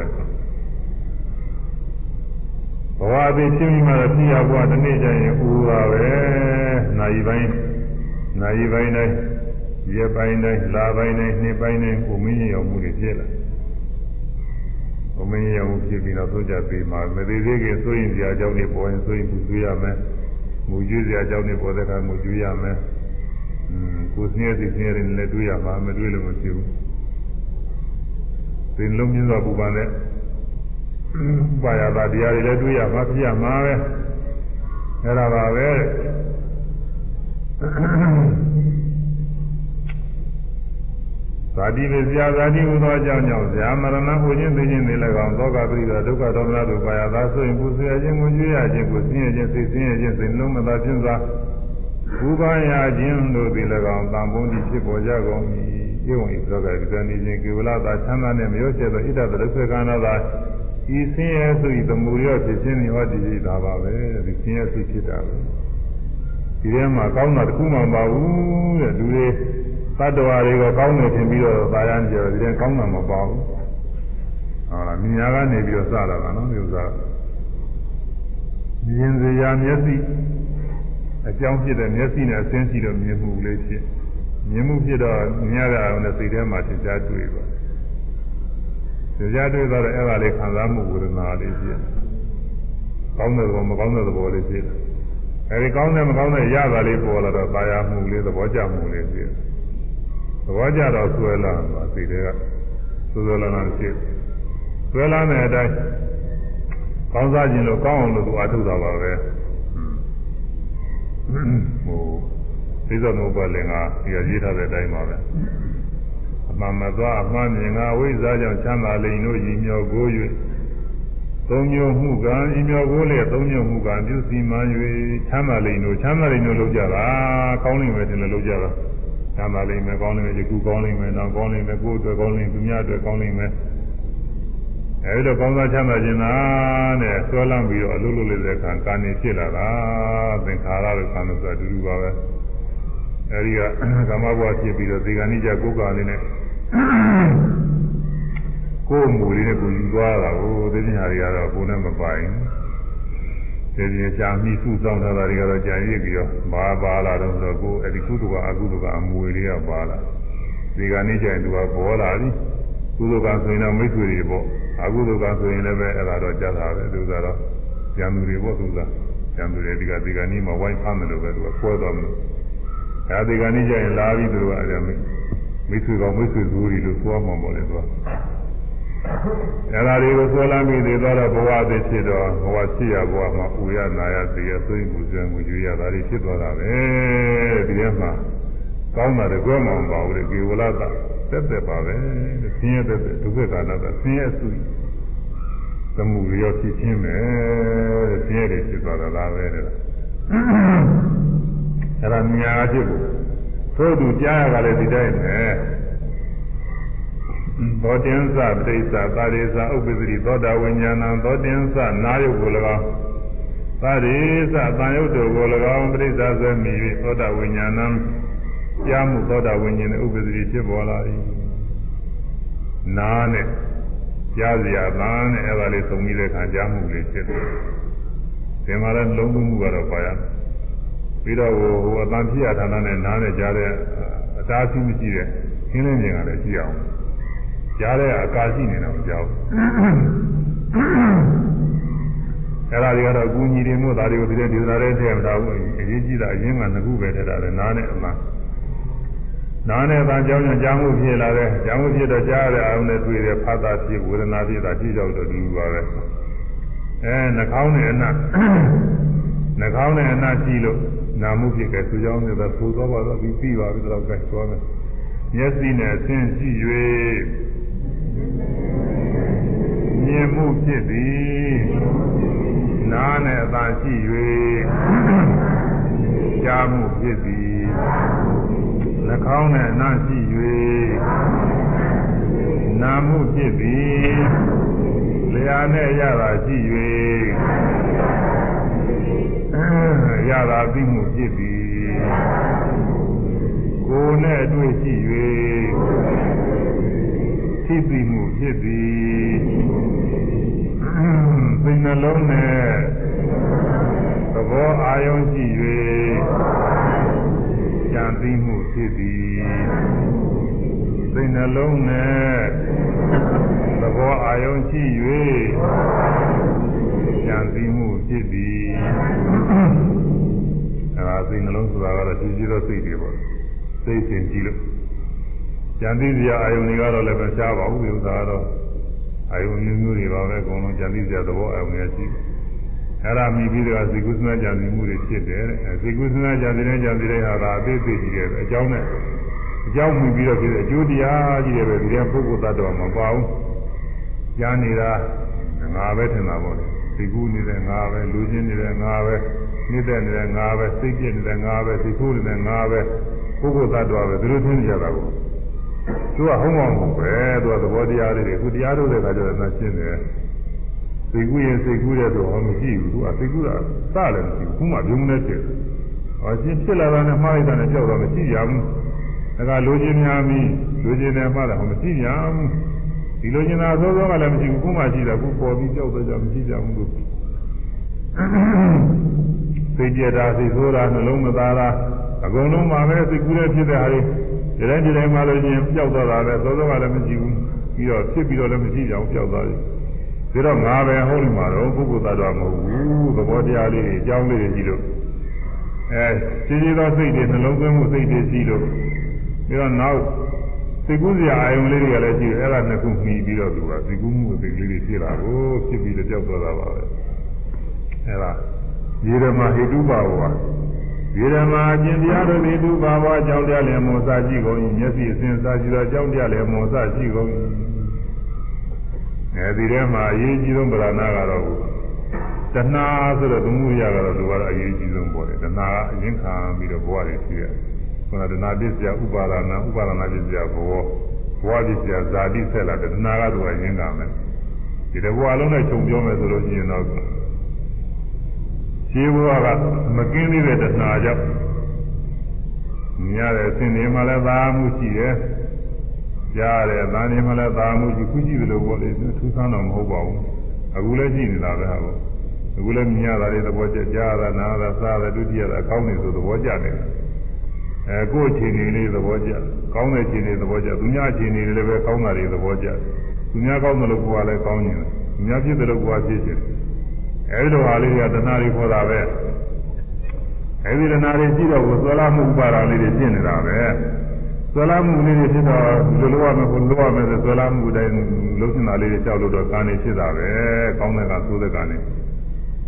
ဝအသေးချင်းမိမှတော့ပြရဘဝတစ်နေ့ကျရင်ဥပါပဲနိုင်ပိုင်းနိုင်ပိုင်းတိုင်းရက်ပိုင်းတိုင်းလာပိုင်းတိုင်းနှစ်ပိုင်းတိုင်းကိုမင်းရောက်မှုတွေဖြစ်လာဘုမင်းရောက်မှုဖြစ်ပြီးတော့သို့ကြသေးမှာမသေးသေးခင်ဆိုရင်ဇာအကြောင်းတွေပေါ်ရင်ဆိုရင်သူကျွေးရမယ်မူကျွေးဇာအကြောင်းတွေပေါ်တဲ့အခါမူကျွေးရမယ်อืม ကိုယ်ဆင်းရဲစိတ်ဆင်းရဲတွေလည်းတွေးရမှာမတွေးလို့မဖြစ်ဘူးသင်လုံးမြင့်စွာပူပန်တဲ့ပါရတာတရားတွေလည်းတွေးရမှာဖြစ်ရမှာပဲအဲ့ဒါပါပဲဇာတိပဲဇာဇာတိဟူသောအကြောင်းကြောင့်ဇာမရဏဟူခြင်းသိခြင်းတွေလည်းကောင်းသောကပိဒါဒုက္ခဒေါမနတို့ပါရသာဆိုရင်ပူဆွေးခြင်းကိုကျွေးရခြင်းကိုဆင်းရဲခြင်းစိတ်ဆင်းရဲခြင်းစိတ်လုံးမသာခြင်းစွာ ဘူပန်ရခြင်းတို့သည်လည်းကောင်းတန်ဖိုးသည်ဖြစ်ပေါ်ကြကုန်၏ဧဝံဤသောကဒီကနေ့ချင်းကေဝလသာချမ်းသာနှင့်မရောကျသောဣဒ္ဓတရဆွေကံတော်သာဤဆင်းရဲဆိုဤသမုဒယဖြစ်ခြင်းဤဟောတည်တာပါပဲဒီဆင်းရဲဆိုဖြစ်တာပဲဒီထဲမှာကောင်းတာတစ်ခုမှမပါဘူးတဲ့လူတွေသတ္တဝါတွေကကောင်းတယ်ထင်ပြီးတော့သာယာကြတယ်ဒီထဲကောင်းတာမပါဘူးဟုတ်လားမြညာကနေပြီးတော့စတာကနော်ဒီဥစ္စာမြင်စရာမျက်စိ အကြောင်းဖြစ်တဲ့မျက်စိနဲ့အသိရှိတော့မြင်မှုလေးဖြစ်မြင်မှုဖြစ်တော့မြင်ရတဲ့အောင်နဲ့စိတ်ထဲမှာသင်ကြားတွေ့ပါသင်ကြားတွေ့တော့အဲ့ဒါလေးခံစားမှုဝေဒနာလေးဖြစ်ကောင်းတဲ့သဘောမကောင်းတဲ့သဘောလေးဖြစ်အဲဒီကောင်းတဲ့မကောင်းတဲ့ရတာလေးပေါ်လာတော့ပါရမှုလေးသဘောကျမှုလေးဖြစ်သဘောကျတော့ဆွဲလာပါစိတ်တွေကဆွဲဆွဲလာတာဖြစ်ဆွဲလာတဲ့အတိုင်းကောင်းစားခြင်းလို့ကောင်းအောင်လို့သူအထုတာပါပဲ ဟိုသိသောနုပ္ပလင်္ကာဒီကရေးထားတဲ့အတိုင်းပါပဲအမှန်မသွားအမှန်မြင်ငါဝိဇ္ဇာကြောင့်ချမ်းသာလိမ့်တို့ညီမြော်ကို၍သုံးမျိုးမှုကံဤမြော်ကိုလေသုံးမျိုးမှုကံပြုစီမံ၍ချမ်းသာလိမ့်တို့ချမ်းသာလိမ့်တို့လုပ်ကြတာကောင်းလိမ့်မယ်တင်လည်းလုပ်ကြတာချမ်းသာလိမ့်မယ်ကောင်းလိမ့်မယ်ယခုကောင်းလိမ့်မယ်နောက်ကောင်းလိမ့်မယ်ကိုယ်အတွက်ကောင်းလိမ့်သူများအတွက်ကောင်းလိမ့်မယ် အဲဒီတော့ကောင်းစားချမ်းသာခြင်းသာနဲ့ဆွဲလန်းပြီးတော့အလုပ်လုပ်နေတဲ့အခါကာနေဖြစ်လာတာသင်္ခါရလို့ခံလို့ဆိုအတူတူပါပဲအဲဒီကကာမဘဝဖြစ်ပြီးတော့ဒီကနေ့ကျကိုယ်ကာလေးနဲ့ကိုယ်မူလေးနဲ့ကိုယူသွားတာကိုသိဉာဏ်တွေကတော့ကိုယ်နဲ့မပိုင်ဒီပြင်ကြာမိစုဆောင်ထားတာတွေကတော့ကြာရည်ပြီးတော့ဘာပါလာတော့ဆိုတော့ကိုယ်အဲဒီကုသကအကုသကအမွေလေးကပါလာဒီကနေ့ကျရင်သူကပေါ်လာပြီ ကုသကဆိုရင်တော့မိတ်ဆွေတွေပေါ့အကုသကဆိုရင်လည်းပဲအဲ့ဒါတော့ကြတာပဲသူကတော့ဉာဏ်သူတွေပေါ့သူကကျန်သူတွေဒီကဒီကနေ့မှဝိုင်းဖမ်းတယ်လို့ပဲသူကဆွဲသွားမယ်အဲဒီကနေ့ကျရင်လာပြီးသူကအဲ့ဒါမိတ်ဆွေကောင်မိတ်ဆွေသူတွေလို့သွားမှာပေါ့လေသူကအဲ့ဒါတွေကိုဆွဲလာပြီးသေးတော့ဘဝအသေးဖြစ်တော့ဘဝရှိရဘဝမှာပူရနာရသိရသိမှုစွဲမှုယူရတာတွေဖြစ်သွားတာပဲဒီထဲမှာကောင်းတာတကွဲမှမပါဘူးလေကေဝလ သတက်တက်ပါပဲဆင်းရဲတက်တက်ဒုက္ခကာလကဆင်းရဲစုသမှုရောဖြစ်ချင်းပဲတဲ့ဆင်းရဲတွေဖြစ်သွားတာလားပဲတဲ့အဲ့ဒါမြာဖြစ်ဖို့သို့သူကြားရကြလေဒီတိုင်းပဲသောတင်္စပရိစ္ဆသာရိသဥပ္ပဒိသောတာဝိညာဏံသောတင်္စနာယုတ်ကို၎င်းသာရိသတန်ယုတ်တို့ကို၎င်းပရိစ္ဆာဆွဲမိ၍သောတာဝိညာဏံ ကြားမှုသောတာဝိညာဉ်နဲ့ဥပ္ပဒိဖြစ်ပေါ်လာ၏နာနဲ့ကြားစရာသာနဲ့အဲ့ဒါလေးသုံးပြီးတဲ့အခါကြားမှုလေးဖြစ်တယ်ဒီမှာလည်းလုံးဝမှုကတော့ပါရပြီးတော့ဟိုဟိုအတန်ဖြစ်ရဌာနနဲ့နားနဲ့ကြားတဲ့အတားအဆီးမရှိတဲ့ခင်းလင်းခြင်းကလည်းကြည့်အောင်ကြားတဲ့အကာရှိနေတော့ကြောက်အဲ့ဒါတွေကတော့အကူညီတွေမို့ဒါတွေကိုဒီတဲ့ဒီသာတဲ့ထည့်မထားဘူးအရေးကြီးတာအရင်ကငခုပဲထည့်တာလေနားနဲ့အမှန် နားနဲ့ဗာကြောင်းကြောင့်ကြားမှုဖြစ်လာတယ်ကြားမှုဖြစ်တော့ကြားရတဲ့အာရုံနဲ့တွေ့တဲ့ဖတ်တာဖြစ်ဝေဒနာဖြစ်တာကြည့်ကြောက်တော့ဒီလိုပါပဲအဲနှာခေါင်းနဲ့အနံ့နှာခေါင်းနဲ့အနံ့ကြည့်လို့နာမှုဖြစ်ခဲ့သူကြောင့်လည်းသိုးသွားပါတော့ပြီးပြီးပါပြီတော့ကဲသွားမယ်မျက်စိနဲ့အဆင်းကြည့်၍မြင်မှုဖြစ်သည်နားနဲ့အသာရှိ၍ကြားမှုဖြစ်သည် နှာခေါင်းနဲ့အနံ့ရှိ၍နာမှုဖြစ်သည်လျာနဲ့ရတာရှိ၍ရတာသိမှုဖြစ်သည်ကိုယ်နဲ့အတွေ့ရှိ၍သိသိမှုဖြစ်သည်သိနှလုံးနဲ့သဘောအာယုံရှိ၍ ကြံသိမှုဖြစ်သည်သိနှလုံးနဲ့သဘောအာယုံရှိ၍ကြံသိမှုဖြစ်သည်အဲဒါသိနှလုံးဆိုတာကတော့ကြည်ကြည်သောစိတ်တွေပေါ့စိတ်ရှင်ကြည့်လို့ကြံသိစရာအာယုန်တွေကတော့လည်းမရှားပါဘူးဒီဥစ္စာကတော့အာယုန်မျိုးမျိုးတွေပါပဲအကုန်လုံးကြံသိစရာသဘောအာယုန်တွေရှိတယ် အဲ့ဒါမိပြီးတော့ဇေကုသနာကြံသိမှုတွေဖြစ်တယ်တဲ့ဇေကုသနာကြံသိတဲ့ကြံသိတဲ့ဟာကအသေးသေးကြီးတယ်အကြောင်းနဲ့အကြောင်းမိပြီးတော့ဖြစ်တဲ့အကျိုးတရားကြီးတယ်ပဲဒီတဲ့ပုဂ္ဂိုလ်သတ္တဝါမပါဘူးကြားနေတာငါပဲထင်တာပေါ့လေဇေကုနေတဲ့ငါပဲလူချင်းနေတဲ့ငါပဲနေတဲ့နေတဲ့ငါပဲစိတ်ပြည့်နေတဲ့ငါပဲဇေကုနေတဲ့ငါပဲပုဂ္ဂိုလ်သတ္တဝါပဲဒီလိုထင်ကြတာကိုသူကဟုံးအောင်ပဲသူကသဘောတရားလေးတွေအခုတရားထုတ်တဲ့အခါကျတော့ရှင်းတယ် စိတ်ကူးရင်စိတ်ကူးတဲ့တော့မရှိဘူးသူကစိတ်ကူးတာစလည်းမရှိဘူးခုမှပြုံးနေတယ်ဟောရှင်းဖြစ်လာတာနဲ့မှားလိုက်တာနဲ့ကြောက်တော့မရှိရဘူးဒါကလိုချင်များပြီးလိုချင်တယ်မှားတာဟောမရှိရဘူးဒီလိုချင်တာသောသောကလည်းမရှိဘူးခုမှရှိတာခုပေါ်ပြီးကြောက်တော့ကြမရှိကြဘူးလို့စိတ်ကြတာစိတ်ဆိုးတာနှလုံးမသားတာအကုန်လုံးမှာပဲစိတ်ကူးတဲ့ဖြစ်တဲ့ဟာတွေဒီတိုင်းဒီတိုင်းမှလို့ချင်းပျောက်သွားတာပဲသောသောကလည်းမရှိဘူးပြီးတော့ဖြစ်ပြီးတော့လည်းမရှိကြအောင်ပျောက်သွားတယ် ဒါတော့ငါပဲဟုတ်လို့မှာတော့ပုဂ္ဂိုလ်သတ္တဝါမဟုတ်ဘူးသဘောတရားလေးအကြောင်းလေးတွေရှိလို့အဲရှိရှိသောစိတ်တွေနှလုံးသွင်းမှုစိတ်တွေရှိလို့ပြီးတော့နောက်စိတ်ကူးစရာအာယုံလေးတွေကလည်းရှိတယ်အဲ့ဒါနှစ်ခုမှီပြီးတော့သူကစိတ်ကူးမှုစိတ်ကလေးတွေဖြစ်လာကိုဖြစ်ပြီးတော့ကြောက်သွားတာပါပဲအဲ့ဒါဒီဓမ္မဟိတုပါဝါဒီဓမ္မအကျင့်တရားတို့ဟိတုပါဝါကြောင့်တရားလည်းမောစရှိကုန်၏မျက်စိအစဉ်စားကြည့်တော့ကြောင့်တရားလည်းမောစရှိကုန်၏ အဲဒီထဲမှာအရေးကြီးဆုံးဗရဏကတော့တဏှာဆိုတော့သမုဒိယကတော့သူကတော့အရေးကြီးဆုံးပေါ့လေတဏှာကအရင်ခံပြီးတော့ဘဝတွေရှိရခုနတဏှာပစ္စယဥပါဒနာဥပါဒနာပစ္စယဘဝဘဝပစ္စယဇာတိဆက်လာတဲ့တဏှာကသူကအရင်ခံမယ်ဒီတဘဝလုံးနဲ့ခြုံပြောမယ်ဆိုလို့ရှိရင်တော့ခြေဘဝကမကင်းသေးတဲ့တဏှာကြောင့်မြင်ရတဲ့အစဉ်တွေမှာလည်းသာမှုရှိတယ် ကြားရတယ်အသံတွေမှလည်းသာမှုရှိခုကြည့်တယ်လို့ပြောလေထူးဆန်းတော့မဟုတ်ပါဘူးအခုလည်းရှိနေတာပဲဟာပေါ့အခုလည်းမြင်ရတာတွေသဘောကျကြားရတာနားရတာစားရတာဒုတိယတာအကောင်းနေဆိုသဘောကျတယ်အဲကိုယ့်အခြေအနေလေးသဘောကျကောင်းတဲ့အခြေအနေသဘောကျသူများအခြေအနေတွေလည်းပဲကောင်းတာတွေသဘောကျသူများကောင်းတယ်လို့ကိုယ်ကလည်းကောင်းနေတယ်သူများဖြစ်တယ်လို့ကိုယ်ကဖြစ်ချင်တယ်အဲဒီလိုဟာလေးတွေကတဏှာတွေခေါ်တာပဲအဲဒီတဏှာတွေရှိတော့ကိုဆွဲလာမှုဥပါဒာလေးတွေဖြစ်နေတာပဲ ဆွဲလာမှုလေးတွေဖြစ်တော့ဒီလိုလိုရမယ်ကိုလိုရမယ်ဆိုဆွဲလာမှုတိုင်းလုံးစင်တာလေးတွေကြောက်လို့တော့ကာနေဖြစ်တာပဲကောင်းတဲ့ကသိုးတဲ့ကနေ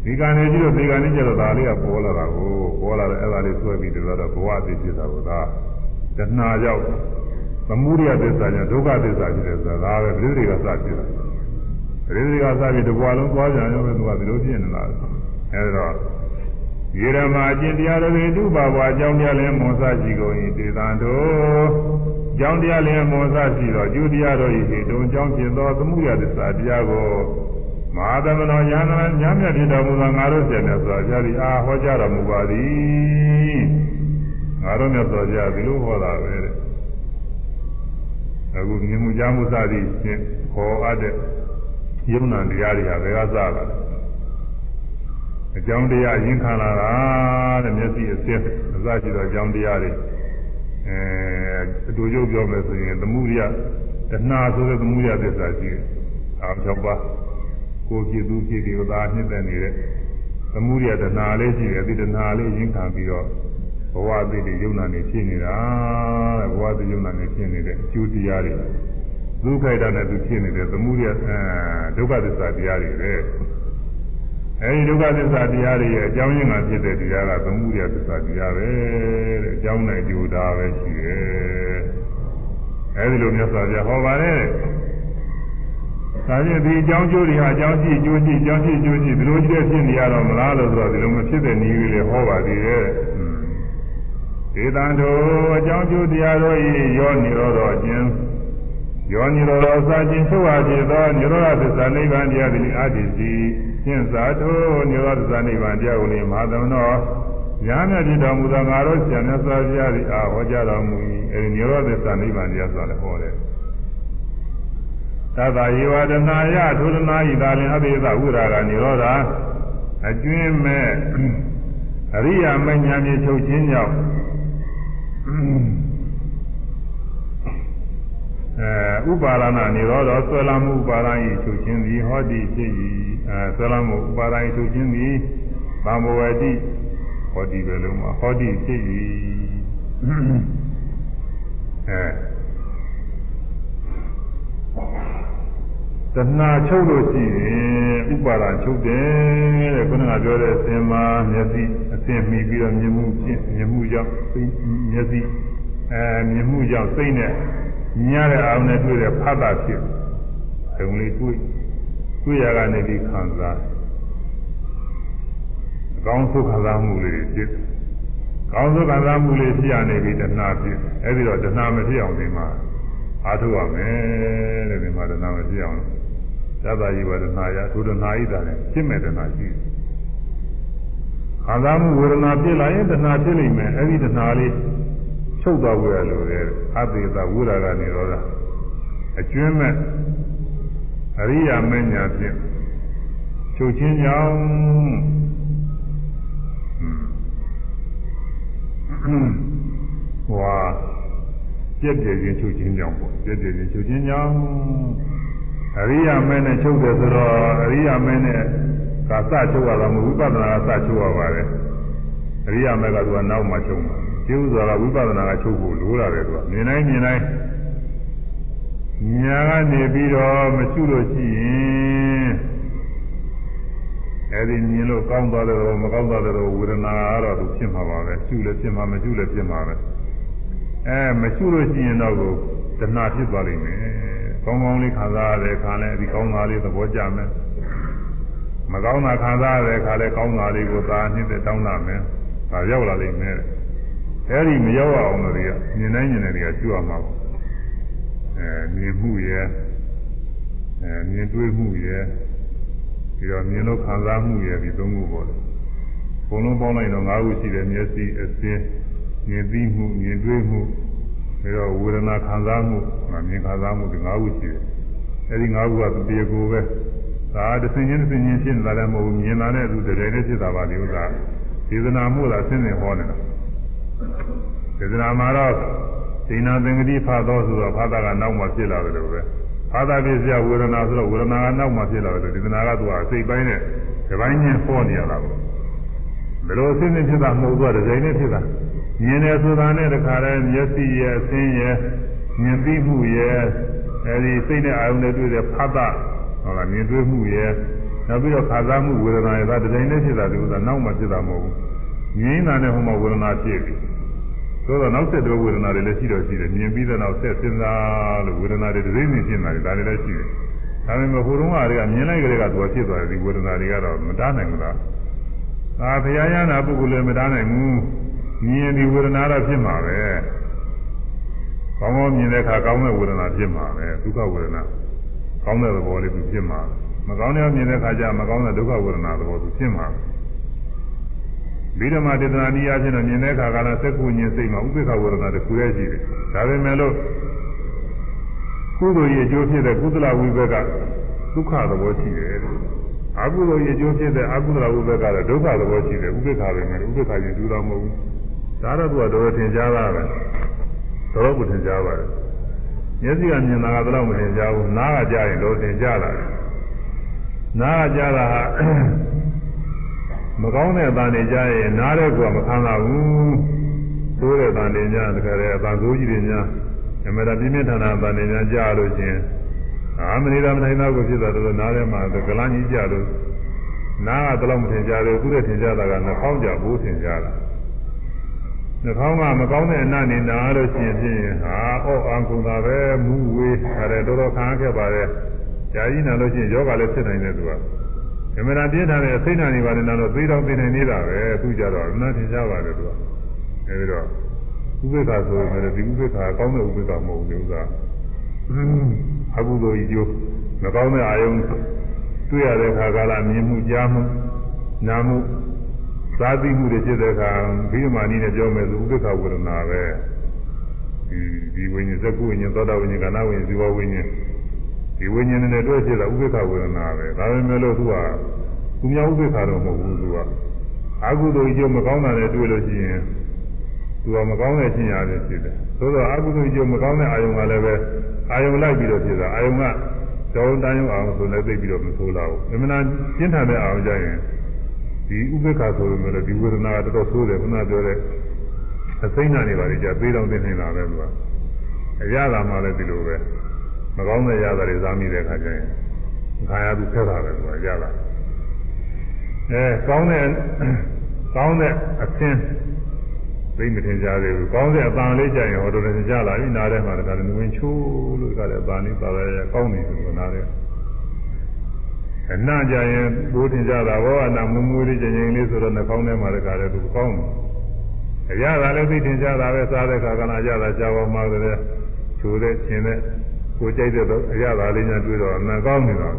ဒီကံနေကြည့်လို့ဒီကံနေကြတော့ဒါလေးကပေါ်လာတာကိုပေါ်လာတဲ့အဲ့ဒါလေးဆွဲပြီးတော့ဘဝအသိဖြစ်တာကိုဒါတဏှာရောက်သမုဒိယသစ္စာကြောင့်ဒုက္ခသစ္စာဖြစ်တယ်ဆိုတာဒါပဲပြိတ္တိကစဖြစ်တာပြိတ္တိကစပြီးတဘွားလုံးသွားကြရောပဲသူကဒီလိုဖြစ်နေတာအဲဒါ တော့ယေရမအကျင့်တရားတွေတုပါဘွားအကြောင်းတရားလည်းမွန်ဆရှိကုန်၏တေသံတို့အကြောင်းတရားလည်းမွန်ဆရှိတော့ကျူတရားတို့၏ဒီတုံအကြောင်းဖြစ်သောသမုဒိယသစ္စာတရားကိုမဟာသမဏောညာနာညာမြတ်ဖြစ်တော်မူသောငါတို့ဆရာနဲ့ဆိုတာကြားပြီးအာဟောကြားတော်မူပါသည်ငါတို့မြတ်စွာဘုရားဒီလိုဟောတာပဲတဲ့အခုမြင်မှုကြားမှုစသည်ဖြင့်ခေါ်အပ်တဲ့ယုံနာတရားတွေဟာဘယ်ကစလာလဲ အကြောင်းတရားရင်ခံလာတာတဲ့မျက်စိအစစ်အစရှိသောအကြောင်းတရားတွေအဲအတူတူပြောမယ်ဆိုရင်သမှုရိယတဏှာဆိုတဲ့သမှုရိယသစ္စာရှိတယ်အာ၆ပါးကိုကြည့်သူကြည့်ဒီဥသာနှစ်သက်နေတဲ့သမှုရိယတဏှာလေးရှိတယ်ဒီတဏှာလေးရင်ခံပြီးတော့ဘဝအသိတွေယုံနာနေဖြစ်နေတာတဲ့ဘဝအသိယုံနာနေဖြစ်နေတဲ့အကျိုးတရားတွေဒုက္ခိတနဲ့သူဖြစ်နေတဲ့သမှုရိယအဲဒုက္ခသစ္စာတရားတွေပဲ အဲဒီဒုက္ခသစ္စာတရားတွေရဲ့အကြောင်းရင်းကဖြစ်တဲ့တရားကသမှုရိယသစ္စာတရားပဲတဲ့အကြောင်းနဲ့အကျိုးဒါပဲရှိတယ်အဲဒီလိုမြတ်စွာဘုရားဟောပါတယ်ဒါဖြင့်ဒီအကြောင်းကျိုးတွေဟာအကြောင်းရှိအကျိုးရှိအကြောင်းရှိအကျိုးရှိဒီလိုကြီးတဲ့ဖြစ်နေရတော့မလားလို့ဆိုတော့ဒီလိုမဖြစ်တဲ့နည်းလေးဟောပါသေးတယ်ဒေသံတို့အကြောင်းကျိုးတရားတို့၏ရောနေတော့ခြင်းယောနိရောဓစာခြင်းချုပ်ဟာဖြစ်သောနိရောဓသစ္စာနိဗ္ဗာန်တရားသည်အာတိစီ ရှင်းသာထိုနိရောဓသစ္စာနိဗ္ဗာန်တရားကိုမဟာသမနောညာမြတ်ဖြစ်တော်မူသောငါတို့ဆရာမြတ်စွာဘုရားသည်အာဟောကြားတော်မူ၏အဲဒီနိရောဓသစ္စာနိဗ္ဗာန်တရားဆိုတာလည်းဟောတယ်သဗ္ဗယေဝဒနာယသုဒနာဤသာလင်အဘိဓဝုရာကနိရောဓအကျွင်းမဲ့အရိယာမဉ္ဇဉ်မြေချုပ်ခြင်းကြောင့်အဲဥပါဒနာနေတော့တော့ဆွဲလာမှုဥပါဒဤချုပ်ခြင်းသည်ဟောတိဖြစ်၏ အဲဆွဲလာမှုဥပါဒဤချုပ်ခြင်းသည်သံဘဝတိဟောတိပဲလုံးမှာဟောတိဖြစ်၏အဲတဏှာချုပ်လို့ရှိရင်ဥပါဒံချုပ်တယ်တဲ့ခုနကပြောတဲ့အစင်မှာမျက်စိအစင်မှီပြီးတော့မြင်မှုဖြင့်မြင်မှုကြောင့်မျက်စိအဲမြင်မှုကြောင့်စိတ်နဲ့မြင်ရတဲ့အာရုံနဲ့တွေ့တဲ့ဖတ်တာဖြစ်အုံလေးတွေ့ တွေ့ရကနေပြီးခံစားအကောင်းဆုံးခံစားမှုလေးဖြစ်ကောင်းဆုံးခံစားမှုလေးဖြစ်ရနေပြီတဏှာဖြစ်အဲဒီတော့တဏှာမဖြစ်အောင်ဒီမှာအားထုတ်ရမယ်တဲ့ဒီမှာတဏှာမဖြစ်အောင်သဗ္ဗယဝဒနာယသုဒနာဣတာနဲ့ဖြစ်မဲ့တဏှာရှိခံစားမှုဝေဒနာဖြစ်လာရင်တဏှာဖြစ်လိမ့်မယ်အဲဒီတဏှာလေးချုပ်သွားကြရလို့လေအသေသဝိရာကနေတော့အကျွမ်းမဲ့ အရိယာမညာဖြင့်ချုပ်ချင်းကြောင့်ဟွာပြည့်ပြည့်ချင်းချုပ်ချင်းကြောင့်ပေါ့ပြည့်ပြည့်ချင်းချုပ်ချင်းကြောင့်အရိယာမဲနဲ့ချုပ်တယ်ဆိုတော့အရိယာမဲနဲ့ကစချုပ်ရတာမဟုတ်ဝိပဿနာကစချုပ်ရပါတယ်အရိယာမဲကသူကနောက်မှချုပ်မှာကျိုးဆိုတာဝိပဿနာကချုပ်ဖို့လိုရတယ်သူကမြင်တိုင်းမြင်တိုင်း ညာကနေပြီးတော့မရှိလို့ရှိရင်အဲဒီမြင်လို့ကောင်းသွားတယ်တော့မကောင်းသွားတယ်တော့ဝေဒနာကတော့သူဖြစ်မှာပါပဲရှုလည်းဖြစ်မှာမရှုလည်းဖြစ်မှာပဲအဲမရှုလို့ရှိရင်တော့ကိုတဏှာဖြစ်သွားလိမ့်မယ်ကောင်းကောင်းလေးခံစားရတဲ့ခါလဲဒီကောင်းသားလေးသဘောကျမယ်မကောင်းတာခံစားရတဲ့ခါလဲကောင်းသားလေးကိုသာနှစ်သက်တောင်းတာမယ်ဒါရောက်လာလိမ့်မယ်အဲဒီမရောက်အောင်လို့တွေကမြင်တိုင်းမြင်တိုင်းတွေကကျွတ်အောင်ပါ အဲမြင်မှုရဲ့အဲမြင်တွေ့မှုရဲ့ပြီးတော့မြင်လို့ခံစားမှုရဲ့ဒီသုံးခုပေါ့လေဘုံလုံးပေါင်းလိုက်တော့၅ခုရှိတယ်မျက်စိအစင်းမြင်သိမှုမြင်တွေ့မှုပြီးတော့ဝေဒနာခံစားမှုမြင်ခံစားမှုဒီ၅ခုရှိတယ်အဲဒီ၅ခုကတည်းကိုပဲဒါတစ်စင်ချင်းတစ်စင်ချင်းဖြစ်နေတာလည်းမဟုတ်ဘူးမြင်တာနဲ့သူတည်းတည်းဖြစ်တာပါဒီဥစ္စာဒေသနာမှုလားဆင်းဆင်းဟောနေတာဒေသနာမှာတော့ ဒိနာသင်္ကတိဖတ်တော်ဆိုတော့ဖတ်တာကနောက်မှဖြစ်လာတယ်လို့ပဲဖတ်တာပြည့်စရာဝေဒနာဆိုတော့ဝေဒနာကနောက်မှဖြစ်လာတယ်ဒေသနာကသူကအစိတ်ပိုင်းနဲ့ဒီပိုင်းချင်းပေါ်နေရတာပေါ့ဘယ်လိုအစစ်စစ်ဖြစ်တာမဟုတ်ဘူးတဲ့ဇိမ်နဲ့ဖြစ်တာမြင်တယ်ဆိုတာနဲ့တခါတည်းမျက်စိရဲ့အဆင်းရဲ့မြင်သိမှုရဲ့အဲဒီစိတ်နဲ့အာရုံနဲ့တွေ့တဲ့ဖတ်တာဟုတ်လားမြင်တွေ့မှုရဲ့နောက်ပြီးတော့ခါစားမှုဝေဒနာရဲ့ဒါဒီဇိမ်နဲ့ဖြစ်တာဒီဥစ္စာနောက်မှဖြစ်တာမဟုတ်ဘူးငြင်းတာနဲ့ဟိုမှာဝေဒနာဖြစ်ပြီ ဆိုတော့နောက်ဆက်တွဲဝေဒနာတွေလည်းရှိတော့ရှိတယ်မြင်ပြီးတဲ့နောက်ဆက်စဉ်းစားလို့ဝေဒနာတွေဒီစိမ်နဲ့ဖြစ်နေတာဒါတွေလည်းရှိတယ်ဒါပေမဲ့ဟိုတုန်းကတည်းကမြင်လိုက်ကြတဲ့ကသူကဖြစ်သွားတယ်ဒီဝေဒနာတွေကတော့မတားနိုင်ဘူးလား။ဒါဘုရားရနာပုဂ္ဂိုလ်လည်းမတားနိုင်ဘူး။မြင်ဒီဝေဒနာတော့ဖြစ်မှာပဲ။ကောင်းကောင်းမြင်တဲ့အခါကောင်းတဲ့ဝေဒနာဖြစ်မှာပဲဒုက္ခဝေဒနာကောင်းတဲ့သဘောလေးသူဖြစ်မှာမကောင်းတဲ့မြင်တဲ့အခါကျမကောင်းတဲ့ဒုက္ခဝေဒနာသဘောသူဖြစ်မှာ။ပြီး တော့မှတေသနာတရားချင်းတော့မြင်တဲ့အခါကလည်းစက္ခုညင်စိတ်မှာဥပေက္ခဝေဒနာတစ်ခုတည်းရှိတယ်။ဒါပေမဲ့လို့ကုသိုလ်ရဲ့အကျိုးဖြစ်တဲ့ကုသလဝိဘက်ကဒုက္ခသဘောရှိတယ်အကုသိုလ်ရဲ့အကျိုးဖြစ်တဲ့အကုသလဝိဘက်ကတော့ဒုက္ခသဘောရှိတယ်ဥပေက္ခပဲမယ်ဥပေက္ခချင်းတူတော်မဟုတ်ဘူးဒါတော့သူကတော်တော်ထင်ရှားတာပဲတော်တော်ကိုထင်ရှားပါတယ်မျက်စိကမြင်တာကတော့မထင်ရှားဘူးနားကကြားရင်တော့ထင်ရှားလာတယ်နားကကြားတာဟာ မကောင်းတဲ့အတန်တွေကြားရင်နားတဲ့ကွာမခံလာဘူးသိုးတဲ့အတန်တွေကြားတကယ်အတန်ဆိုးကြီးတွေများအမှန်တရားပြင်းပြထန်တာအတန်တွေများကြားလို့ချင်းအာမနေတာမထိုင်တော့ကိုဖြစ်တာတော့နားထဲမှာကလန်းကြီးကြလို့နားကတော့မထင်ကြသေးဘူးသူ့ရဲ့ထင်ကြတာကနှာခေါင်းကြဘူးထင်ကြတာနှာခေါင်းကမကောင်းတဲ့အနနဲ့နားလို့ရှိရင်ဖြင့်ဟာအော့အံကုန်တာပဲမူဝေးအဲ့ဒါတော်တော်ခံခဲ့ပါတယ်ကြာကြီးနာလို့ရှိရင်ယောဂလည်းဖြစ်နိုင်တယ်သူက အမှန်တရားပြင်းထန်တဲ့အစိမ့်နာနေပါလေနာတော့သိတော့သိနေနေတာပဲသူကြတော့နားထင်ကြပါတယ်သူကအဲဒီတော့ဥပေက္ခဆိုရင်လည်းဒီဥပေက္ခကောင်းတဲ့ဥပေက္ခမဟုတ်ဘူးဥစ္စာအကုသိုလ်ကြီးကျိုးမကောင်းတဲ့အာယုံတွေ့ရတဲ့အခါကလာမြင်မှုကြားမှုနားမှုသာသိမှုတွေဖြစ်တဲ့အခါဘိဓမာနီနဲ့ပြောမယ်ဆိုဥပေက္ခဝေဒနာပဲဒီဒီဝိညာဉ်သက္ကုဝိညာဉ်သောတာဝိညာဉ်ကနာဝိညာဉ်ဇီဝဝိညာဉ် ဒီဝိညာဉ်နဲ့တွေ့ဖြစ်တာဥပေက္ခဝေဒနာပဲဒါပေမဲ့လို့သူကသူများဥပေက္ခတော့မဟုတ်ဘူးသူကအကုသိုလ်ကြီးကျိုးမကောင်းတာနဲ့တွေ့လို့ရှိရင်သူကမကောင်းတဲ့ခြင်းရတယ်ဖြစ်တယ်သို့တော့အကုသိုလ်ကျိုးမကောင်းတဲ့အာယုံကလည်းပဲအာယုံလိုက်ပြီးတော့ဖြစ်တာအာယုံကကျောင်းတန်းရုံအောင်ဆိုလည်းသိပြီးတော့မဆိုးလာဘူးအမှန်တန်ကျင့်ထန်တဲ့အာယုံကြရင်ဒီဥပေက္ခဆိုရင်လည်းဒီဝေဒနာကတော်တော်ဆိုးတယ်ခုနပြောတဲ့အစိမ့်နာနေပါလေကြာသေးတော့သိနေတာပဲသူကအရသာမှလည်းဒီလိုပဲ မကောင်းတဲ့ရတာတွေစားမိတဲ့အခါကျရင်ခါရသူဖက်တာပဲသူကရတာအဲကောင်းတဲ့ကောင်းတဲ့အသင်းသိမထင်ကြသေးဘူးကောင်းတဲ့အပန်လေးကြရင်ဟောတော်တော်ကြလာပြီနားထဲမှာတခါလည်းဝင်ချိုးလို့ကလည်းအပန်လေးပါပါရကောင်းနေတယ်နားထဲအနာကြရင်ဘိုးထင်ကြတာဘောအနာမူမူလေးကြင်ကြင်လေးဆိုတော့နှာခေါင်းထဲမှာတခါလည်းသူကောင်းတယ်အရသာလည်းသိထင်ကြတာပဲစားတဲ့ခါကနာကြတာကြောက်အောင်မှလည်းချိုးတဲ့ခြင်းတဲ့ ကိုကြိုက်တဲ့အရသာလေးများတွေ့တော့အနာကောင်းနေတော့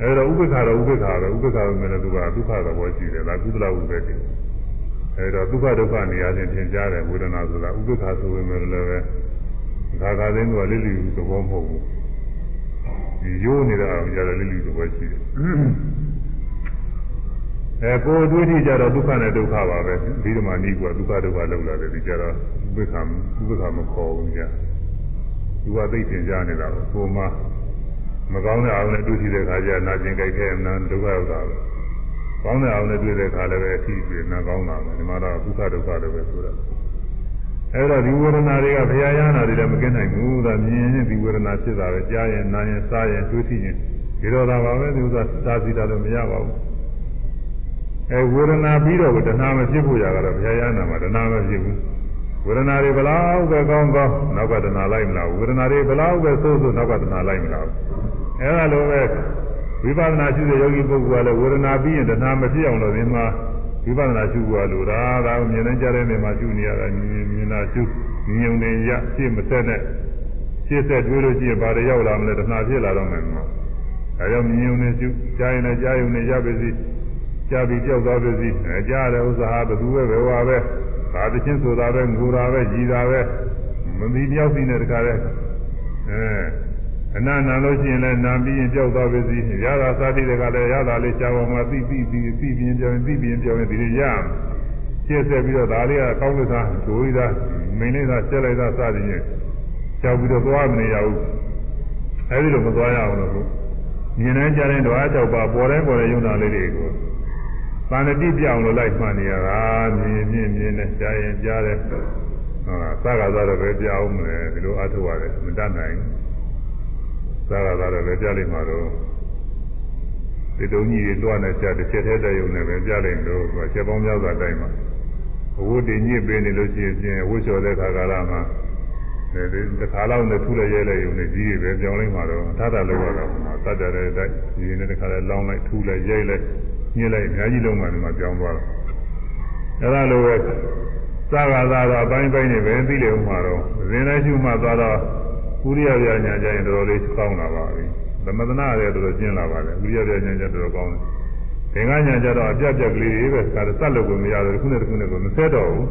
အဲဒါဥပ္ပခါတော့ဥပ္ပခါပဲဥပ္ပခါပဲလည်းသူကဒုက္ခတော့ဘောရှိတယ်လားကုသလဥပ္ပဒေအဲဒါဒုက္ခဒုက္ခနေရာချင်းသင်ကြားတယ်ဝေဒနာဆိုတာဥပ္ပခါဆိုပေမဲ့လည်းပဲခါခါသိန်းကလိလိသဘောမဟုတ်ဘူးဒီရိုးနေတာအောင်ကြတယ်လိလိသဘောရှိတယ်အဲကိုယ်တွေ့ထိကြတော့ဒုက္ခနဲ့ဒုက္ခပါပဲဒီဓမ္မနီးကဒုက္ခဒုက္ခလောက်လာတယ်ဒီကြတော့ဥပ္ပခါဥပ္ပခါမခေါ်ဘူးကြာ သူကသိသင်ကြားနေတာကိုမှမကောင်းတဲ့အောင်နဲ့တွေ့ထိတဲ့ခါကျနာကျင်ကြိုက်ခဲ့နာဒုက္ခရောက်တာပဲကောင်းတဲ့အောင်နဲ့တွေ့တဲ့ခါလည်းပဲအထီးပြေနာကောင်းတာပဲဒီမှာတော့ဒုက္ခဒုက္ခတွေပဲဆိုတာအဲ့တော့ဒီဝေဒနာတွေကဘုရားရဟနာတွေလည်းမကင်းနိုင်ဘူးဒါမြင်ရင်ဒီဝေဒနာဖြစ်တာပဲကြားရင်နားရင်စားရင်တွေ့ထိရင်ဒီတော့တာပါပဲဒီဥစ္စာသာစီတာတော့မရပါဘူးအဲဝေဒနာပြီးတော့တဏှာမဖြစ်ဖို့ရကတော့ဘုရားရဟနာမှာတဏှာမဖြစ်ဘူး ဝေဒနာတွေဘလောက်ပဲကောင်းကောင်းနောက်ကတဏှာလိုက်မလားဝေဒနာတွေဘလောက်ပဲဆိုးဆိုးနောက်ကတဏှာလိုက်မလားအဲ့ဒါလိုပဲဝိပဿနာရှုတဲ့ယောဂီပုဂ္ဂိုလ်ကလည်းဝေဒနာပြီးရင်တဏှာမဖြစ်အောင်လို့ဒီမှာဝိပဿနာရှုဖို့လိုတာဒါကိုမြင်နေကြတဲ့နေမှာရှုနေရတာမြင်မြင်တာရှုမြင်ုံနဲ့ရရှင်းမဆက်နဲ့ရှင်းဆက်တွေးလို့ရှိရင်ဘာတွေရောက်လာမလဲတဏှာဖြစ်လာတော့မယ်မှာဒါကြောင့်မြင်ုံနဲ့ရှုကြားရင်လည်းကြားုံနဲ့ရပါစေကြားပြီးကြောက်သွားပါစေအဲကြားတဲ့ဥစ္စာဟာဘယ်သူပဲဘယ်ဝါပဲ ဒါတချင်းဆိုတာပဲငိုတာပဲကြည်တာပဲမမီတယောက်စီနဲ့တခါလဲအဲအနန္တလို့ရှိရင်လည်းနာပြီးရင်ကြောက်သွားပါစေရတာသာတိတကလည်းရတာလေးရှားပေါ်မှာသိသိသိသိပြင်းပြောင်းသိပြင်းပြောင်းဒီလိုရရှင်းဆက်ပြီးတော့ဒါလေးကကောင်းကစားဒိုးရတာမိန်လေးသာဆက်လိုက်တာစသည်ဖြင့်ကြောက်ပြီးတော့သွားမနေရဘူးအဲဒီလိုမသွားရအောင်လို့မြင်တိုင်းကြားတိုင်းတော့အ၆ပါပေါ်တိုင်းပေါ်တဲ့ယုံနာလေးတွေကို ပါဏတိပြောင်းလို့လိုက်မှန်နေရတာမြင်မြင်မြင်နဲ့ကြားရင်ကြားတယ်ဟုတ်လားသာကသာတော့ပဲကြားအောင်မယ်ဒီလိုအထုရတယ်မတတ်နိုင်သာကသာတော့ပဲကြားလိမ့်မှာတော့ဒီတုံးကြီးတွေတွားနေကြတစ်ချက်ထဲတည်းယုံနေပဲကြားလိမ့်လို့သူကချက်ပေါင်းများစွာတိုင်းမှာအဝတ်တွေညစ်ပေးနေလို့ရှိရင်ဝတ်လျှော်တဲ့ခါကာလမှာဒီတစ်ခါလောက်နဲ့ထူးလဲရဲလဲယုံနေကြီးတွေပဲကြောင်းလိုက်မှာတော့အထတာလောက်ရတာမှာတတ်ကြတဲ့တိုက်ဒီနေ့တစ်ခါလဲလောင်းလိုက်ထူးလဲရဲလဲ ညစ်လိုက်အများကြီးလုံးမှဒီမှာကြောင်းသွားတယ်အဲဒါလိုပဲသာဂါသာတော့အပိုင်းပိုင်းနေပဲသိလေဥမှာတော့ဇင်းလိုက်ရှုမှသွားတော့ဥရိယပြညာကြရင်တော်တော်လေးကောင်းလာပါပြီသမထနာလည်းတော်တော်ကျင်းလာပါတယ်ဥရိယပြညာကြတော်တော်ကောင်းတယ်သင်္ကညာကြတော့အပြတ်ပြက်ကလေးတွေပဲဒါစက်လို့ကိုမရတော့ခုနဲ့တခုနဲ့ကိုမဆက်တော့ဘူး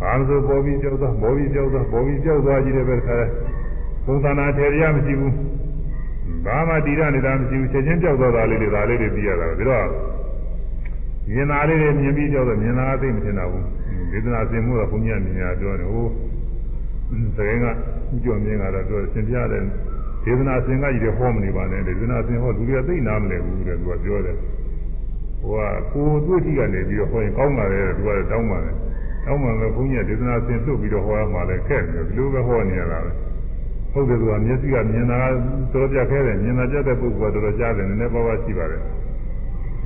ဘာလို့ဆိုပေါ်ပြီးကြောက်သွားပေါ်ပြီးကြောက်သွားပေါ်ပြီးကြောက်သွားကြည့်တယ်ပဲခါသုံးသနာထေရမရှိဘူးဘာမှတည်ရနေတာမရှိဘူးချက်ချင်းကြောက်သွားတာလေးတွေဒါလေးတွေပြီးရတာပြီးတော့ မြင်သားလေးတွေမြင်ပြီးကြောက်တော့မြင်သားသိမထင်တော့ဘူးဒေသနာစင်မှုကဘုန်းကြီးမြင်ရပြောတယ်ဟိုသခင်ကဥကြော်မြင်ကတော့ပြောသင်ပြတယ်ဒေသနာစင်ကကြီးတွေဟောမနေပါနဲ့ဒေသနာစင်ဟောလူတွေကသိနာမလဲဘူးတဲ့သူကပြောတယ်ဟိုကကိုယ်တွေ့ထိကနေပြီးတော့ဟောရင်ကောင်းပါလေသူကတောင်းပါတယ်တောင်းပါမယ်ဘုန်းကြီးကဒေသနာစင်လွတ်ပြီးတော့ဟောရမှာလဲခက်တယ်ဒီလိုပဲဟောနေရတာပဲဟုတ်တယ်သူကမျက်စိကမြင်တာတော်ပြခဲတယ်မြင်တာပြတဲ့ပုဂ္ဂိုလ်ကတော်တော်ကြားတယ်နည်းနည်းပါးပါးရှိပါတယ်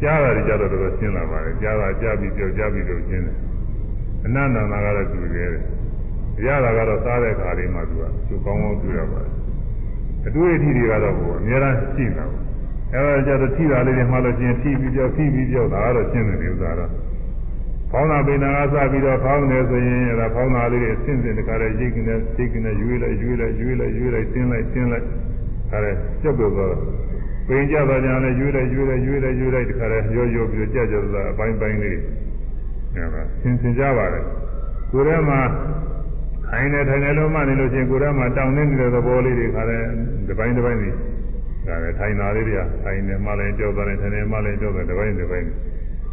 ကြားတာကြတော့တော်တော်ရှင်းလာပါတယ်ကြားတာကြားပြီးပြောကြားပြီးတော့ရှင်းတယ်အနန္တနာကတော့သူရဲတယ်ရတာကတော့စားတဲ့ခါလေးမှသူကသူကောင်းကောင်းတွေ့ရပါတယ်အတွေ့အထိတွေကတော့ကိုအများအားရှိနေတာပေါ့အဲဒါကြတော့ထိတာလေးတွေမှလို့ချင်းထိပြီးပြောထိပြီးပြောဒါကတော့ရှင်းတယ်ဒီဥစ္စာတော့ဖောင်းတာပိနာကစပြီးတော့ဖောင်းတယ်ဆိုရင်အဲဒါဖောင်းတာလေးတွေဆင်းဆင်းတခါတည်းရိတ်ကနေရိတ်ကနေရွေးလိုက်ရွေးလိုက်ရွေးလိုက်ရွေးလိုက်ဆင်းလိုက်ဆင်းလိုက်ခါတည်းကျုပ်တော့ ပိန်ကြတော့ကြတယ်ရွေးလိုက်ရွေးလိုက်ရွေးလိုက်ရွေးလိုက်တခါတည်းရောရောပြီးကြကြတာအပိုင်းပိုင်းလေးအဲဒါဆင်းဆင်းကြပါတယ်ကိုယ်ထဲမှာထိုင်နေထိုင်နေလို့မှနေလို့ချင်းကိုယ်ထဲမှာတောင်းနေတဲ့သဘောလေးတွေခါတဲ့ဒီပိုင်းဒီပိုင်းတွေဒါလည်းထိုင်တာလေးတွေကထိုင်နေမှလည်းကြောက်တယ်ထိုင်နေမှလည်းကြောက်တယ်ဒီပိုင်းဒီပိုင်း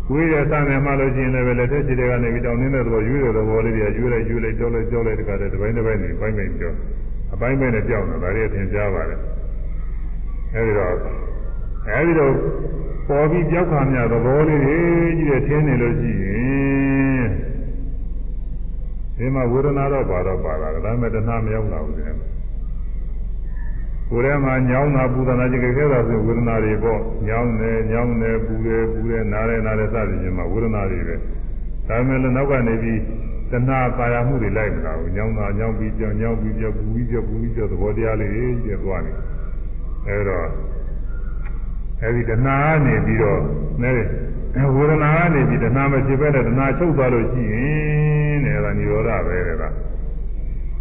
ကိုယ်ရဲ့စမ်းနေမှလို့ချင်းလည်းပဲလက်ထက်ခြေတွေကနေပြီးတောင်းနေတဲ့သဘောယူတဲ့သဘောလေးတွေကယူလိုက်ယူလိုက်ကြောက်လိုက်ကြောက်လိုက်တခါတဲ့ဒီပိုင်းဒီပိုင်းတွေပိုင်းပိုင်းကြောအပိုင်းပိုင်းနဲ့ကြောက်နေတာဒါတွေအထင်ရှားပါတယ် အဲဒီတော့အဲဒီတော့ပေါ်ပြီးကြောက်ခါမြသဘောလေးတွေကြီးတဲ့ထင်းနေလို့ရှိရင်ဒီမှာဝေဒနာတော့ပါတော့ပါတာဒါပေမဲ့တဏှာမရောက်လာဘူးတဲ့ကိုယ်ထဲမှာညောင်းတာပူတာကြီးခဲတာဆိုဝေဒနာတွေပေါ့ညောင်းတယ်ညောင်းတယ်ပူတယ်ပူတယ်နားတယ်နားတယ်စသည်ဖြင့်မှာဝေဒနာတွေပဲဒါပေမဲ့လည်းနောက်ကနေပြီးတဏှာပါရမှုတွေလိုက်မလာဘူးညောင်းတာညောင်းပြီးကြောင်ညောင်းပြီးကြောပူပြီးကြောပူပြီးကြောသဘောတရားလေးတွေကျသွားနေ အဲတော့အဲဒီတဏှာကနေပြီးတော့နဲဝေဒနာကနေပြီးတဏှာမဖြစ်ပဲတဲ့တဏှာချုပ်သွားလို့ရှိရင်တဲ့အဲဒါនិရောဓပဲတဲ့က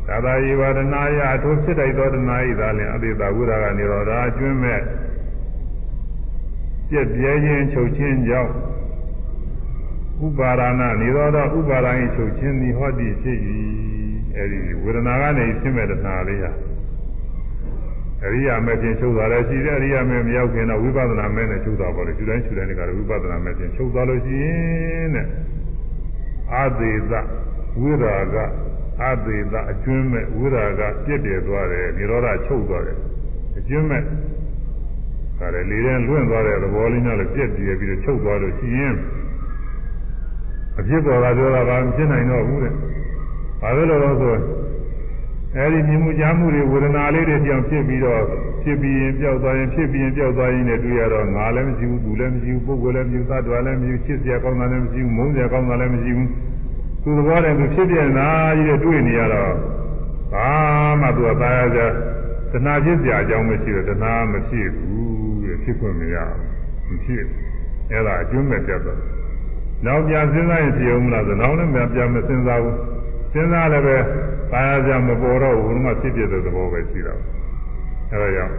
သာသာယေဝဒနာယအထိုးဖြစ်တိုက်သောတဏှာဤသာလင်အတိတာဝိရာကនិရောဓအကျွင်းမဲ့ပြည့်ပြဲခြင်းချုပ်ခြင်းကြောင့်ဥပါရဏនិရောဓဥပါရဏချုပ်ခြင်းသည်ဟောတိဖြစ်၏အဲဒီဝေဒနာကနေဖြစ်မဲ့တဏှာလေးဟာ အရိယာမဲ့ချင်းချုပ်သွားတယ်ရှိတယ်အရိယာမဲ့မရောက်ခင်တော့ဝိပဿနာမဲ့နဲ့ချုပ်သွားပါလေဒီတိုင်းခြူတိုင်းကတော့ဝိပဿနာမဲ့ချင်းချုပ်သွားလို့ရှိရင်တဲ့အာသေသဝိရာဂအာသေသအကျွမ်းမဲ့ဝိရာဂပြည့်တယ်သွားတယ်និရောဓချုပ်သွားတယ်အကျွမ်းမဲ့ဒါလည်းလေထဲလွင့်သွားတဲ့သဘောလေးနဲ့လည်းပြည့်ပြည့်ပြီးတော့ချုပ်သွားလို့ရှိရင်အဖြစ်ပေါ်တာပြောတာကမဖြစ်နိုင်တော့ဘူးတဲ့ဘာလို့လဲတော့ဆို အဲဒီမြင်မှုကြားမှုတွေဝေဒနာလေးတွေကြောင့်ဖြစ်ပြီးတော့ဖြစ်ပြီးရင်ပျောက်သွားရင်ဖြစ်ပြီးရင်ပျောက်သွားရင်လည်းတွေ့ရတော့ငါလည်းမရှိဘူးသူလည်းမရှိဘူးပုဂ္ဂိုလ်လည်းမရှိဘူးသတ္တဝါလည်းမရှိဘူးချစ်စရာကောင်းတာလည်းမရှိဘူးမုန်းစရာကောင်းတာလည်းမရှိဘူးသူသဘောတည်းသူဖြစ်ပြနေတာကြီးတဲ့တွေ့နေရတော့ဘာမှသူကသားရကြတဏှာဖြစ်စရာအကြောင်းမရှိတော့တဏှာမဖြစ်ဘူးတဲ့ဖြစ်ခွင့်မရဘူးမဖြစ်အဲ့ဒါအကျွမ်းမဲ့ပြတ်တော့နောက်ပြန်စဉ်းစားရင်ဖြစ်အောင်မလားဆိုနောက်လည်းပြန်မစဉ်းစားဘူး စဉ်းစားလည်းပဲပါရကြမပေါ်တော့ဘူးဘုရားဖြစ်ဖြစ်တဲ့သဘောပဲရှိတာအဲဒါကြောင့်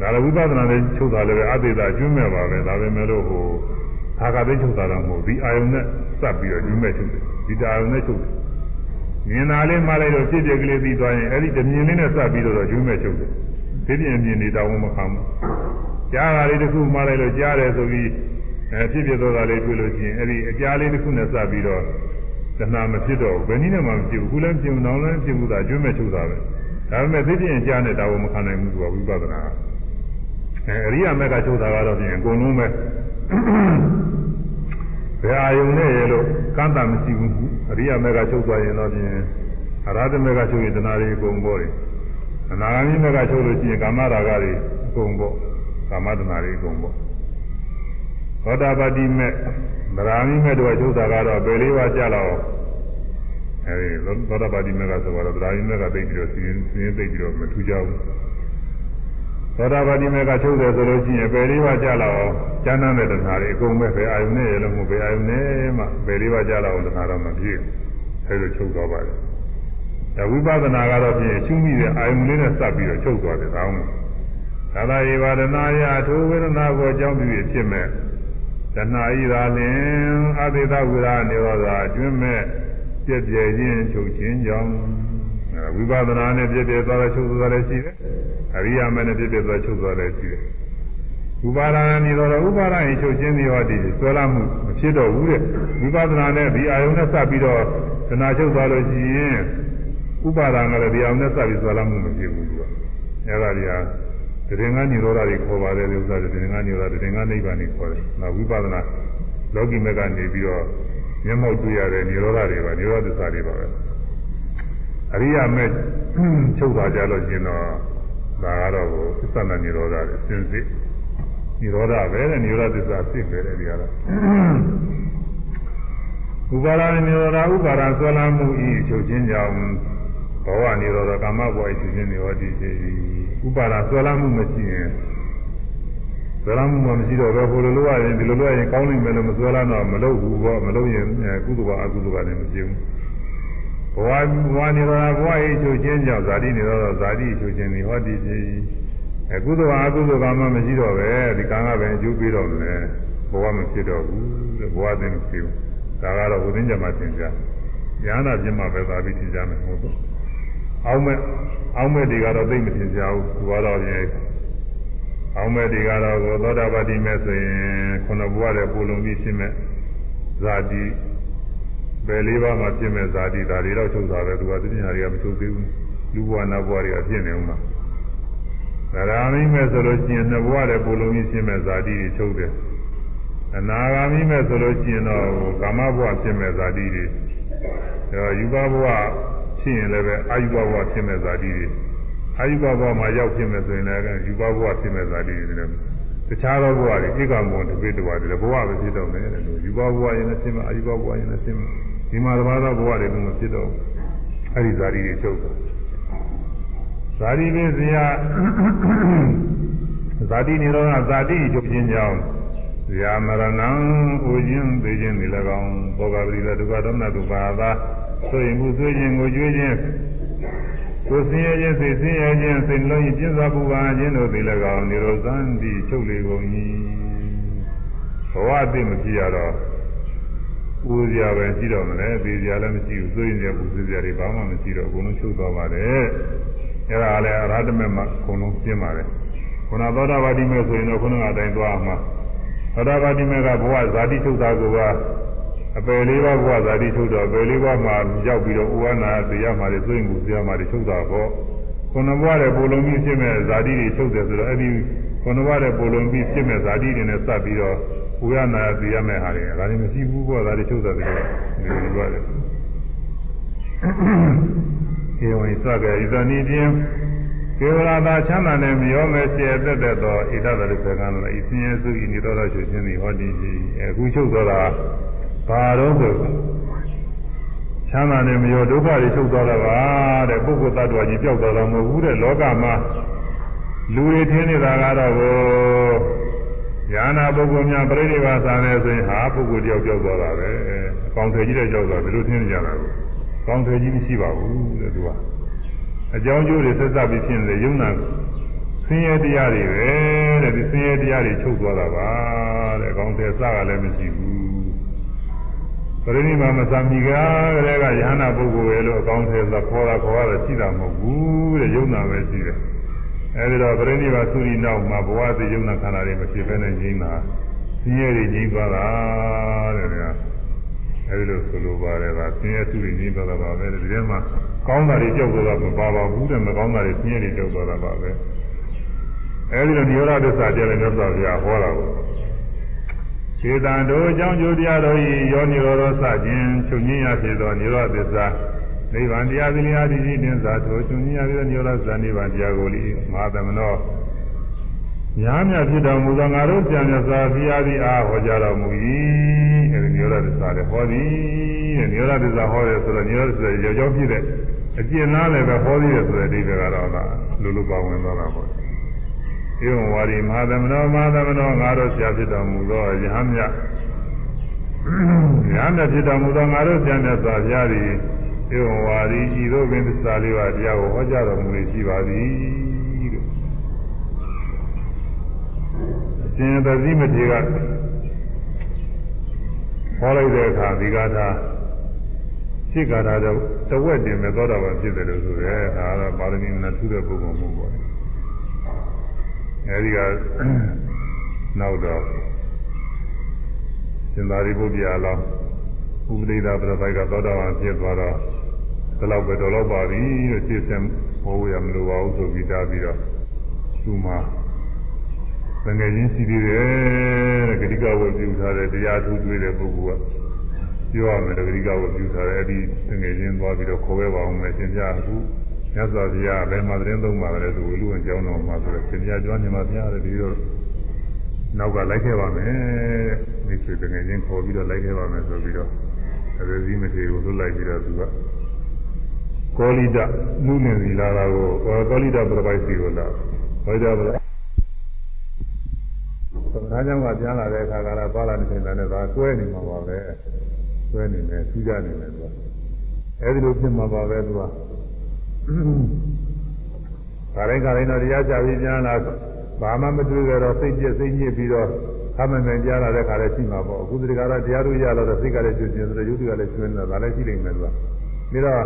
ဒါလည်းဝိပဿနာနဲ့ချုပ်တာလည်းပဲအသေးသာကျွမ်းမဲ့ပါပဲဒါပဲမဲ့လို့ဟိုခါခါသိချုပ်တာတော့မဟုတ်ဒီအာယုံနဲ့စပ်ပြီးတော့ကျွမ်းမဲ့ချုပ်တယ်ဒီအာယုံနဲ့ချုပ်တယ်မြင်တာလေးမှလိုက်တော့ဖြစ်ဖြစ်ကလေးပြီးသွားရင်အဲ့ဒီတမြင်လေးနဲ့စပ်ပြီးတော့ကျွမ်းမဲ့ချုပ်တယ်ဒီပြင်မြင်နေတော့မခံဘူးကြားတာလေးတစ်ခုမှလိုက်လို့ကြားတယ်ဆိုပြီးအဲဖြစ်ဖြစ်သောတာလေးတွေ့လို့ရှိရင်အဲ့ဒီအကြားလေးတစ်ခုနဲ့စပ်ပြီးတော့ တဏှာမဖြစ်တော့ဘူးဘယ်နည်းနဲ့မှမဖြစ်ဘူးခုလည်းပြင်အောင်လည်းပြင်ဘူးသာကျွမ်းမဲ့ချုပ်တာပဲဒါပေမဲ့သိကျင်ကြားနဲ့ဒါဝမခံနိုင်ဘူးသူကဝိပဿနာအဲအရိယာမက်ကချုပ်တာကတော့ပြင်အကုန်လုံးပဲဘယ်အာယုံနဲ့ရလို့ကန့်တာမရှိဘူးအရိယာမက်ကချုပ်သွားရင်တော့ပြင်အရဟတမက်ကချုပ်ရင်တဏှာတွေအကုန်ပေါ်တယ်အနာဂါမိမက်ကချုပ်လို့ရှိရင်ကာမရာဂတွေအကုန်ပေါ်ကာမတဏှာတွေအကုန်ပေါ်သောတာပတိမက် ဗရာမိမက်တို့ချုပ်တာကတော့ဘယ်လေးပါးကြလောက်အဲဒီသောတာပတိမက်ကဆိုတော့ဗရာမိမက်ကသိပြီးတော့စီရင်စီရင်သိပြီးတော့မထူးကြဘူးသောတာပတိမေကချုပ်တယ်ဆိုလို့ရှိရင်ပယ်လေးပါးကြလာအောင်ကျမ်းမ်းတဲ့တဏှာတွေအကုန်ပဲပဲအာယုန်နဲ့ရလို့မဟုတ်ပဲအာယုန်နဲ့မှပယ်လေးပါးကြလာအောင်တဏှာတော့မပြည့်ဘူးအဲလိုချုပ်သွားပါတယ်။ဒါဝိပဿနာကတော့ဖြင့်ရှုမိတဲ့အာယုန်လေးနဲ့စပ်ပြီးတော့ချုပ်သွားတယ်ကောင်းတယ်။သာသာယေဝရဏယအထိုဝေဒနာကိုအကြောင်းပြုဖြစ်မဲ့ တဏှာဤသာလင်အသေသဝိရာနေရောသာအတွင်းမဲ့ပြည့်ပြည့်ချင်းချုပ်ခြင်းကြောင့်ဝိပဿနာနဲ့ပြည့်ပြည့်သွားတဲ့ချုပ်သွားတယ်ရှိတယ်အရိယာမနဲ့ပြည့်ပြည့်သွားချုပ်သွားတယ်ရှိတယ်ဥပါဒနာနေတော့ဥပါဒရင်ချုပ်ခြင်းဒီဟောဒီဆွဲလာမှုမဖြစ်တော့ဘူးတဲ့ဝိပဿနာနဲ့ဒီအာယုန်နဲ့စပ်ပြီးတော့သနာချုပ်သွားလို့ရှိရင်ဥပါဒနာကလည်းဒီအာယုန်နဲ့စပ်ပြီးဆွဲလာမှုမဖြစ်ဘူးသူကအဲဒါကြီးဟာ တရင်္ဂနိရောဓတွေခေါ်ပါတယ်ဥစ္စာတရင်္ဂနိရောဓတရင်္ဂနိဗ္ဗာန်တွေခေါ်တယ်။နောက်ဝိပဿနာလောကီမက်ကနေပြီးတော့မျက်မှောက်တွေ့ရတဲ့နိရောဓတွေပါနိရောဓသစ္စာတွေပါပဲ။အရိယာမက်ချုပ်သွားကြလို့ရှင်တော့ဒါကတော့သစ္စာနဲ့နိရောဓတွေစင်စစ်နိရောဓပဲတဲ့နိရောဓသစ္စာဖြစ်ပဲတဲ့ဒီကတော့ဥပါဒာနိရောဓဥပါဒာဆွဲလမ်းမှုဤချုပ်ခြင်းကြောင့်ဘဝနိရောဓကာမဘဝဤချုပ်ခြင်းနိရောဓတိဖြစ်၏ ဥပါဒာဆွဲလမ်းမှုမရှိရင်ဆွဲလမ်းမှုမရှိတော့ဘယ်ဟိုလိုလိုရရင်ဒီလိုလိုရရင်ကောင်းနိုင်မယ်လို့မဆွဲလမ်းတော့မလုပ်ဘူးပေါ့မလုပ်ရင်ကုသဘာအကုသဘာလည်းမဖြစ်ဘူးဘဝဘဝနိရောဓဘဝ၏ချုပ်ခြင်းကြောင့်ဇာတိနိရောဓဇာတိချုပ်ခြင်းသည်ဟောဒီဖြစ်အကုသိုလ်အကုသိုလ်ကမှမရှိတော့ပဲဒီကံကပဲအကျိုးပေးတော့မယ်ဘဝမဖြစ်တော့ဘူးတဲ့ဘဝသိမဖြစ်ဘူးဒါကတော့ဝိသင်းကြမှာသင်ကြညာနာပြမှာပဲသာပြီးသင်ကြမယ်ဟုတ်တော့ အောင်းမဲ့အောင်းမဲ့တွေကတော့သိမသင်ကြဘူးသူကတော့ရင်အောင်းမဲ့တွေကတော့သောတာပတိမဲ့ဆိုရင်ခုနဘဝတဲ့ပူလုံပြီးဖြစ်မဲ့ဇာတိဘယ်လေးပါးမှပြည့်မဲ့ဇာတိဒါတွေတော့ချုပ်တာပဲသူကသိပညာတွေကမချုပ်သေးဘူးလူဘဝနတ်ဘဝတွေကပြည့်နေဦးမှာဒါရမိမဲ့ဆိုလို့ရှိရင်နှစ်ဘဝတဲ့ပုံလုံးကြီးပြည့်မဲ့ဇာတိတွေချုပ်တယ်အနာဂါမိမဲ့ဆိုလို့ရှိရင်တော့ကာမဘဝပြည့်မဲ့ဇာတိတွေအဲယူဘဘဝ ဖြစ်ရင်လည်းပဲအာယုဘဘဝဖြစ်မဲ့ဇာတိတွေအာယုဘဘဝမှာရောက်ဖြစ်မဲ့ဆိုရင်လည်းယူဘဘဝဖြစ်မဲ့ဇာတိတွေလည်းတခြားသောဘဝတွေဧကမောတပိတဝါတွေဘဝပဲဖြစ်တော့မယ်လို့ယူဘဘဝရင်လည်းဖြစ်မဲ့အာယုဘဘဝရင်လည်းဖြစ်မဲ့ဒီမှာတစ်ပါးသောဘဝတွေကမဖြစ်တော့အဲ့ဒီဇာတိတွေချုပ်သွားဇာတိပင်စရာဇာတိနေတော့ဇာတိချုပ်ခြင်းကြောင့်ဇာမရဏံဥခြင်းသိခြင်းဒီ၎င်းဘောဂပရိသဒုက္ခဒေါမနတုပါသာ ဆိုရင်မှုသွေးခြင်းကိုကျွေးခြင်းကိုယ်ဆင်းရဲခြင်းစိတ်ဆင်းရဲခြင်းစိတ်လုံးရင်ပြစ္ဆာပူပါခြင်းတို့ဒီ၎င်းនិရောဇံတိချုပ်လေကုန်၏ဘဝအသိမဖြစ်ရတော့ပူစရာပဲရှိတော့မလဲသေစရာလည်းမရှိဘူးသွေးရင်စရာပူစရာတွေဘာမှမရှိတော့အကုန်လုံးချုပ်သွားပါတယ်အဲ့ဒါလည်းအရဟတမေမှာအကုန်လုံးပြင်းပါတယ်ခုနသောတာပတိမေဆိုရင်တော့ခုနကအတိုင်းသွားမှာသောတာပတိမေကဘဝဇာတိချုပ်တာက အပယ်လေးပါးဘဝဇာတိချုပ်တော့အပယ်လေးပါးမှာရောက်ပြီးတော့ဥဝနာတရားမှာတွေသွေးမှုစရာမှာတွေချုပ်တာပေါ့ခုနဘဝတဲ့ပုံလုံးကြီးဖြစ်မဲ့ဇာတိတွေချုပ်တယ်ဆိုတော့အဲ့ဒီခုနဘဝတဲ့ပုံလုံးကြီးဖြစ်မဲ့ဇာတိတွေနဲ့စပ်ပြီးတော့ဝိရနာသိရမယ်ဟာတွေဒါတွေမရှိဘူးပေါ့ဒါတွေချုပ်တယ်တယ်ဒီလိုပါတယ်ေဝံစကေဣဇနိပြင်းကေဝလာသာချမ်းသာနဲ့မရောမဲ့စေသက်သက်သောဣဒတရုပကံလည်းဤဆင်းရဲစုဤနေတော်တော်ရှင်ခြင်းသည်ဟောဒီကြီးအခုချုပ်သောတာ ဘာတော့ဆိုချမ်းသာနဲ့မရောဒုက္ခတွေချုပ်သွားတာပါတဲ့ပုဂ္ဂိုလ်တ attva ကြီးပျောက်သွားတာမဟုတ်ဘူးတဲ့လောကမှာလူတွေထင်းနေတာကတော့ညာနာပုဂ္ဂိုလ်များပြိဋိဘာသာနဲ့ဆိုရင်ဟာပုဂ္ဂိုလ်တယောက်ကြောက်သွားတာပဲအကောင်ထည်ကြီးတဲ့ကြောက်သွားဘယ်လိုထင်ကြတာလဲအကောင်ထည်ကြီးမရှိပါဘူးတဲ့သူကအကြောင်းကျိုးတွေဆက်စပ်ပြီးဖြစ်နေရုံနာဆင်းရဲတရားတွေပဲတဲ့ဒီဆင်းရဲတရားတွေချုပ်သွားတာပါတဲ့အကောင်ထည်စကလည်းမရှိဘူး ပရိနိဗ္ဗာန်မသာမိကကလေးကယ ahanan ပုဂ္ဂိုလ်ရဲ့လို့အကောင်ထည်ဆိုခေါ်တာခေါ်ရတာရှိတာမဟုတ်ဘူးတဲ့ရုံနာပဲရှိတယ်အဲဒီတော့ပြိဋိဘာသုရိနောက်မှာဘဝသိယုံနာခန္ဓာတွေမဖြစ်ဘဲနဲ့ငြိမ်းတာဆင်းရဲတွေငြိမ်းသွားတာတဲ့ဗျာအဲဒီလိုဆိုလိုပါတယ်ကဆင်းရဲသုရိငြိမ်းသွားတာပါပဲဒီထဲမှာကောင်းတာတွေကြောက်သွားတာမပါပါဘူးတဲ့မကောင်းတာတွေဆင်းရဲတွေကြောက်သွားတာပါပဲအဲဒီလိုနိရောဓသစ္စာကျတဲ့မြတ်စွာဘုရားဟောတာကို ခြေတံတို့အကြောင်းကျိုးတရားတို့၏ယောနိရောဓစခြင်းချုပ်ငင်းရဖြစ်သောနိရောဓသစ္စာနိဗ္ဗာန်တရားသီလအတ္တိတင်စာထိုချုပ်ငင်းရဖြစ်သောနိရောဓသစ္စာနိဗ္ဗာန်တရားကိုလိမဟာသမနောညာမြဖြစ်တော်မူသောငါတို့ဆရာမြတ်စွာဘုရားသည်အားဟောကြားတော်မူ၏အဲဒီနိရောဓသစ္စာလည်းဟောသည်တဲ့နိရောဓသစ္စာဟောတယ်ဆိုတော့နိရောဓသစ္စာရောကြောင်းဖြစ်တဲ့အကျဉ်းသားလည်းပဲဟောသေးတယ်ဆိုတဲ့အဓိပ္ပာယ်ကတော့လူလူပါဝင်သွားတာပေါ့ ဧဝံဝါရီမဟာသမနောမဟာသမနောငါတို့ဆရာဖြစ်တော်မူသောယဟမြယဟမြဖြစ်တော်မူသောငါတို့ဆရာမြတ်စွာဘုရားသည်ဧဝံဝါရီဤသို့ပင်သစ္စာလေးပါးတရားကိုဟောကြားတော်မူနေရှိပါသည်လို့အရှင်သတိမထေရကဟောလိုက်တဲ့အခါဒီကထာစိတ်ကာထာတော့တဝက်တင်မဲ့သောတာပန်ဖြစ်တယ်လို့ဆိုရဲဒါကတော့ပါရမီနဲ့ထူးတဲ့ပုဂ္ဂိုလ်မှုပေါ့ အဲဒီကနောက်တော့ရှင်သာရိပုတ္တရာလောင်းဥပဒိတာပြပိုက်ကသောတာပန်ဖြစ်သွားတော့ဒီလောက်ပဲတော်တော့ပါပြီလို့သိစင်ဟောရမလို့ပါဘူးဆိုပြီးတားပြီးတော့သူမှငငယ်ချင်းရှိသေးတယ်တဲ့ဂတိကဝတ်ပြုထားတဲ့တရားထူးတွေ့တဲ့ပုဂ္ဂိုလ်ကပြောရမယ်ဂတိကဝတ်ပြုထားတဲ့အဲဒီငငယ်ချင်းသွားပြီးတော့ခေါ်ခဲ့ပါအောင်မယ်သင်ပြအခု မြတ်စွာဘုရားဘယ်မှာသတင်းသုံးပါလဲဆိုလူဝင်ကျောင်းတော်မှာဆိုတော့သင်ပြကျွမ်းနေမှာဘုရားတဲ့ဒီလိုနောက်ကလိုက်ခဲ့ပါမယ်မိတ်ဆွေတကယ်ချင်းခေါ်ပြီးတော့လိုက်ခဲ့ပါမယ်ဆိုပြီးတော့အဲဒီစည်းမထေကိုလွတ်လိုက်ပြီးတော့သူကကောလိတနုနေစီလာတာကိုကောလိတပြပိုက်စီကိုလာကောလိတပြဒါကြောင့်ကပြန်လာတဲ့အခါကလည်းပါလာနေတယ်လည်းဒါကွဲနေမှာပါပဲကွဲနေတယ်ထူးကြနေတယ်သူကအဲဒီလိုဖြစ်မှာပါပဲသူက ခါတိုင်းခါတိုင်းတော့တရားကြပြီးပြန်လာဘာမှမတွေ့ကြတော့စိတ်ပြည့်စိတ်ညစ်ပြီးတော့ခမမယ်ကြားလာတဲ့ခါလည်းရှိမှာပေါ့အခုဒီကတော့တရားတို့ရလာတော့စိတ်ကလည်းကျွကျင်ဆိုတော့ယုတ်ကလည်းကျွနေတာဒါလည်းရှိနေမယ်သူကပြီးတော့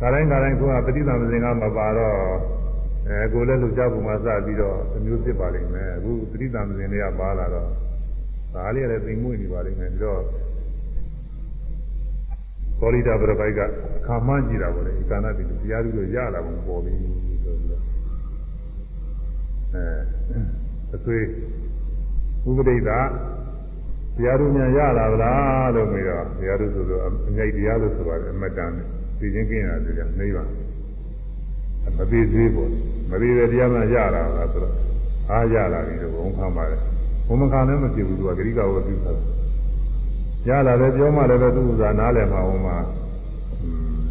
ခါတိုင်းခါတိုင်းကပဋိသမစဉ်ကမပါတော့အဲကိုလည်းလူကြပုံမှာစပြီးတော့အမျိုးဖြစ်ပါလိမ့်မယ်အခုပဋိသမစဉ်တွေကပါလာတော့ဒါလေးလည်းသိမ်မွေ့နေပါလိမ့်မယ်ပြီးတော့ ကောလိတာပြပိုက်ကအခါမှန်းကြည့်တာပေါ့လေဒီကာဏတိတရားသူတို့ရလာပုံပေါ်ပြီဆိုပြီးတော့အဲအသွေးဥပဒိတာတရားသူညာရလာဗလားလို့မေးတော့တရားသူဆိုတော့အမြိုက်တရားလို့ဆိုပါတယ်အမတန်သိချင်းကင်းရတယ်ကြာနေပါမသေးသေးပေါ့မသေးတဲ့တရားမှရလာတာဆိုတော့အားရလာပြီတော့ဘုံခံပါတယ်ဘုံမခံလည်းမဖြစ်ဘူးသူကဂရိကဝပြုတာ ရလာတယ်ပြောမှလည်းပဲသူ့ဥစားနားလည်မှာဟိုမှာ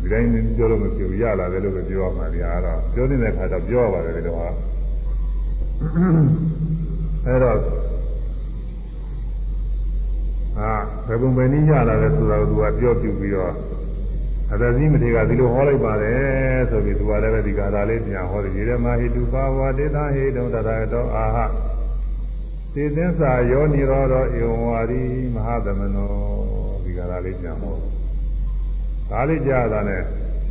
ဒီတိုင်းပြောလို့မဖြစ်ဘူးရလာတယ်လို့ပဲပြောရမှာဒီအားတော့ပြောနေတဲ့ခါတော့ပြောရပါတယ်ဒီတော့ဟာအဲတော့ဟာဘယ်ပုံပဲနည်းရလာတယ်ဆိုတော့သူကပြောပြပြီးတော့အတသိမထေကဒီလိုဟောလိုက်ပါတယ်ဆိုပြီးသူကလည်းဒီကာသာလေးပြန်ဟောတယ်ရေရမဟိတုပါဝတေသဟိတုတရတောအာဟ သေသစ္စာယောနိရောဓဧဝံဝါရီမဟာသမနောဒီကာသာလေးပြန်ဟောဒါလေးကြားတာနဲ့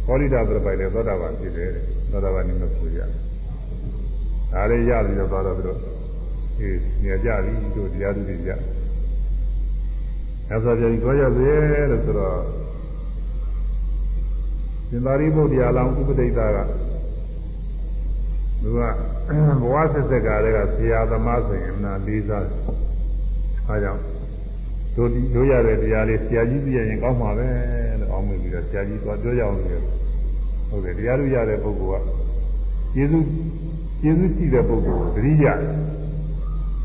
ဟောလိတာပြပိုက်လေသောတာပန်ဖြစ်တယ်သောတာပန်နိမဆိုရဒါလေးရပြီးတော့သွားတော့သူတို့အေးညကြပြီတို့တရားသူတွေကြအဲ့ဆိုကြပြီးကြွားရစေလို့ဆိုတော့ရှင်သာရိပုတ္တရာလောင်းဥပဒိတာက သူကဘဝဆက်ဆက်ကတည်းကဆရာသမားဆိုရင်နာလေးစားအဲကြောင့်တို့တို့ရတဲ့တရားလေးဆရာကြီးပြရင်ကောင်းမှာပဲလို့အောင်းမိပြီးတော့ဆရာကြီးသွားပြောကြအောင်လို့ဟုတ်တယ်တရားတို့ရတဲ့ပုဂ္ဂိုလ်ကကျေးဇူးကျေးဇူးရှိတဲ့ပုဂ္ဂိုလ်ကိုတတိယ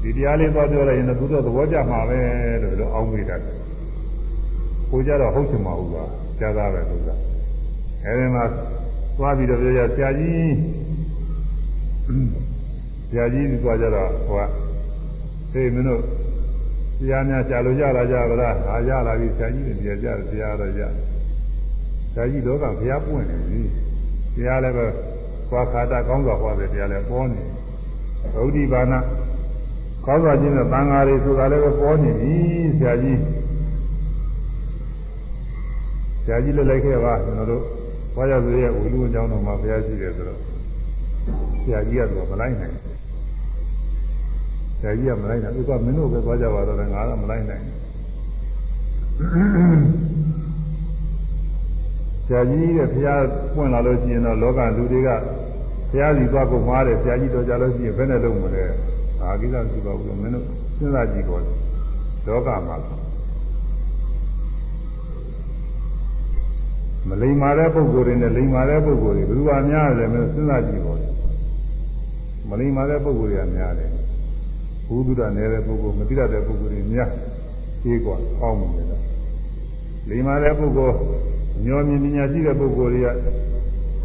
ဒီတရားလေးသွားပြောလိုက်ရင်သူတို့သဘောကျမှာပဲလို့လို့အောင်းမိတာကိုကြတော့ဟုတ်ချင်မှာဟုတ်ပါကြားသားပဲသူကအဲဒီမှာသွားပြီးတော့ပြောရဆရာကြီး ဆရာကြီးသွားကြတော့ဟိုကဟေးမင်းတို့ဆရာများရှာလို့ရလာကြပါလားဟာရလာပြီဆရာကြီးတွေကြတယ်ဆရာတော့ရဆရာကြီးတော့ကဘုရားပွင့်နေပြီဆရာလည်းပဲသွားခါတာကောင်းစွာဟောတယ်ဆရာလည်းပေါ်နေဗုဒ္ဓဘာနာကောင်းစွာခြင်းနဲ့သံဃာတွေဆိုတာလည်းပဲပေါ်နေပြီဆရာကြီးဆရာကြီးလည်းလိုက်ခဲ့ပါကျွန်တော်တို့ဘာကြောင့်ဆိုရဲဝီလူအကြောင်းတော်မှာဘုရားရှိတယ်ဆိုတော့ ဆရာကြီးကတော့မလိုက်နိုင်ဆရာကြီးကမလိုက်နိုင်ဘူးကမင်းတို့ပဲသွားကြပါတော့ငါကမလိုက်နိုင်ဆရာကြီးတဲ့ဘုရားပွင့်လာလို့ရှိရင်တော့လောကလူတွေကရားစီသွားကုန်မားတယ်ဆရာကြီးတော်ကြလို့ရှိရင်ဘယ်နဲ့လုံးမလဲဒါကိစ္စရှိပါဘူးမင်းတို့စဉ်းစားကြည့်ပါလောကမှာမလိမ္မာတဲ့ပုဂ္ဂိုလ်တွေနဲ့လိမ္မာတဲ့ပုဂ္ဂိုလ်တွေဘယ်သူကများတယ်မင်းစဉ်းစားကြည့်ပါ မလိမ္မာတဲ့ပုဂ္ဂိုလ်တွေကများတယ်ဘုဒ္ဓရနေတဲ့ပုဂ္ဂိုလ်မသိရတဲ့ပုဂ္ဂိုလ်တွေများသေးกว่าအောင်းနေတယ်လိမ္မာတဲ့ပုဂ္ဂိုလ်ညောမြင်ပညာရှိတဲ့ပုဂ္ဂိုလ်တွေက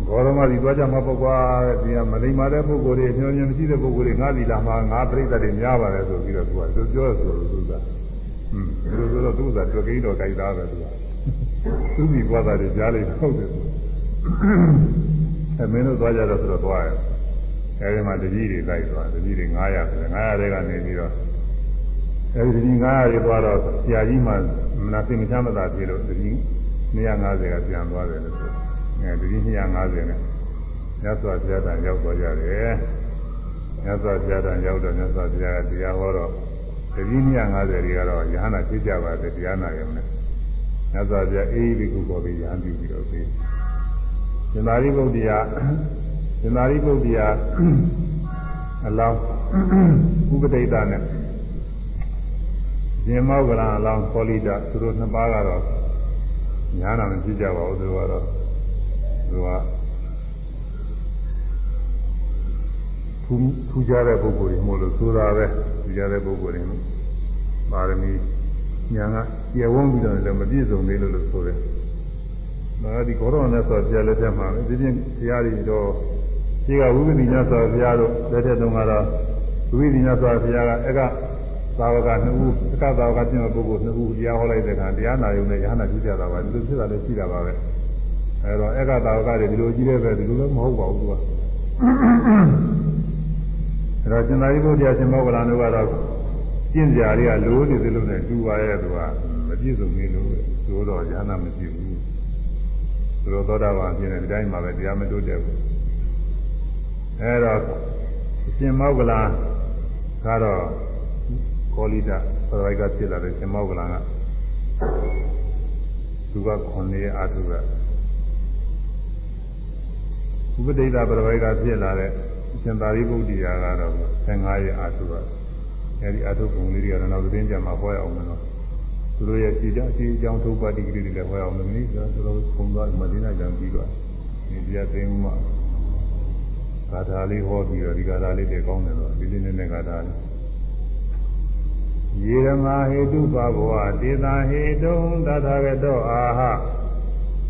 ဘောရမကြီးသွားကြမှာပေါ့ကွာဒီကမလိမ္မာတဲ့ပုဂ္ဂိုလ်တွေညောမြင်မရှိတဲ့ပုဂ္ဂိုလ်တွေငါးသီလာမှာငါးပြိဿတွေများပါတယ်ဆိုပြီးတော့သူကသူပြောဆိုလို့သူကဟွန်းဒီလိုဆိုတော့သူကတွေ့ကိန်းတော်ကြိုက်သားပဲသူကသူပြီးသွားတာတွေကြားလိုက်ဟုတ်တယ်အဲမင်းတို့သွားကြတော့ဆိုတော့သွားရ အဲဒီမှာတကြီးတွေလိုက်သွားတကြီးတွေ900ဆို900တွေကနေပြီးတော့အဲဒီတကြီး900တွေသွားတော့ဆရာကြီးမှမနာသိမချမ်းမသာပြေလို့တကြီး250ကပြန်သွားတယ်လို့ဆိုအဲဒီတကြီး250နဲ့မြတ်စွာဘုရားတန်ရောက်သွားကြတယ်မြတ်စွာဘုရားတန်ရောက်တော့မြတ်စွာဘုရားကတရားဟောတော့တကြီး250တွေကတော့ယဟနာဖြစ်ကြပါတယ်တရားနာရုံနဲ့မြတ်စွာဘုရားအေးဒီကုပေါ်ပြီးရဟန်းပြုပြီးတော့ပြီးရှင်သာရိပုတ္တရာ ရှင်သာရိပုတ္တရာအလောင်းဥပဒိတနဲ့ရှင်မောဂလအလောင်းပောလိတသူတို့နှစ်ပါးကတော့ညာနာမကြည့်ကြပါဘူးသူကတော့သူကထူးထူးခြားတဲ့ပုဂ္ဂိုလ်တွေမို့လို့ဆိုတာပဲထူးခြားတဲ့ပုဂ္ဂိုလ်တွေပါရမီညာကကျေဝန်းပြီးတော့လည်းမပြည့်စုံသေးလို့လို့ဆိုတယ်။ဒါကဒီကောရောနဲ့ဆိုပြလက်ထက်မှာပဲဒီပြင်ဘုရားကြီးတော့ ဒီကဝိပဿနာဆိုဘုရားတို့လက်ထက်တုန်းကတော့ဝိပဿနာဆိုဘုရားကအဲ့ကသာဝကနှစ်ဦးအကသာဝကကျင့်တဲ့ပုဂ္ဂိုလ်နှစ်ဦးတရားဟောလိုက်တဲ့အခါတရားနာယုံနဲ့ယဟနာကြည့်ကြတာပါဒီလိုဖြစ်တာလည်းရှိတာပါပဲ။အဲတော့အကသာဝကတွေဒီလိုကြီးတဲ့ပဲဒီလိုလည်းမဟုတ်ပါဘူးသူက။အဲတော့ရှင်သာရိပုတ္တရာရှင်မောဂလန်တို့ကတော့ကျင့်ကြရာတွေကလိုနေသလိုနဲ့တူပါရဲ့သူကမပြည့်စုံသေးလို့သို့တော့ဉာဏ်မရှိဘူးသူတို့သောတာပန်ဖြစ်နေဒီတိုင်းမှာပဲတရားမတိုးတက်ဘူး အဲတော့ရှင်မောဂလာကတော့ကောလိတသရိုက်ကဖြစ်လာတဲ့ရှင်မောဂလာကသူက9ရက်အာထုကဥပဒိတပရဝိကဖြစ်လာတဲ့ရှင်သာရိပုတ္တရာကတော့15ရက်အာထုကအဲဒီအထုပ်ပုံလေးတွေကတော့နောက်သတင်းကြမှာဟောရအောင်မလို့သူတို့ရဲ့ခြေကြအခြေအကြောင်းထုတ်ပါတိကလေးတွေလည်းဟောရအောင်လို့နည်းဆိုတော့ပုံသွားမသိနိုင်ကြပြီးတော့ဒီတရားသိမှ ဂါထာလေးဟောပြီးတော့ဒီဂါထာလေးတွေကောင်းတယ်တော့ဒီလေးနဲ့နဲ့ဂါထာလေးယေရမဟေတုပဘောတေသာဟေတုံတထာဂတောအာဟ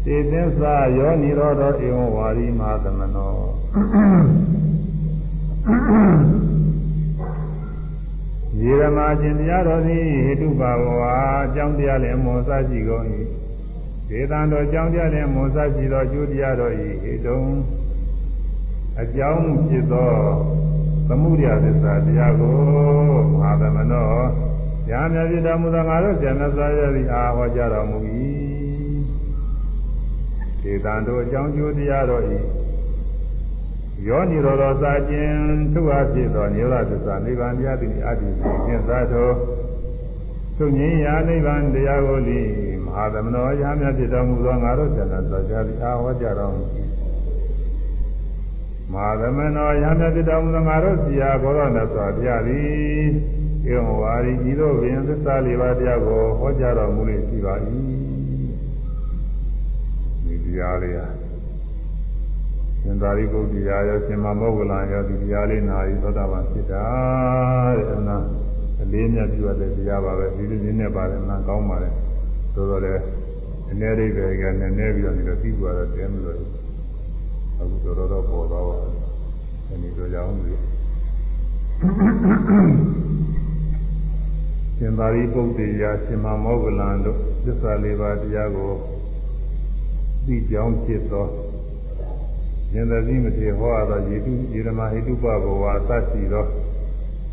စေသစ္စာယောနိရောဓဧဝဝါရိမသမနောယေရမရှင်တရားတော်သည်ဟေတုပါဝါအကြောင်းတရားလည်းမောစရှိကုန်၏ဒေသံတော်အကြောင်းတရားလည်းမောစရှိသောကျိုးတရားတော်၏ဟေတုံ အကြောင်းဖြစ်သောသမှုရသစ္စာတရားကိုမဟာသမနောညာမြဖြစ်တော်မူသောငါတို့ဇာမစွာရသည်အာဟောကြားတော်မူ၏ဒေသံတော်အကြောင်းကျိုးတရားတော်၏ယောနိရောဓစာခြင်းသူအဖြစ်သောနိရောဓသစ္စာနိဗ္ဗာန်တရားသည်အတ္တိဖြင့်သာသောသူငင်းရာနိဗ္ဗာန်တရားကိုလိမဟာသမနောရာမြဖြစ်တော်မူသောငါတို့ဆန္ဒသောကြာသည်အာဟောကြတော်မူ၏ မဟာသမနောရာမြဖြစ်တော်မူသောငါတို့စီယာဘောရဏသောဘုရားသည်ဧဝံဝါရီဤသို့ပင်သစ္စာလေးပါးတရားကိုဟောကြားတော်မူလေရှိပါ၏ဒီတရားလေးဟာရှင်သာရိပုတ္တရာရောရှင်မမောဂလန်ရောဒီတရားလေးနာရီသောတာပန်ဖြစ်တာတဲ့အဲနာအလေးမြတ်ပြုရတဲ့တရားပါပဲဒီလိုနည်းနဲ့ပါတယ်နာကောင်းပါတယ်ဆိုတော့လေအနေရိပ်ပဲကနည်းနည်းပြီးတော့ဒီလိုပြီးသွားတော့တဲမလို့ အခုတော်တော်ပေါ်သွားပါဘူးဒီလိုကြောင့်ဒီရှင်သာရိပုတ္တရာရှင်မမောဂလန်တို့သစ္စာလေးပါးတရားကိုသိကြောင်းဖြစ်သောဉာဏ်သတိမထေဟောရသောယေတုယေရမဟိတုပဘဝအသရှိသော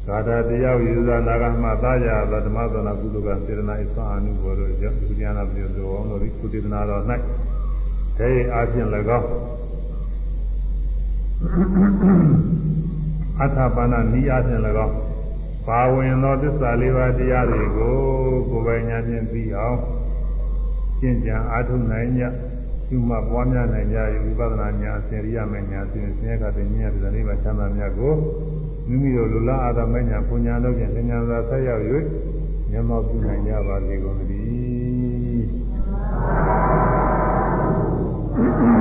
ဂါထာတရားဝိဇာနာဂမသာရသောဓမ္မသနာကုသကစေတနာဣသအာနုဘောတို့ကြောင့်ဒီဉာဏ်ပြုသောအောင်တို့ဒီကုသေတနာတော်၌တည်းအားဖြင့်၎င်း အထာပါဏနိယဖြင့်၎င်းပါဝင်သောသစ္စာလေးပါးတရားတွေကိုကိုယ်ပိုင်ဉာဏ်ဖြင့်သိအောင်ကျင့်ကြံအားထုတ်နိုင်ကြဒီမှာပွားများနိုင်ကြရဝိပဿနာဉာဏ်အစဉ်ရိယမဉာဏ်အစဉ်ဆင်းရဲကတည်းကဉာဏ်ဒီနေ့မှာချမ်းသာမြတ်ကိုမိမိတို့လူလားအာသမဉာဏ်ပူညာလို့ဖြင့်ဉာဏ်သာဆက်ရောက်၍မျက်မှောက်ပြုနိုင်ကြပါစေကုန်သတည်း